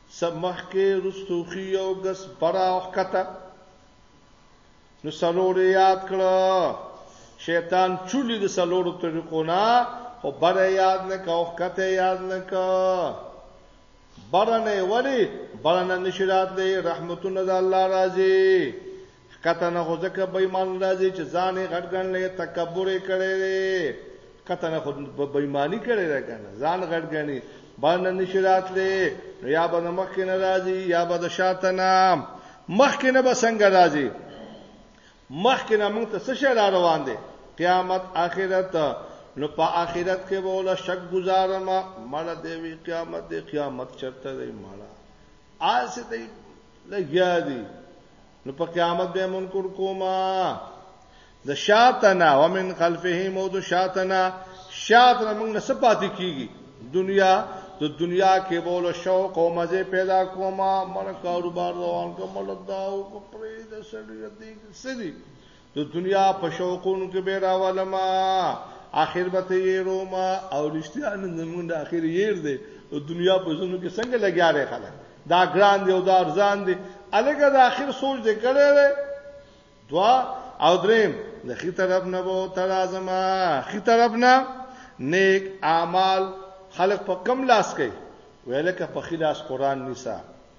څه مخکې رستو خي یو ګس برا وخته نو سلور یاد کړه شیطان چولی د سلور طریقو نه خو بر یاد نه کا وخته یاد نه کا برنه ولی برنه نشرات دی رحمتونه د الله راځي ښکته نه خو ځکه بېمانه راځي چې ځان یې غټ ګڼلی، تکبر یې کړی دی، ښکته نه خو بېماني کړې ده که نه، ځان غټ ګڼي، بر نه نه شي راتلی، نو یا به د مخکې نه راځي یا به د شاته نه، مخکې نه به څنګه راځي، مخکې نه موږ ته څه شی را روان دی، قیامت، اخرت، نو په اخرت کې به له شک ګزارم، مړه دی وي قیامت دی، قیامت چېرته دی مړه، هسې دی. لګیا دي نو په قیامت به منکر کوما د شاتنا ومن خلفه مو د شاتنا شاتنا موږ نه سپاتې کیږي دنیا د دنیا کې بوله شوق او مزه پیدا کوما مړ کاروبار روان کوم لداو کو پرې د سړی دې سړي د دنیا په شوقونو کې به راولما اخر به ته یې روما او رښتیا نن زمونږ د اخر یې دی او دنیا په زونو کې څنګه لګیا دی خلک دا ګران دی او دا ارزان دی الګا د اخر سوچ دې کړی دی دوا او دریم د خي طرف نه وو ترازما خي طرف نه نیک اعمال خلق په کم لاس کوي ویلکه په خلاص قران نساء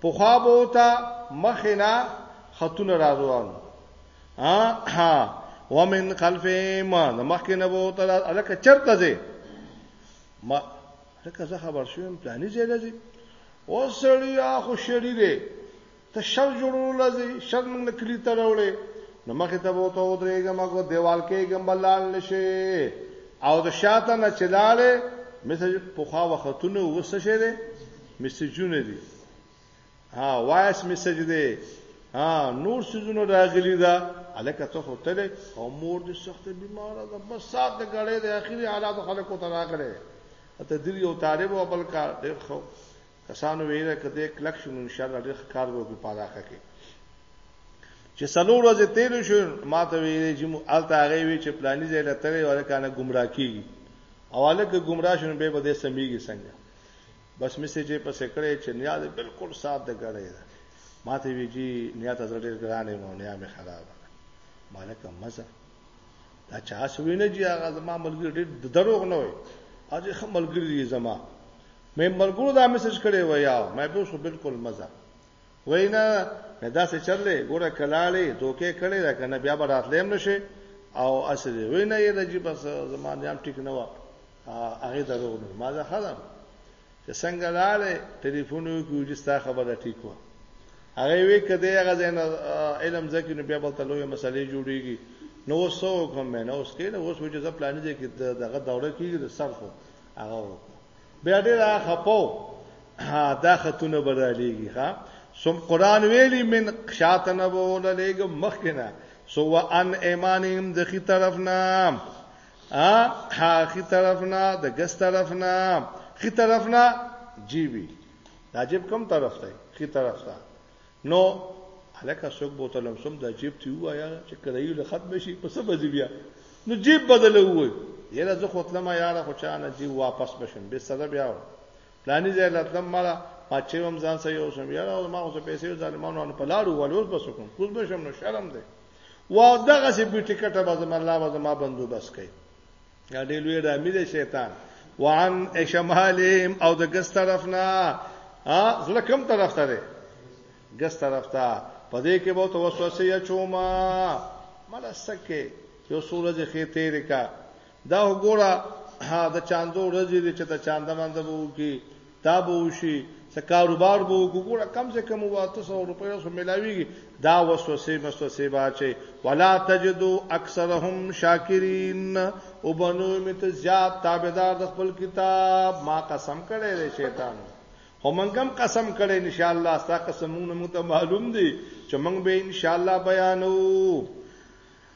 پخوا به ورته مخې نه خطونه را روان وو. ومن خلفهم د مخکې نه به ورته را هلکه چېرته ځې؟ ما هلکه زه خبر شوم پلاني ځای ته ځې. او سړیا خو شری دی ته شر جوړول لازم شر موږ نه کلی ته راوړې نو مخې ته وته ودرېږم هغه دیوال کېږم بلال نشي او د شاته نه چلاله مثل په خوا وختونه وسه شه میسجونه دي ها وایس میسج دی ها نور سيزونه راغلي دا الکه ته هوتل او مور دې سخت بیمار ده بس سات د غړې د اخیری حالات خلکو ته راغلي ته دې یو طالب او بل کار ډېر خو کسانو ویره کده کلک شون ان شاء الله ډېر کار وکړي په علاقه کې چې سلور ورځې تیر شو ما ته ویلې چې مو الته هغه وی چې پلاني ځای لته وی ورکانه گمراه کیږي اواله کې گمراه شون به بده سميږي څنګه بس میسج یې پسې کړی چې نیا دې بالکل صاف د ګړی ده ما ته وی جی نیا ته زړه ډېر ګران یم او نیا مې خرابه ده مالکه مزه دا چا سوی نه جی هغه زما ملګری ډېر د دروغ نه وي او چې خپل ملګری دی زما مې ملګرو دا میسج کړی و یا مې به اوس بالکل مزه وینا نه دا څه چللې ګوره کلالې دوکې کړې دا کنه بیا به راتلم نشي او اصلي وینا یې د جی بس زما نیم ټیک نه و هغه دروغ نه ما ځه خدام چې څنګه لاله ټلیفون وکړو چې ستا خبره ټیک و هغه وی کده هغه زین علم زکه نو بیا بلته لوی مسلې جوړیږي نو وسو کوم نه اوس کې نو اوس وجه ځپلان دي کې دغه دوره کېږي د صرف هغه بیا دې را خپو دا خاتونه بدلېږي ها سم قران ویلی من شاته نه بوله لګ مخکنه سو ان ایمانیم د خي طرف نه ا ها خي طرف نه د ګس طرف نه خي طرف نه جی وی دا جیب کم طرف ته خي طرف ته نو الکه څوک بوته لمسم د جیب تی وایا چې کله یو له ختم شي په څه بځي بیا نو جیب بدل وای یره زه خوتلم یاره خو چا نه جیب واپس بشم به سره بیا پلاني ځای لاتلم مالا ما چې هم ځان سره یو سم یاره ما خو پیسې ظالمانو په لاړو ولور بسوم کوز بشم نو شرم دی واو دغه سي به ټیکټه به زما الله به زما بندوبس کوي دا ډېر لوی رامي دی شیطان وعن شمالهم او د ګس طرف نه ا زړه کم طرف ته دی ګس طرف ته پدې کې به توسوسه یا چوما مله سکه یو سورج خې تیرې کا دا وګوره ها د چاندو ورځې دې چې ته چانده مانده به وکي دا به وشي څه کاروبار به وګوره کم سے کم واته 100 روپۍ سو ملاويږي دا وسوسه مسوسه باچي ولا تجدو اکثرهم شاکرین او بنو مت زیات تابعدار د خپل کتاب ما قسم کړي دی شیطان همنګم قسم کړي ان شاء الله ستا قسمونه مو ته معلوم دي چې موږ به ان شاء الله بیانو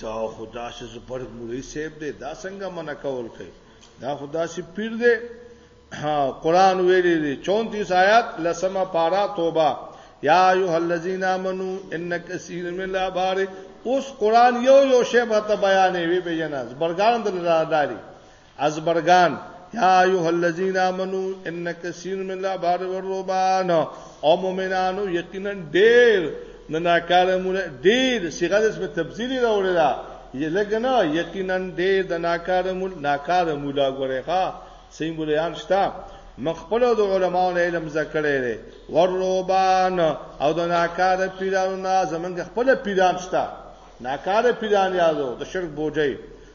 دا خدا سے زبرګ مولوی صاحب دی دا څنګه منع کول کوي دا خدا سے پیر دی قران ویلي دی 34 آیات لسمه پارا توبه یا ایه الذین آمنو ان کثیر من الابار اوس قران یو یو شی به ته بیانې وی به جناز برګان د لاداری ازبرګان یا ایها الذین آمنو ان کثیر من الابار والربان او مؤمنانو یقینا ډیر نه ناکاره مونږ ډیر صيغه د اسم تفصیلی راوړی دا یلګنا یقینا ډیر د ناکاره مول ناکاره مولا غره ښا سیم بولیان شتا مخبل د علماو نه علم زکړې لري وروبان او د ناکاره پیرانو نه زمونږ خپل پیران شتا ناکاره پیران یادو د شرک بوجي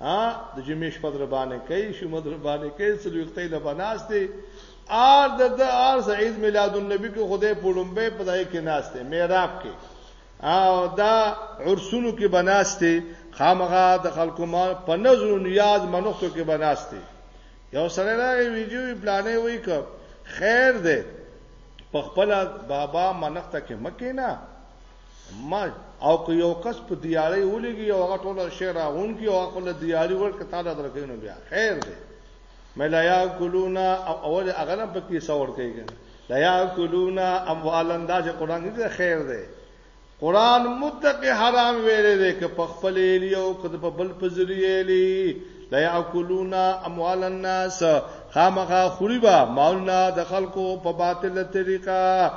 ها د جمعې شپه در باندې کوي شو مدر باندې کوي سلوختې له بناسته ار د د ار سعید میلاد النبی کو خدای پړمبه پدای کې ناشته میراب کې او دا عرسونو کې بناسته خامغه د خلکو ما په نظر او نیاز منوختو کې بناسته یو سره راغی ویډیو پلانې وای ک خیر ده په خپل بابا منخته کې مکه نه ما او که یو کس په دیاري ولګي او هغه ټول شی راغون کی او خپل دیاري ورکړه تعالی درکې نو بیا خیر دی مې لا یاکلونا او اول اغلم په کې څور کوي لا یاکلونا اموالن دا چې قران کې خیر دی قران متق حرام ویلې دی که په خپل الی او که په بل په ذریعه الی لا یاکلونا اموال الناس خامخا خریبا مالنا د خلکو په باطل طریقه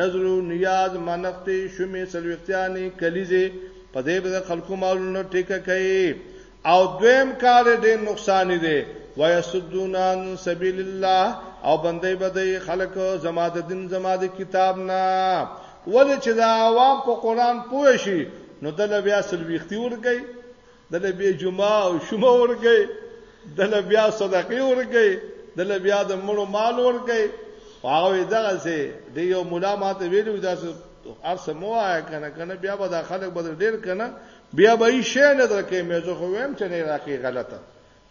نظر و نیاز منختې شومې څلوېښتیانې کلیزې په دې به د خلکو مالونه ټیکه کوي او دویم کار ډېر نقصان دی ويسدون عن سبيل الله او بندي بدي خلق زما د دین زما د کتاب نه ولې چې دا عوام په قران پوه شي نو دل بیا سلويختي ورګي دله بیا جمعه او شومه ورګي دله بیا صدقې ورګي دله بیا د مړو مال ورګي هغه دغه سي د یو مولا ماته ویلو داسې ارس مو آیا کنه کنه بیا به د خلک بدل ډیر کنه بیا به یې شې نه درکې مې زه خو ویم چې نه راکې غلطه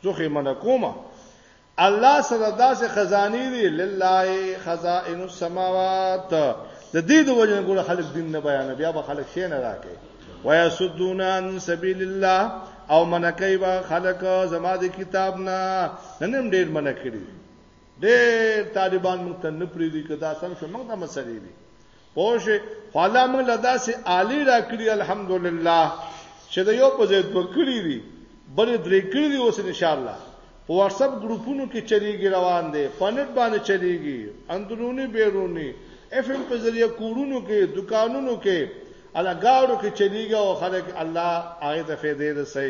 زه خې من کومه الله سره داسې خزاني دي لله خزائن السماوات د دې د وجه ګور خلک دین نه بیان بیا به خلک شي نه راکې ويسدون عن سبيل الله او منکای با خلک زما د کتاب نه ننم ډیر منکړي ډیر طالبان مونږ ته نه پریدي کدا سم شو مونږ ته مسلې دي پوه شئ خو الله موږ له داسې عالي راکړي الحمدلله چې د یو په ځای دوه کړي دي بلې درې کړي دي اوس انشاءالله په واتساپ ګروپونو کې چلیږي روان دي په نت باندې چلیږي اندرونی بیرونی اف ام په ذریعہ کورونو کې دکانونو کې الګاړو کې چلیږي او خلک الله هغه ته فائدې رسي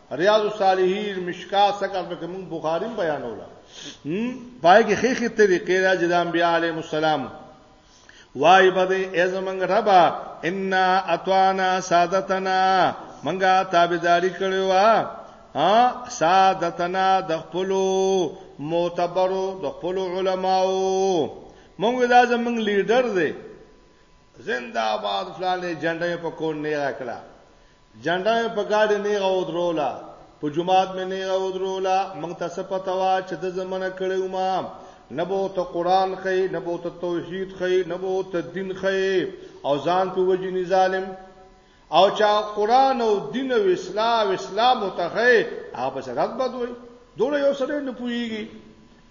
ریاض الصالحین مشکات سکه په موږ بخاری بیانوله پای کې خېخې طریقې را جدام بیا علیهم السلام وای بده ای زمنګ ربا ان اتوانا سادتنا منګه تابعداري کړو ها سادتنا د خپل معتبرو د خپل علماو مونږ دا زمنګ لیډر دی زنده آباد فلانه جنډه په کون نه راکړه جنډه مې په ګاډې نیغه ودروله، په جومات مې نیغه ودروله، موږ ته څه پته وه چې ده زه منع کړی وم، نه به ورته قرآن ښیې، نه به ورته توحید ښیې، نه به ورته دین ښیې او ځان پرې وژني ظالم. او چې هغه قرآن او دین او اصلاح او اسلام ورته ښیې، هغه پسې رد بد وایي، دومره یو سړی نه پوهېږي،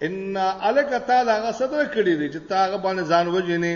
ان هلکه تا له هغه څه درکړي دي چې ته هغه باندې ځان وژنې.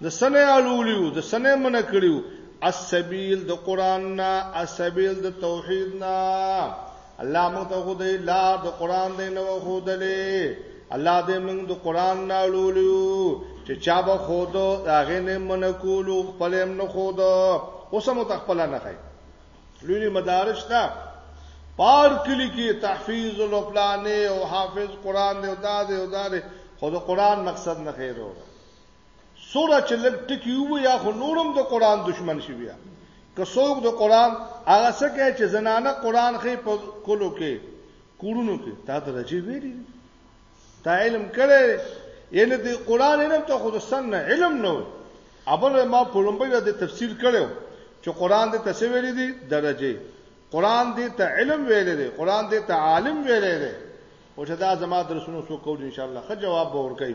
د څه نه اړولي وو، د څه نه یې منع کړي وو؟ السبیل د قرآن نه، السبیل د توحید نه. الله موږ ته وښودی لار د قرآن دی نه وښودلې. الله دې موږ د قرآن نه اړولي وو چې چا به ښوده د هغې نه منع کولو خپل هم نه ښوده اوس هم ورته خپله نه ښایي لوی لوی مدارس شته په هر کلي کې تحفیظ او پلانې او حافظ قرآن دی او دا دی او دا دی خو د قرآن مقصد نه ښیي وروره سوره چې لږ ټکی ویا خو نورم د قران دشمن شي بیا که څوک د قران هغه څه کوي چې زنانه قران خې په کولو کې کورونو کې تا ته راځي ویلي تا علم کړي یعنی د قران علم ته خود سن نه علم نه وي اول ما په لومبۍ د تفسیر کړو چې قران د تسویل دي درجه قران دې ته علم ویلې دي قران دې ته عالم ویلې دي او چې دا زما درسونو سو کول ان شاء الله خه جواب به ورکړي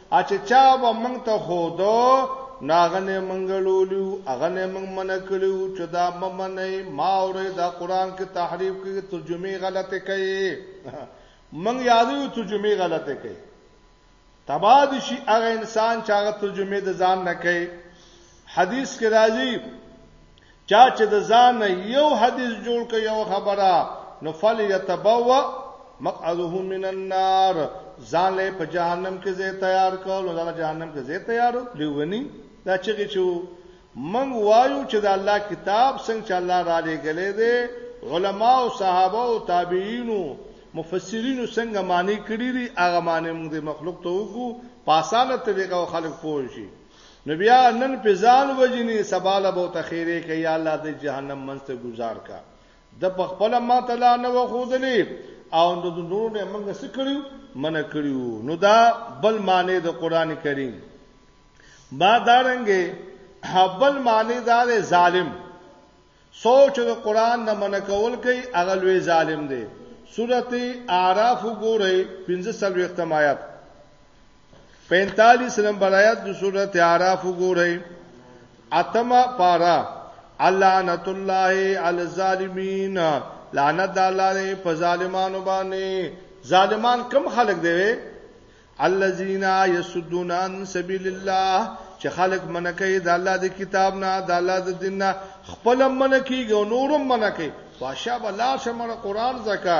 اچې چا به موږ ته خودو نو هغه نه موږ لولیو هغه نه موږ منع کړیو چې دا به منئ ما اورې دا قران کې تحریف کوي ترجمه غلطه کوي موږ یادو ترجمه غلطه کوي تبا دي شي هغه انسان چې هغه ترجمه د ځان نه کوي حدیث کې راځي چا چې د ځان یو حدیث جوړ کړ یو خبره نو فل یتبوا مقعده من النار ځان له په جهنم کې زه تیار کړ نو ځان جهنم کې زه تیارو لیونی دا چې چې من وایو چې د الله کتاب څنګه چې الله را لګلې دي علما او صحابه او تابعین او مفسرین څنګه معنی کړی دي هغه معنی موږ د مخلوق ته وګو په اسانه طریقه خلک پوه شي نو بیا نن په ځان وجنی سباله بو تخیره کوي یا الله د جهنم منځ ته گزار کا د په خپل ما تعالی نه وخودلی او د نور نه موږ څه کړیو من کړیو نو دا بل معنی د قران کریم با دارنګې حبل معنی دا ظالم څوک چې د قرآن نه منع کول کوي هغه لوی ظالم دی سورت اعراف وګورئ پنځه څلوېښتم آیات پینتالیس نمبر آیات د سورت اعراف وګورئ اتمه پارا اللعنت الله علی الظالمین لعنت الله په ظالمانو باندې ظالمان کم خلق دی الذين يسدون عن سبيل الله چې خلق منکې د الله د کتاب نه د الله د دین نه خپل منکې او نورم منکې واشه بلا شمر قران زکا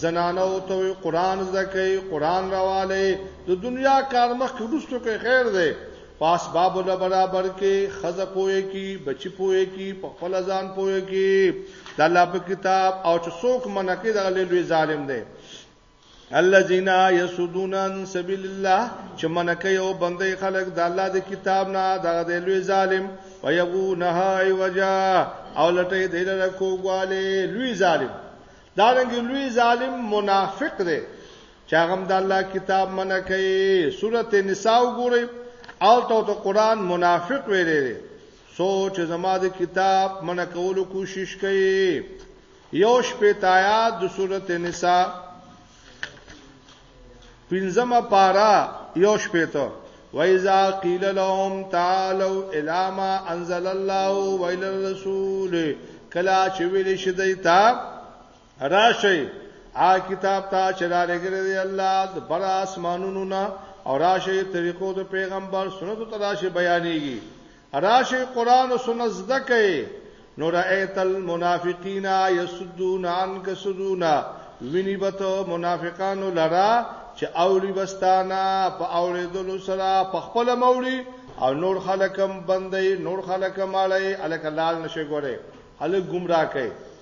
زنانو ته قران زکې قران راواله د دنیا کار مخ کې رسو کې خیر دی پاس باب له برابر کې خزه پوي کې بچي پوي کې په خپل ځان پوي کې د الله په کتاب او چې څوک منکې د لوی ظالم دی الذين يسدون عن سبيل الله چې منکه یو بندي خلق د الله د کتاب نه دغه د لوی ظالم ويبونها وجا او لټي د لره کوواله لوی ظالم دا رنګ لوی ظالم منافق دی چې هغه د الله کتاب منکه سورته نساء وګورئ او ته ته قران منافق ویلې سوچ زما د کتاب منکولو کوشش کوي یو شپېته آیات د سورته نساء پنځمه پارا یو شپېته وایذا قیل لهم تعالوا الی ما انزل الله و الی الرسول کلا چې ویل شي دیتا راشي آ کتاب ته چلاله ګرځي الله د بر اسمانونو نه او راشي طریقو د پیغمبر سنت ته راشي بیانېږي راشئ قرآن او سنت زده کړئ نو رأیت المنافقین یسدون عنک سدونا ویني بته منافقانو لرا چې اولی بستانا په اوریدلو سره په خپل مولی او نور خلکم بندي نور خلکم مالای الک لال نشه ګوره هله گمراه کوي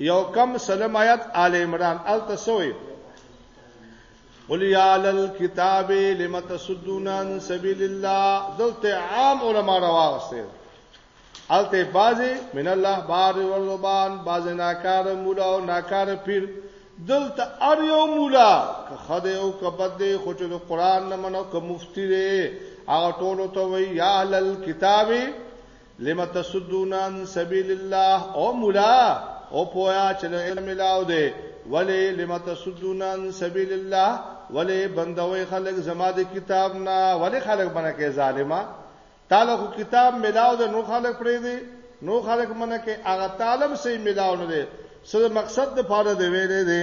یو کم سلم آیت آل عمران الته سوې قل یا للکتاب لم تصدون عن سبیل الله دلته عام علما راوسته الته بازي من الله بار وربان باز ناکار مولا او ناکار پیر دلته ار یو مولا که خدای او کبد دی خو چې قرآن نه منو که مفتی دی هغه ټولو ته وی یا للکتاب لم تصدون عن سبیل الله او مولا او پویا چې له علم ملاو دی ولی لم تصدون عن سبیل الله ولی بندوي خلک زما د کتاب نه ولی خلک باندې کې ظالما تعالی خو کتاب ملاو دی نو خلک پرې دی نو خلک منه کې هغه تعلم سي ملاو نه دی سره مقصد د پاره دی ویلې دی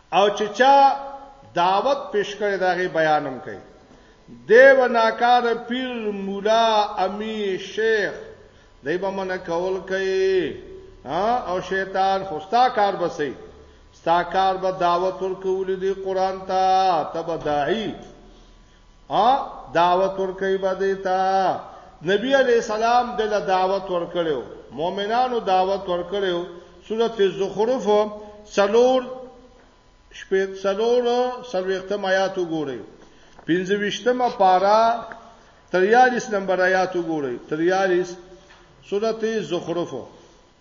او چې چا دعوت پیش کړی دا غي بیان هم کوي دی و ناکار پیر مولا امی شیخ دی به من کول کوي او شیطان خوستا کار بسې ستا کار به دعوت ورکول دي قران ته تب داعی ا دعوت ورکوي به دیتا نبی علی السلام دله دعوت ورکړو مؤمنانو دعوت ورکړو سورته زخرف څلور شپږ څلور سلوختم آیات وګورئ 25مه پارا 43 نمبر آیات وګورئ 43 سورته زخرف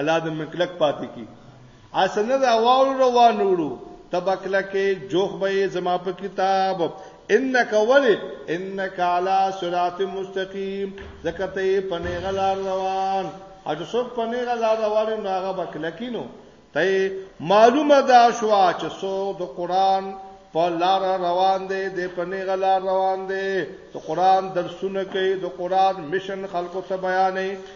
الله د مکلک پاتې کی اسنه دا واو روان وړو تبکله کې جوخ به زما په کتاب انک ولی انک علی صراط مستقیم زکته پنه غلار روان اج څوک پنه غلار روان نو هغه بکله کینو ته معلومه دا شو چې سو د قران په لار روان دی د پنی غلار روان دی د قران درسونه کوي د قران مشن خلکو ته بیانې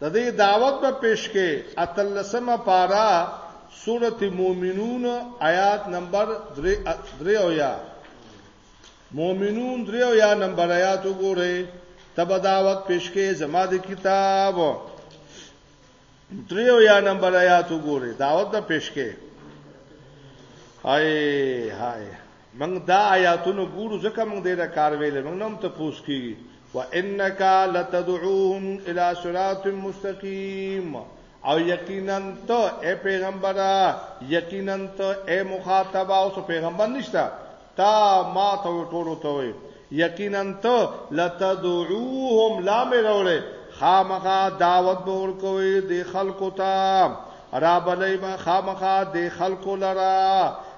د دې دعوت په پیش کې اتلسمه پارا سورت مومنون آیات نمبر درې او یا مومنون درې او یا نمبر آیات وګورئ تب دعوت پیش کې زما د کتاب دریو یا نمبر آیات وګوره دعوت د پیش کې هاي هاي موږ دا آیاتونه ګورو ځکه موږ دې نه کار ویلې موږ نوم ته پوس کیږي وانک لتدعوهم الى صراط مستقيم او یقینا ته اے پیغمبره یقینا ته اے مخاطب او څو پیغمبر نشته تا ما ته ټول ته وي یقینا ته لتدعوهم لا مې راولې خامخا دعوت به ورکوي د خلکو ته را بلې ما خامخا د خلکو لرا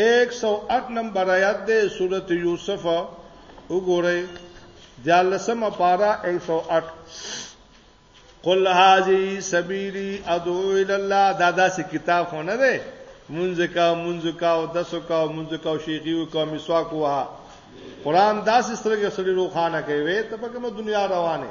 ایک سو اټ نمبر آیت دی سورت یوسف وګورئ دیارلسمه پارا ایک سو اټ قل هذه سبیلی ادعو الی الله دا داسې کتاب خو نه دی منځ کا منځ کا او دسو کا او منځ کا او شیخی او کا مسواک وها قران داسې سترګې سړي روخانه کوي ته په کومه دنیا روانه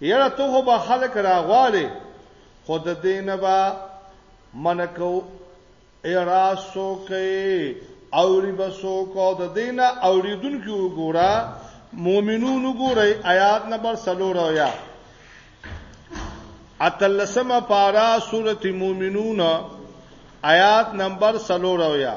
یاره ته خو به خلک راغواړې خو د دې نه به منع کوو اعراض څوک اوری به څوک او د دې نه اوریدونکي وګوره مؤمنون وګوره آیات نمبر 3 یا اتلسمه پارا سورته مؤمنون آیات نمبر 3 یا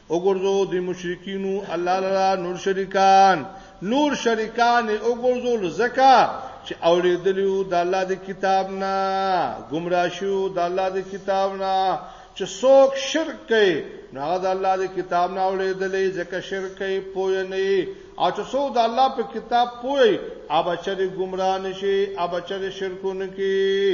وګرځو د مشرکینو الله لرا نور شریکان نور شریکان وګرځو لزکا چې اوریدلیو د الله د کتاب نه گمراه شو د الله د کتاب نه چې څوک شرک کوي نو هغه د الله د کتاب نه اوریدلې ځکه شرک کوي پوی نه او چې څوک د الله په کتاب پوی ابچره گمراه نشي ابچره شرکونه کوي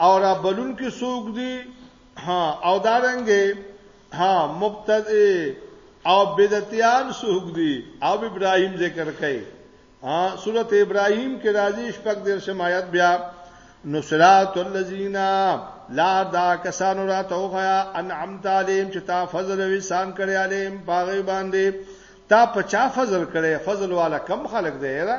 او را بلون کې سوق دي ها او دارنګې ها مبتدی او بدعتيان سوق دي او ابراهيم ذکر کوي ها سورته ابراهيم کې راځي شپږ دیر شمایت بیا نصرات الذین لا دا کسانو را توغیا انعمت علیم چې تا فضل او احسان کړی علیم پاغه باندې تا پچا فضل کړي فضل والا کم خلق دی را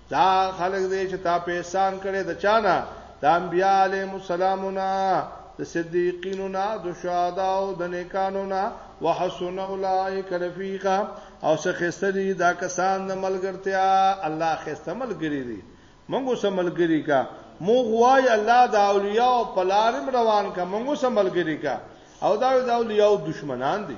دا خلک دی چې تا په احسان کړي د چانه د انبیاء علیهم السلامونه د صدیقینو نه د شهدا او د نیکانو نه وحسن اولائک رفیقا او څه خستری دا کسان د ملګرتیا الله خسته ملګری دی موږ سم ملګری کا مو غوای الله د اولیاء او پلارم روان کا موږ سم ملګری کا او دا د اولیاء دشمنان دي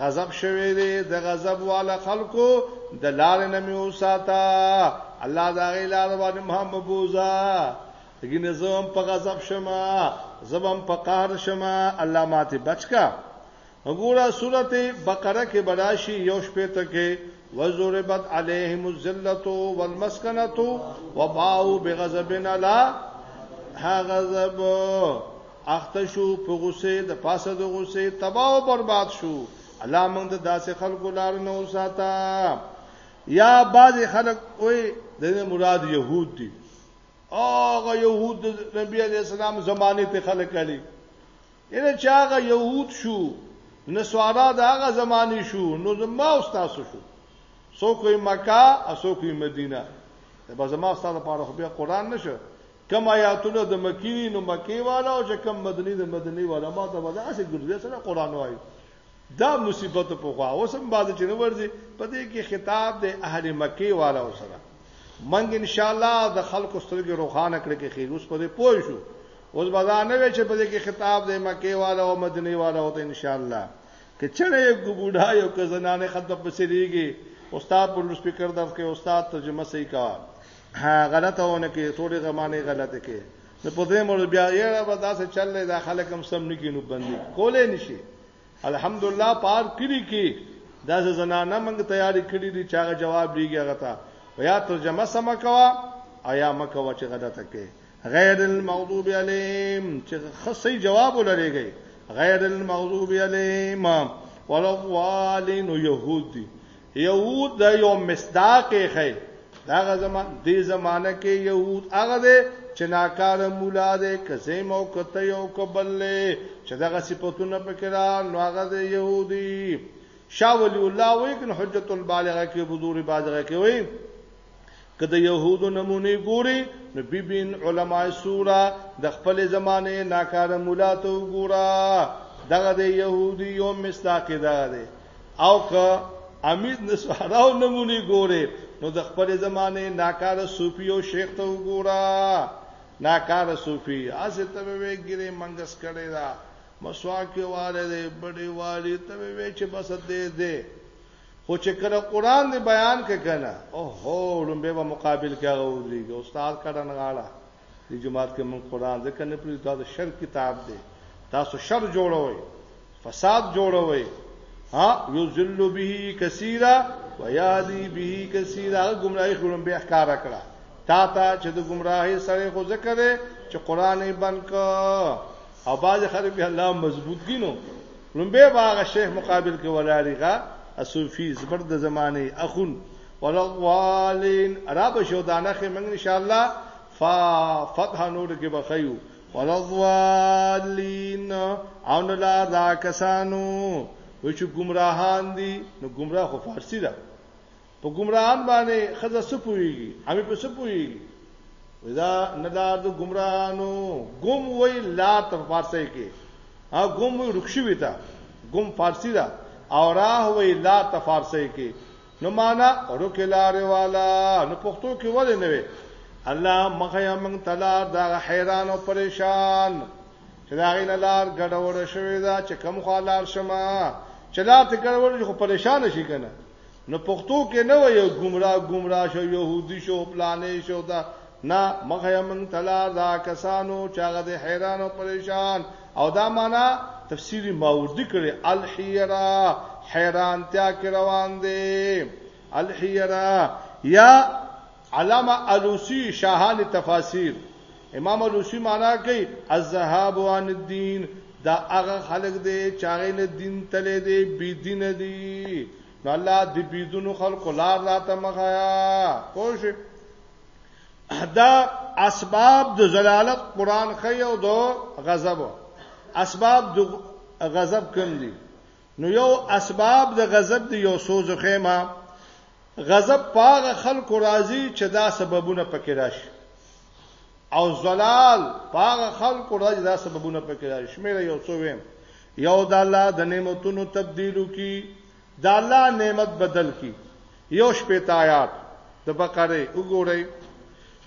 غضب شوی دی د غضب والا خلکو د لارې نه مې وساته الله دا غي لار باندې ما مبوزا ګین زم په غضب شمه زبم په قهر شمه الله ماته بچکا وګوره سورته بقره کې براشي یو شپه ته کې وزربت عليهم الذلة والمسكنة وباو بغضب لا غضب اخته شو په غصه د پاسه د غصه تباہ او برباد شو الله موږ د داسې خلکو لار نه وساته یا بعض خلک وې د مراد يهود دي هغه يهود د نبی عليه السلام زمانه ته خلک علي یره چې هغه يهود شو نسوارا د هغه زمانه شو نو زما او تاسو شو سو کوئی مکه او سو کوئی مدینه دا زما او تاسو لپاره خو بیا قران نشو کوم آیاتونه د مکی وی نو مکی والا او چې کوم مدنی د مدنی والا ما ته ودا سه ګرځي سره قران وایي دا مصیبت په خوا اوس هم باز چې نو ورځي په دې کې خطاب د اهل مکی والا سره منګ ان شاء الله د خلکو سترګې روخانه کړې کې خیر اوس په دې پوه شو اوس باز نه وی چې په دې کې خطاب د مکی والا او مدنی والا او ته ان شاء الله کې چنه یو ګبوډا یو کزنانه خطب پسې لريږي استاد پر سپیکر درس کې استاد ترجمه صحیح کا ها غلطه ونه کې ټولې غمانه غلطه کې نو په دې مړ بیا یې به داسې چل نه دا خلک هم سم نه کینو بندي کولې نشي الحمدلله پار کړی کې دا زنانه موږ تیاری کړی دي چې هغه جواب دیږي هغه ته یا ترجمه سم کوا ایا مکه و چې غلطه کې غیر المغضوب علیهم چې خصي جواب ولريږي غیر المغضوب علیهم ولا الضالین یهودی یهود د یو مصداق خې داغه زمان دې زمانہ کې يهود هغه دې چې ناکار مولا دې کسې مو کته یو کبلې چې دغه صفاتونه پکې را نو هغه دې يهودي شاه ولی الله وکن حجت البالغه کې بدور بازغه کې وي که د يهودو نمونه ګوري نو بيبين علماء سورا د خپل زمانه ناکار مولا ته وګورا دغه د يهودي یو مستاق دغه دی او که امید نسواراو نمونه ګوري نو د خپل زمانه ناکار صوفي او شیخ ته وګورا ناکار صوفي اسه ته وګړي منګس کړي دا مسواک واله دې بډي والی ته وی چې بس دې دې خو چې کله قران دی بیان کې کنه او هو لومبه به مقابل کې هغه ودرېږي استاد کړه نه غاړه د جماعت کې مون قران ځکه نه پری دا د شر کتاب دی تاسو شر جوړوي فساد جوړوي ها یذل به کثیرا ویادی به کثیرا گمراهی خورم به احکار کړه تا ته چې د گمراهی سره خو ذکر چې قران بند کړه او باز خلک به الله مضبوط کینو لومبه باغ شیخ مقابل کې ولاړیغه اصوفی زبر د زمانه اخون ولوالین عرب شو دانه کې موږ ان شاء الله فتح نور کې بخیو ولوالین او نه لا دا کسانو و چې گمراهان دي نو گمراه خو فارسی ده په ګمراهان باندې خزه څه پويږي همي په څه پويږي ودا نه لار د ګمراهانو ګم وای لار تر فارسی کې ها ګم وای رخصي وي تا ګم فارسی دا او راه وای لار تر فارسی کې نو معنا رک لار والا نو پښتو کې ولې نه وي الله مخه موږ تعالی دا حیران او پریشان چې دا غي لار ګډوډ شوی دا چې کم خالار شمه چې لار ته ګډوډ خو پریشان شي کنه نو پښتو کې نه وایو ګمرا ګمرا شو يهودي شو پلانې شو دا نه مخه من تلا دا کسانو چاغه د حیران او پریشان او دا معنا تفسیر ماوردی کړي الحیرا حیرانتیا کې روان دي الحیرا یا علامه الوسي شاهانه تفاسیر امام الوسي معنا کوي، الذهاب عن الدين، دا هغه خلک دی چې هغه له دین تللی دی، بې دینه دي، نو الله د بې دینو خلکو لار راته مه ښیه، پوه شوې؟ دا اسباب د ضلالت قران خي او د غضب اسباب د غضب کوم دي نو یو اسباب د غضب دی یو سوز خیمه غضب په هغه خلکو راځي چې دا سببونه پکې راشي او زلال په هغه خلکو راځي دا سببونه پکې راشي شمیره یو څو ویم یو د الله د نعمتونو تبدیلو کی د الله نعمت بدل کی یو شپې آیات د بقره وګورئ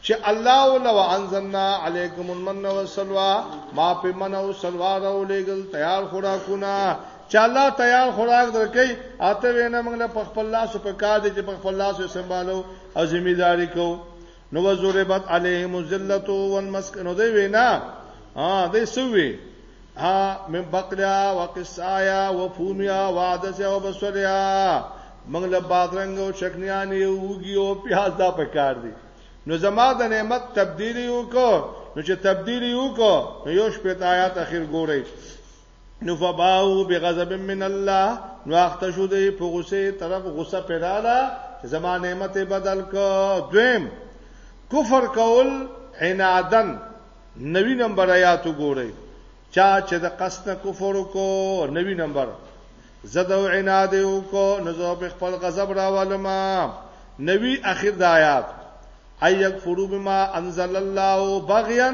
چې الله ولو انزلنا علیکم المن والسلوى ما په من او سلوا راولېګل تیار خوراکونه چې الله تیار خوراک درکې اته وینا موږ له خپل لاس په کار دي چې خپل لاس یې سمبالو او ذمہ داری کو نو وزوربت علیهم الذلت والمسکنه دی وینا ها دې سوې ها من بقلیا و قصایا و فومیا و عدسیا و بسولیا منګ له بادرنګ او چکنیان یوږي او پیاز دا پکار دي نو زما د نعمت تبدیلی یو کو نو چې تبدیلی یو کو نو یو شپه آیات اخر ګورئ نو فباو بغضب من الله نو اخته شو دی په غصه طرف غصه پیدا ده زما نعمت بدل کو دویم کفر کول عنادن نوی نمبر آیات وګورئ چا چې د قصد کفر کو نوی نمبر زدو عناد کو نزو په خپل غضب راولما نوی اخر د آیات ايک فرو بما انزل الله بغيا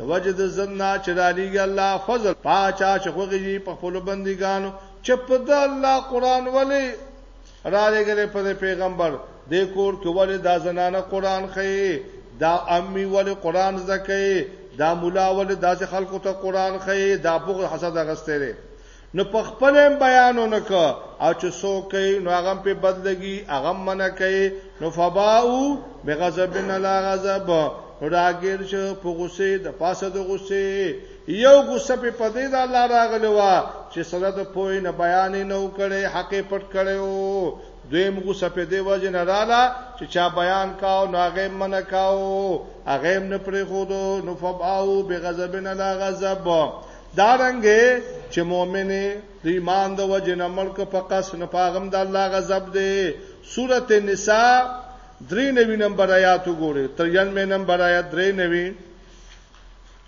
وجد زنا چراليګ الله فضل پاچا چې خوږي په خپل بندګانو چې په د الله قران ولې رالېږلې په دې پېغمبر دې کور کې ولې دا زنانه قرآن ښیې دا امي ولې قرآن زده کوي دا مولا ولې داسې خلکو ته قرآن ښیې دا بغض حسد اغستی دی نو په خپل هم بیان ونکړه او چې څوک کوي نو هغه په بد لګي هغه منع کوي نو فباو بغضب نه لا غضب راګیر شو په غصه د پاسه د غصه یو غصه په پدې د الله راغلی و چې سره د پوی نه بیان نه وکړي حق پټ کړي او دویم غصه په دې وجه نه رااله چې چا بیان کاو نو هغه من کاو هغه نه پرې خو دو نو فباو بغضب نه لا غضب دارنګه چې مؤمنه د ایمان د وجه نه ملک په قص نه پاغم د الله غضب دی سورته نساء 93 نمبر آیات وګوره 93 نمبر آیات 93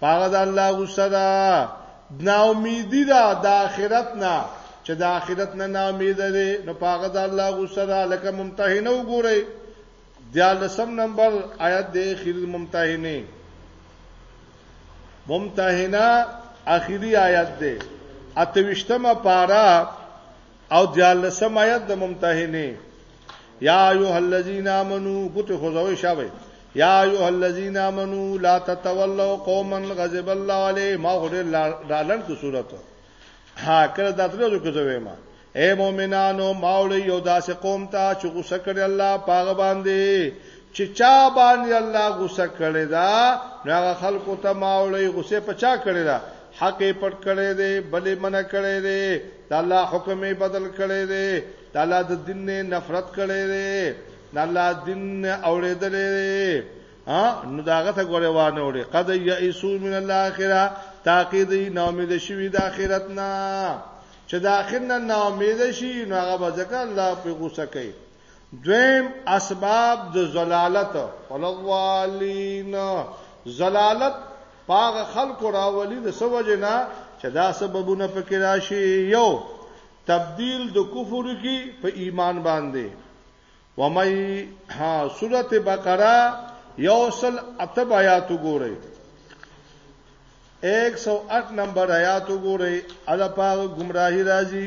پاغه د الله غصه ده نا امیدی ده د آخرت نه چې د آخرت نه نا امید ده نو پاغه د الله غصه ده لکه ممتحنه وګورئ دیالسم نمبر آیت د اخیر ممتحنه ممتحنه اخیری آیت ده اتوشتمه پارا او دیالسم آیت د ممتحنه یا ایها الذین آمنو ګوت خوځوي شاوي یا ایها الذین آمنو لا تتولوا قوما غضب الله علیهم ما غره دالن کو صورت ها کړه د ترلو کو زوی ما اے مؤمنانو ماولی یو داسې قوم ته چې غوسه کړي الله پاغه باندې چې چا باندې الله غوسه کړي دا هغه خلکو ته ماولی غوسه پچا کړي دا حق یې پټ کړی دی بلې منع کړی دی د الله حکم یې بدل کړی دی د الله د دین نه نفرت کړی دی د الله دین اوریدل دی ها نو داغه ته ګوره وانه وړي قد یئسو من الاخره تاکي دی نو امید شوی د اخرت نه چې د اخر نه نو امید شي نو هغه به ځکه الله په غوسه کوي دویم اسباب د زلالت ولوالین زلالت په هغه خلکو راولي د څه وجې نه چې دا سببونه پکې راشي یو تبدیل د کفر کی په ایمان باندې ومای ها سورته بقره یوصل اتب آیات وګورئ 108 نمبر آیات وګورئ ادا پاغه گمراهی راځي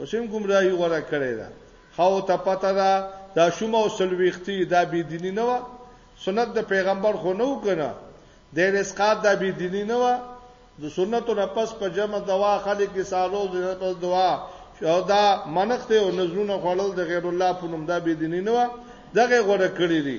وسیم ګمراهي غوړه کړی دا خو ته پته ده دا شوم او سلويختی دا بی دینی نه و سنت د پیغمبر خو نه وکنه د رسقات دا بی دینی نه و د سنتو نه پس په جمع دوا خلک سالو د پس دوا او دا منخته او نزونه خړل د غیر الله په نوم دا بی دینی نه و دغه غوړه کړی دی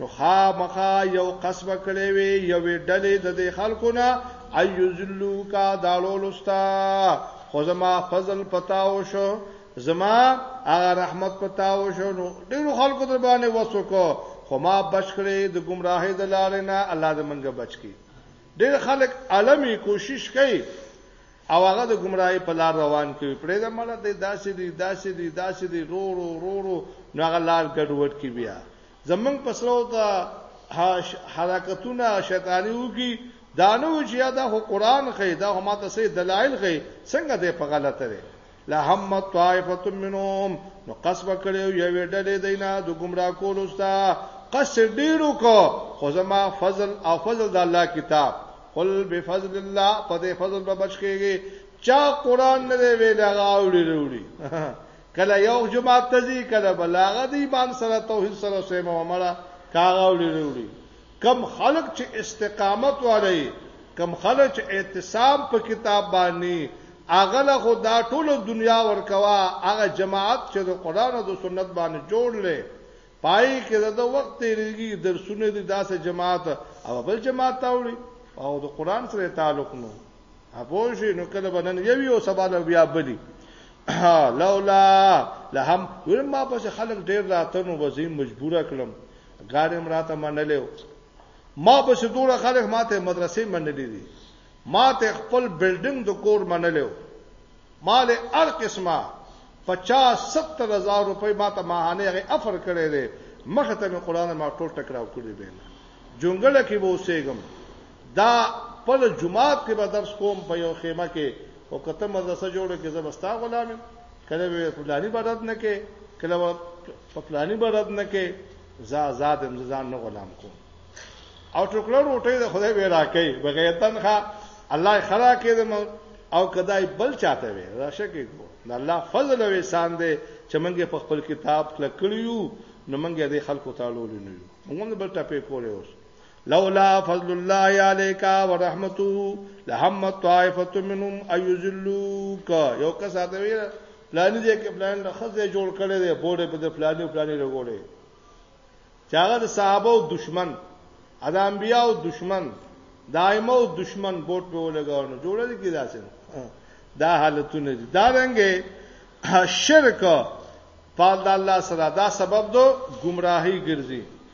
نو خامخا یو قصب کړي وي یو ډلې د دې خلکو نه ایذلو کا دالولستا خو زما فضل پتاو شو زما هغه رحمت پتاو شو نو ډېر خلکو در باندې وسوکو خو ما بچ کړي د گمراهۍ د لارې نه الله دې منګه بچ کړي ډېر خلک عالمي کوشش کوي او هغه د گمراهي په لار روان کوي پرې د مړه د داسې دي داسې دي داسې دي رو رو رو رو نو هغه لار ګډوډ کی بیا زمنګ پسلو ته حرکتونه شیطانی وکي دانو چې دا خو قران خې دا هم ماته سي دلایل خې څنګه دې په غلطه ده لا هم طائفه منهم نو قصب کړو یو ډلې دینا د گمراه کول استا قص ډیرو کو خو زما فضل او فضل د الله کتاب قل بفضل الله په دې فضل به بچ کېږي چا قران نه دی ویل هغه اوري وروړي کله یو جماعت ته ځي کله بلاغه دی ایمان سره توحید سره سیمه ومړه کاغه وړي وروړي کم خلق چې استقامت واري کم خلق چې اعتصام په کتاب باندې اغله خو دا ټول دنیا ورکوا هغه جماعت چې د قران او د سنت باندې جوړ لې پای کې د وخت تیریږي درسونه دي داسې جماعت او بل جماعت تاوړي او د قران سره تعلق نه اپوش نو کله بنن یوی او سبا له بیا بلی لولا لهم ورم ما پس خلک ډیر راتنو وزیم مجبوره کړم غاړې مراته منلې ما پس دوړه خلک ماته مدرسې منلې دي ماته خپل بلډینګ د کور منلې مال هر قسمه 50 70 هزار روپۍ ماته ماهانه غي افر کړې ده مخه ته قرآن ما ټول ټکراو کړی دی جونګل کې به اوسېګم دا پل جماعت کې به درس کوم په یو خیمه کې او کته مدرسه جوړه کې زبستا غلام کله به فلانی برد نه کې کله په فلانی برد نه کې زا آزاد امزان نه غلام کوم او ټوکړه روټي د خدای به راکې بغیر تنخوا الله خلا کې د او کدای بل چاته وي راشه کې کو د الله فضل او احسان دی چې موږ په خپل کتاب کلکړیو نو موږ د خلکو تعالی لینو موږ بل ټپه کولې اوس لولا فضل الله عليك ورحمته لهم طائفه منهم ايذلوك یو کس ساته وی پلان دې کې پلان د خزه جوړ کړي دې بوډه په پلان او پلان لګولې چاغه د صحابه او دشمن ادا انبیا او دشمن دایمه او دشمن بوټ په لګاو نو جوړه دي کې داسې دا حالتونه دي دا رنګه شرک پال د الله سره دا سبب دو گمراهی ګرځي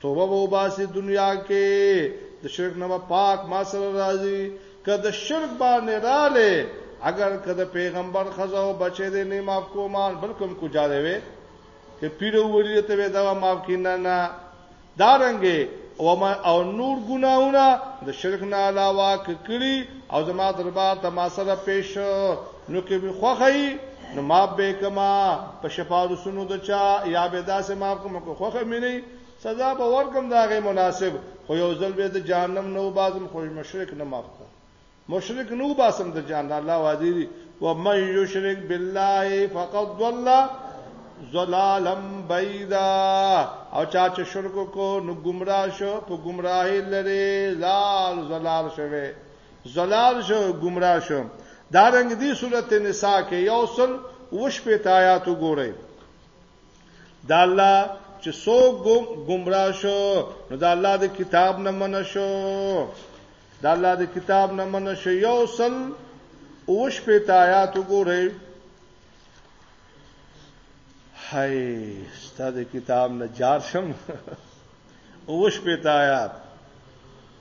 توبه به وباسي دنیا کې د شرک نه پاک ما سره راځي که د شرک باندې رااله اگر که د پیغمبر خزه او بچی دې نه معاف کومان بلکم کو جاره وي که پیرو وړي ته به دا معاف کینا نه دارنګي او ما او نور ګناونه د شرک نه علاوه کړي او زما دربار ته ما سره پیش نو کې به خوخی نو ما به کما په شفارسونو د چا یا به داسې ما کوم کو خوخه مې نه سزا به ورکم داغه مناسب خو یو ځل به د جهنم نو بازم خو مشرک نه معاف کو مشرک نو باسم د جهنم الله وادي و من یشرک بالله فقد ضل ضلالا بعیدا او چا چې شرک کو نو گمراه شو په گمراهی لري زال زلال شوه ضلال شو گمراه شو دا رنګ دی سورته نساء کې یو سل وش په آیات وګورئ دا الله چې سو گمراه شو نو دا الله د کتاب نه من شو دا الله د کتاب نه من شو یو سل وش په آیات وګورئ هاي ستاسو کتاب نه جار شم وش په آیات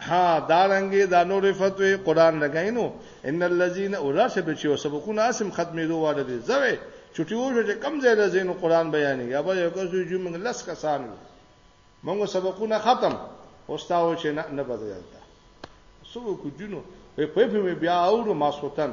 ها دا رنګي دا نور فتوی قران لګاینو ان الذين اوراسه بچو سبقونه اسم ختمېدو واده دي زوی چټي وشو چې کم ځای لزینو قران بیانې یا به یو کس یو موږ لس کسان یو موږ سبقونه ختم اوستاو چې نه نه بدلتا سو کو جنو په په بیا اورو ماسوتن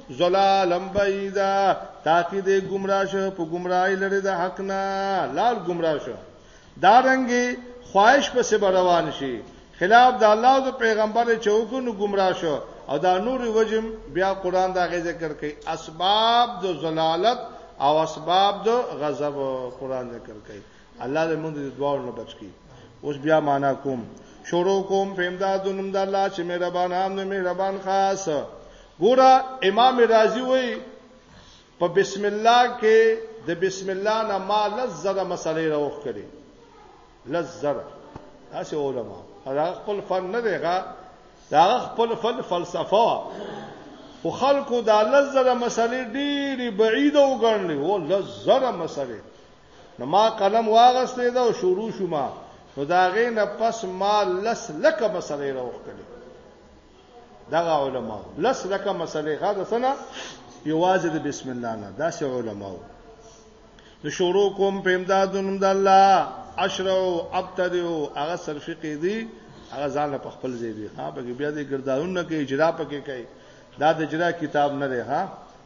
زلالم بعیدا تاکي دې گمراه شه په گمراهی لري د حق نه لال گمراه شه دا رنګي خواهش په سبا روان شي خلاف د الله او د پیغمبر چوکو نو گمراه شو او دا نور وجم بیا قران دا غي ذکر کوي اسباب د زلالت او اسباب د غضب قران ذکر کوي الله دې موږ دې دواړو نه بچ کړي اوس بیا معنا کوم شروع کوم په امداد نوم د الله چې مهربان عام نه مهربان خاص ګوره امام رازی وای په بسم الله کې د بسم الله نه ما لزر مسلې راوخ کړي لزر تاسو علما هغه خپل فن نه دیغه دا خپل فن فلسفه خو خلکو دا لزر مسلې ډېری بعید وګڼلې و لزر مسلې نو ما قلم واغستې دا شروع شو ما نو دا غې نه پس ما لس لکه مسلې راوختلې دا علماء لس لکه مسلې غاده سنا یوازې د بسم الله نه دا سه علماء نو شروع کوم په امداد نوم د الله اشرو ابتدو هغه صرفي قیدی هغه ځان په خپل ځای دی ها بګي بیا دې ګرداون نه کې اجرا پکې کوي دا د اجرا کتاب نه دی ها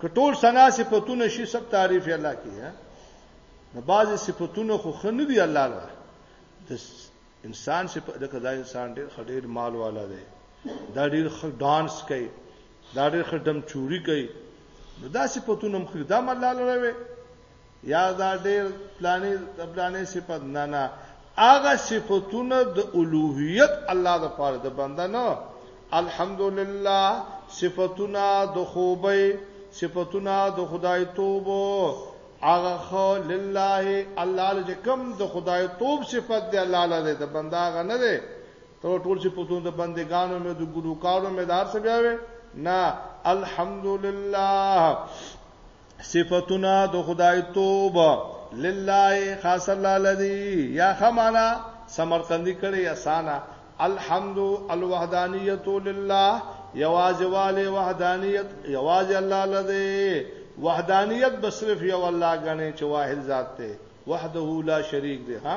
که ټول سنا صفاتونه شي سب تعریف الله کی ها نو بعضی صفاتونه خو خنه دی الله لپاره د انسان چې د کدا انسان ډېر خډېر مال والا دی دا ډېر خ ډانس کوي دا ډېر خ دم چوری کوي نو دا صفاتونه مخې دا مال لاله وي یا دا ډیر پلانې د پلانې صفت نه نه هغه صفاتونه د الوهیت الله د پاره د بنده نه الحمدلله صفاتونه د خوبه صفاتونه د خدای توبو هغه خو لله الله لږه کم د خدای توب صفات دی الله لره د بنده هغه نه دی ته ټول صفاتونه د بندگانو مې د ګلوکارو مې دار څه بیاوي نه الحمدلله صفاتنا د خدای توب لله خاص الله الذي یا خمانا سمرقندی کړي اسانا الحمد الوحدانیت لله یواز والے وحدانیت یواز الله لذي وحدانیت بصرف یو الله غني چې واحد ذات ته وحده لا شریک دی ها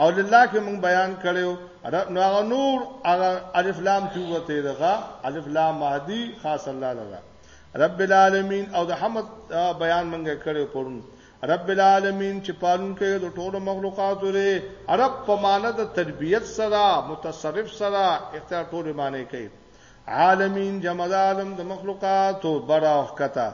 او لله کې موږ بیان کړو نو هغه نور هغه الف لام توته دغه الف لام مهدی خاص الله لرا رب العالمین او د حمد بیان موږ کړو پرون رب العالمین چې پالون کوي د ټولو مخلوقات لري رب په معنی د تربیت سره متصرف سره اختیار ټول معنی کوي عالمین جمع د عالم د مخلوقات او براوخ کته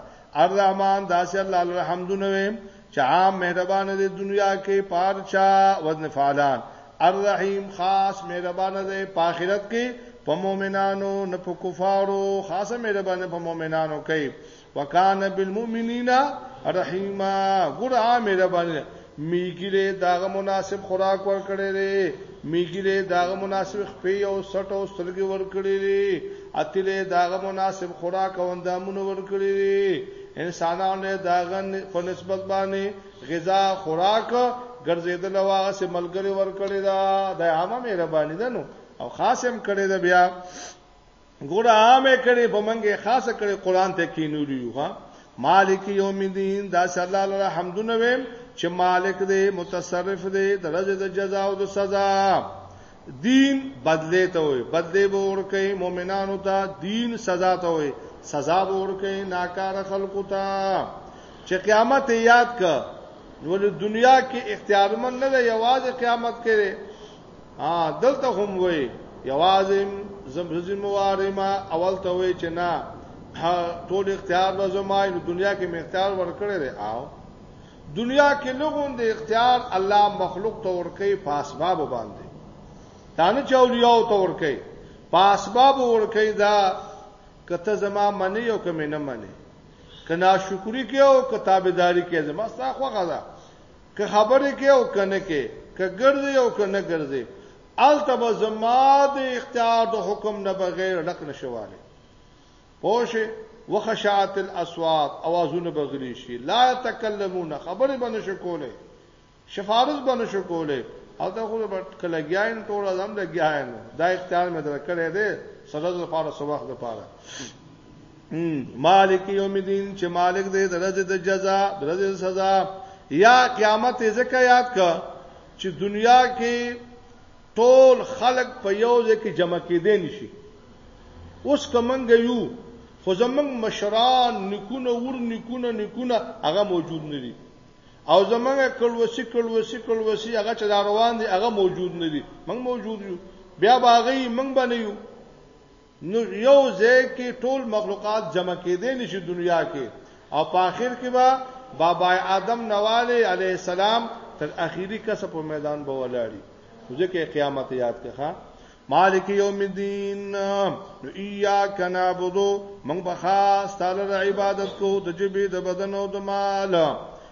الرحمن داسې الله الحمدونه ویم چې عام مهربان دی دنیا کې پارچا وزن فعلان الرحیم خاص مهربان دی په آخرت کې په مؤمنانو نه په کفارو خاصه مهربان په مؤمنانو کوي وکانه بالمؤمنین رحیما ګور عامر باندې میګیره داغه مناسب خوراک ورکړي لري میګیره داغه مناسب خپې او سټ او سترګې ورکړي لري اتلې داغه مناسب خوراک او اندامونه ورکړي لري انسانانو له داغه په نسبت باندې غذا خوراک ګرځیدل واغه سه ملګری ورکړي دا د عامه مهرباني ده نو او خاصم کړي دا بیا ګوره عامه کړي په منګه خاصه کړي قران ته کینولې یو ها مالک یوم الدین دا الله لره حمدونه وې چې مالک دې متصرف دې درجه د جزاء او د سزا دین بدله ته وي بدله به ورکه مؤمنانو ته دین سزا ته وي سزا به ورکه ناکار خلقو ته چې قیامت یاد ک نو دنیا کې اختیارمن نه دی یوازې قیامت کې ا دلته هم وای یوازم زمزم موارما اول ته وای چې نه ټول اختیار به زما نو دنیا کې مې اختیار ورکړی دی او دنیا کې لغون د اختیار الله مخلوق ته ورکې په اسباب باندې دانه چې اولیاء ته ورکې په اسباب ورکې دا کته زما منی او کمه نه منی کنا شکری کې او کتابداري کې زما ستا خوغه ده که خبرې کې او کنه کې که ګرځي او که نه ګرځي الته به زما د اختیار د حکم نه بغیر ډک نشواله پوشه وخشعت الاصوات اوازونه بغلی شي لا تکلمون خبرې باندې شکولې شفارز باندې شکولې او دا خو به کلګیاین ټول ځم لګیاین دا اختیار مې درکړې ده سزا د لپاره سواخ د لپاره مالک یوم الدین چې مالک دې درجه د جزاء درجه سزا یا قیامت ځکه یاد کا چې دنیا کې ټول خلق په یو ځای کې جمع کېدې نشي اوس کومنګ یو خو زمنګ مشران نکونه ور نکونه نکونه هغه موجود نه دي او زمنګ کلوسی کلوسی کلوسی هغه چې روان دي هغه موجود نه دي موږ موجود یو بیا باغی موږ باندې یو نو یو ځای کې ټول مخلوقات جمع کېدې نشي دنیا کې او په آخر کې به بابا آدم نواله علی السلام تر اخیری کس په میدان به ولاړی ځکه قیامت یاد کړه مالک یوم الدین نو ایاک نعبدو موږ به خاص تعالی عبادت کو د جبې د بدن او د مال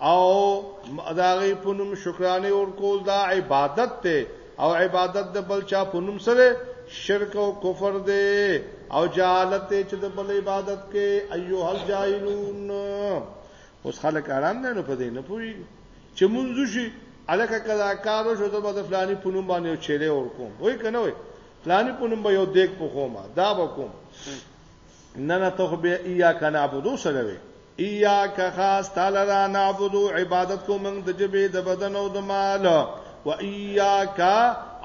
او داغي په نوم شکرانه ور کول دا عبادت ته او عبادت د بل چا په نوم سره شرک او کفر دی او جهالت ته چې د بل عبادت کې ايوه الجاهلون اوس خلک آرام نه نو پدې نه پوي چې مونږ شي الکه کدا کار شو د بد فلاني په نوم باندې چيرې ور کوم وای کنه وای فلاني په نوم به یو دیک په خوما دا وکوم نه نه ته به ایاک نعبدو سره وي ایاک خاص تعالی را نعبدو عبادت کو موږ د جبه د بدن او د مال و ایاک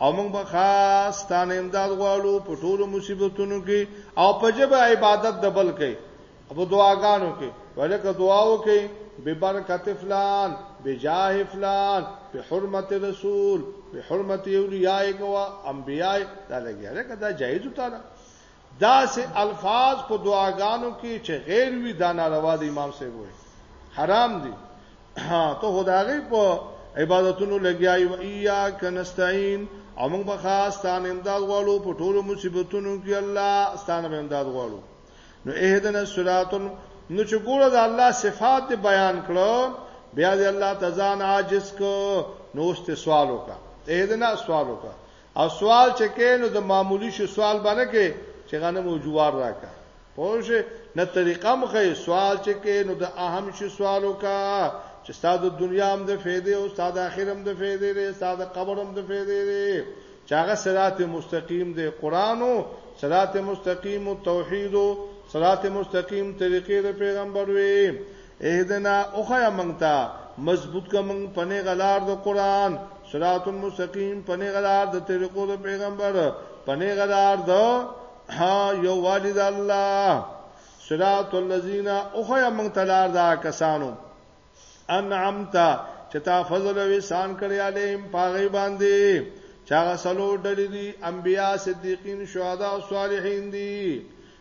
او موږ به خاص ستانه امداد غواړو په ټولو مصیبتونو کې او په جبه عبادت د بل کې په دعاګانو کې ولکه دعاو کې ببرکت فلان بجاه فلان په حرمت رسول په حرمت اولیاء او انبیاء دا لګیا دا جایز تعالی داسې الفاظ په دعاګانو کې چې غیر وي دا ناروا دي امام صاحب وایي حرام دي ته خدای په عبادتونو لګیای و ایاک نستعين او موږ به خاص ستانه امداد غواړو په ټولو مصیبتونو کې الله ستانه امداد غواړو نو اهدنا الصراط نو چې ګوره د الله صفات بیان کړو بیا د الله تزان عاجز کو نو است سوال وکا اهدنا سوال وکا او سوال چې کینو د معمولی شو سوال باندې کې چې غنم او جوار راکا پوه نه طریقه مخه سوال چې کینو د اهم شو سوال وکا چې ستاسو دنیا هم د فایده او ستاسو اخرت هم د فایده لري ستاسو قبر هم د فایده لري چې هغه صراط مستقیم دی قران او صراط مستقیم او توحید او صراط مستقیم طریقې د پیغمبر وي اهدنا اوخیا مونږ ته مضبوط که مونږ په نیغه لار د قرآن صراط المستقیم په نیغه لار د طریقو د پیغمبر په نیغه لار د یو والد الله صراط الذین اوخیا مونږ ته لار دا کسانو انعمت چې تا فضل او احسان کړی علیم پاغي باندې چا سلو ډلې دي انبیا صدیقین شهدا او صالحین دي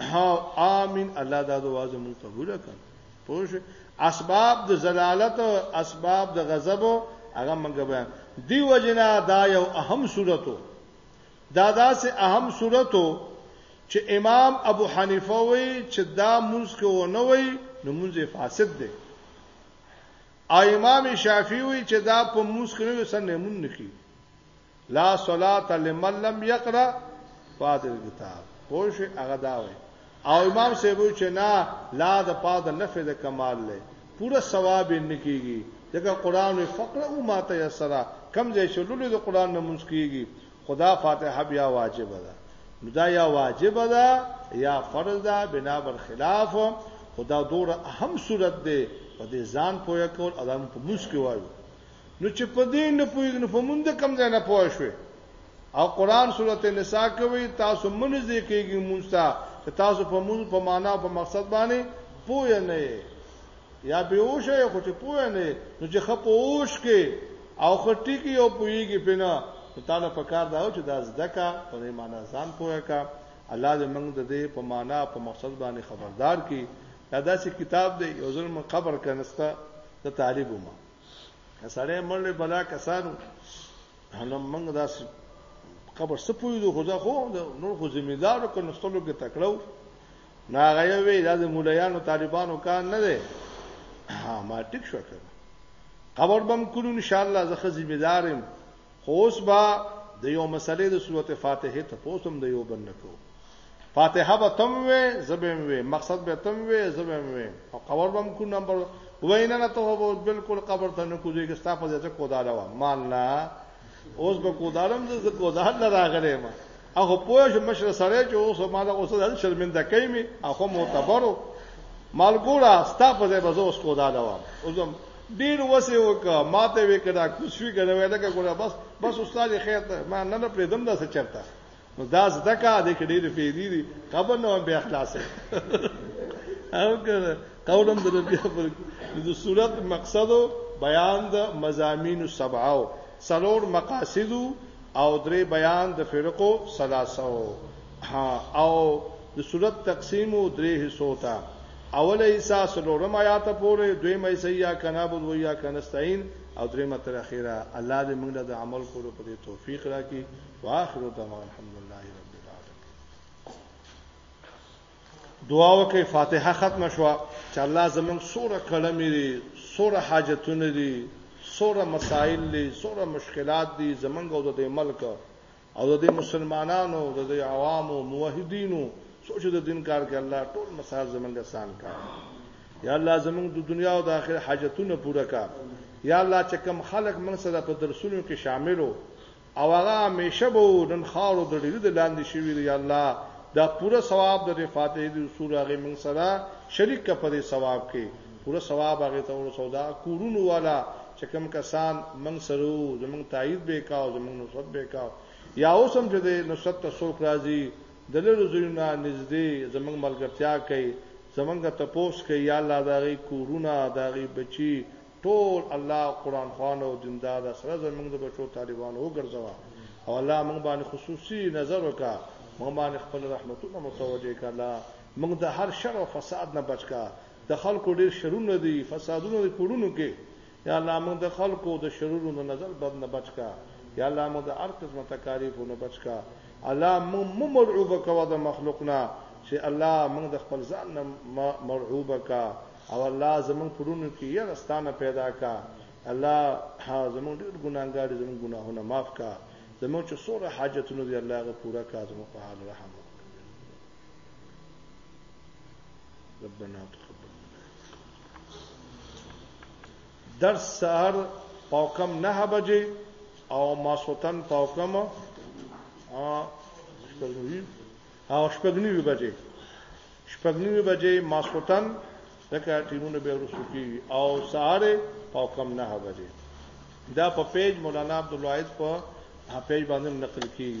ها امين الله دا دعا زموږ قبول کړه پوه شئ اسباب د زلالت او اسباب د غضب هغه منګه بیان دی وجنا دا یو اهم صورتو دا داسې اهم صورتو چې امام ابو حنیفه وی چې دا منځ کې و نه وی نو منځ فاسد دی او امام شافعي وی چې دا په منځ کې نه سن نه مون نکی لا صلات لمن لم يقرا فاتل کتاب پوه شي هغه دا وي او امام صاحب چې نه لا د پاد نفع د کمال له پوره ثواب نه کیږي دغه قران او فقره او ماته یسرا کم ځای شلول د قران نه مونږ کیږي خدا فاتحه بیا واجب ده نو دا یا واجب ده یا فرض ده بنا بر خلاف خدا دور اهم صورت ده په دې ځان پوهه کول ادم په موس کې وایو نو چې په دې نه پوهیږي نو په مونږ د کم ځای نه پوه شوي او قران سورته نساء کوي تاسو مونږ دې کېږي مونږ ته چې تاسو په مونږ په معنا او په مقصد باندې پوه نه یا به اوش یې خو ته پوه نه نو چې خپ اوش کې او خټی کې یو پوهیږي پنه نو تعالی په کار دا چې دا زدکا په دې معنا ځان پوهه کا الله دې موږ د دې په معنا په مقصد باندې خبردار کړي دا داسې کتاب دی یو ځل من قبر کنستا ته طالب ومه کسانه مړ بلا کسانو هنه موږ داس قبر سپوی دو خدا خو نور خو ذمہ دار کو نستلو کې تکړو نا غیا وی د مولایانو طالبانو کار نه دی ها ما ټیک شو کړ قبر بم کړو ان شاء الله زه ذمہ دارم خو اوس به د یو مسلې د سورته فاتحه ته پوسم د یو بل نکو فاتحه به تم وې زبم وې مقصد به تم وې زبم وې او قبر بم کو نمبر وینا نه ته به بالکل قبر ته نه کوځي چې ستاسو ځای ته کوداله و مال نه اوس به کودالم زه کودال نه راغلې ما هغه پوه شو مشر سره چې اوس ما له اوس د شرمنده کېمي هغه معتبرو مالګورا ستاسو ځای به زه اوس کوداله و اوس ډیر وسه وکا ماته وکړه کوسوي کنه وای لکه ګوره بس بس استاد خیر ته ما نه نه پریدم دا څه چرته نو دا زده کا د کې ډیر فیدی دي قبر نو به اخلاص او کنه قولم د ربي پر د صورت مقصد بیان د مزامین سبعه او سلور مقاصد او درې بیان د فرقو ثلاثه ها او د صورت تقسیم و درې حصو ته اوله حصہ سلورم آیات پورې دویم حصہ یا کنابود و یا کنستعين او درېمه تر اخیره الله دې موږ له د عمل کولو په توفیق راکړي واخر دعوانا الحمدلله رب دعا وکي فاتحه ختم شو چې الله زمون سوره کلمې دي سوره حاجتونه دي سوره مسائل دي سوره مشکلات دي زمونږ او د ملک او د دې مسلمانانو د دې عوامو موحدینو سوچ د دین کار کې الله ټول مسائل زمونږ آسان کا یا الله زمونږ د دنیا او د آخرت حاجتونه پوره کا یا الله چې کم خلک من سره په درسونو کې شاملو او هغه همیشه به نن خارو د ډیری د لاندې شوی دی یا الله دا پوره ثواب د فاتحه د اصول هغه من سره شریک کپره ثواب کې پوره ثواب هغه ته ورسو دا کورونو والا چې کوم کسان موږ سره وو زموږ تایید به کاو زموږ نصرت به کاو یا اوس هم چې د نصرت ته څوک راځي د لرو ځایونه نږدې زموږ ملګرتیا کوي زمونږ ته پوس کوي یا الله دا غي کورونه دا غي بچي ټول الله قران خوان او دیندار سره زمونږ د بچو طالبان وګرځوا او الله موږ باندې خصوصي نظر وکا موږ باندې خپل رحمتونه متوجه کړه موږ د هر شر او فساد نه بچ کا د خلکو ډیر شرونه دی فسادونه دی کورونو کی یا الله موږ د خلکو د شرونو د نظر بد نه بچ کا یا الله موږ د هر قسم تکالیفو نه بچ کا الله موږ مو مرعوب کوه د مخلوق نه چې الله موږ د خپل ځان نه مرعوب کا او الله زموږ پرونو کې یې رستانه پیدا کا الله زموږ ډیر ګناګار زموږ ګناهونه معاف کا زموږ چې سوره حاجتونه دی الله غو پورا کا زموږ په حال رحم ربنا تقبل منا درس سهار پاوکم نه بجې او ماسوتن پاوکم ا شپږنوي او شپږنوي بجې شپږنوي بجې ماسوتن دغه ټیمونه به ورسو کی او سهار پاوکم نه بجې دا په پیج مولانا عبدالواحد په پیج باندې نقل کیږي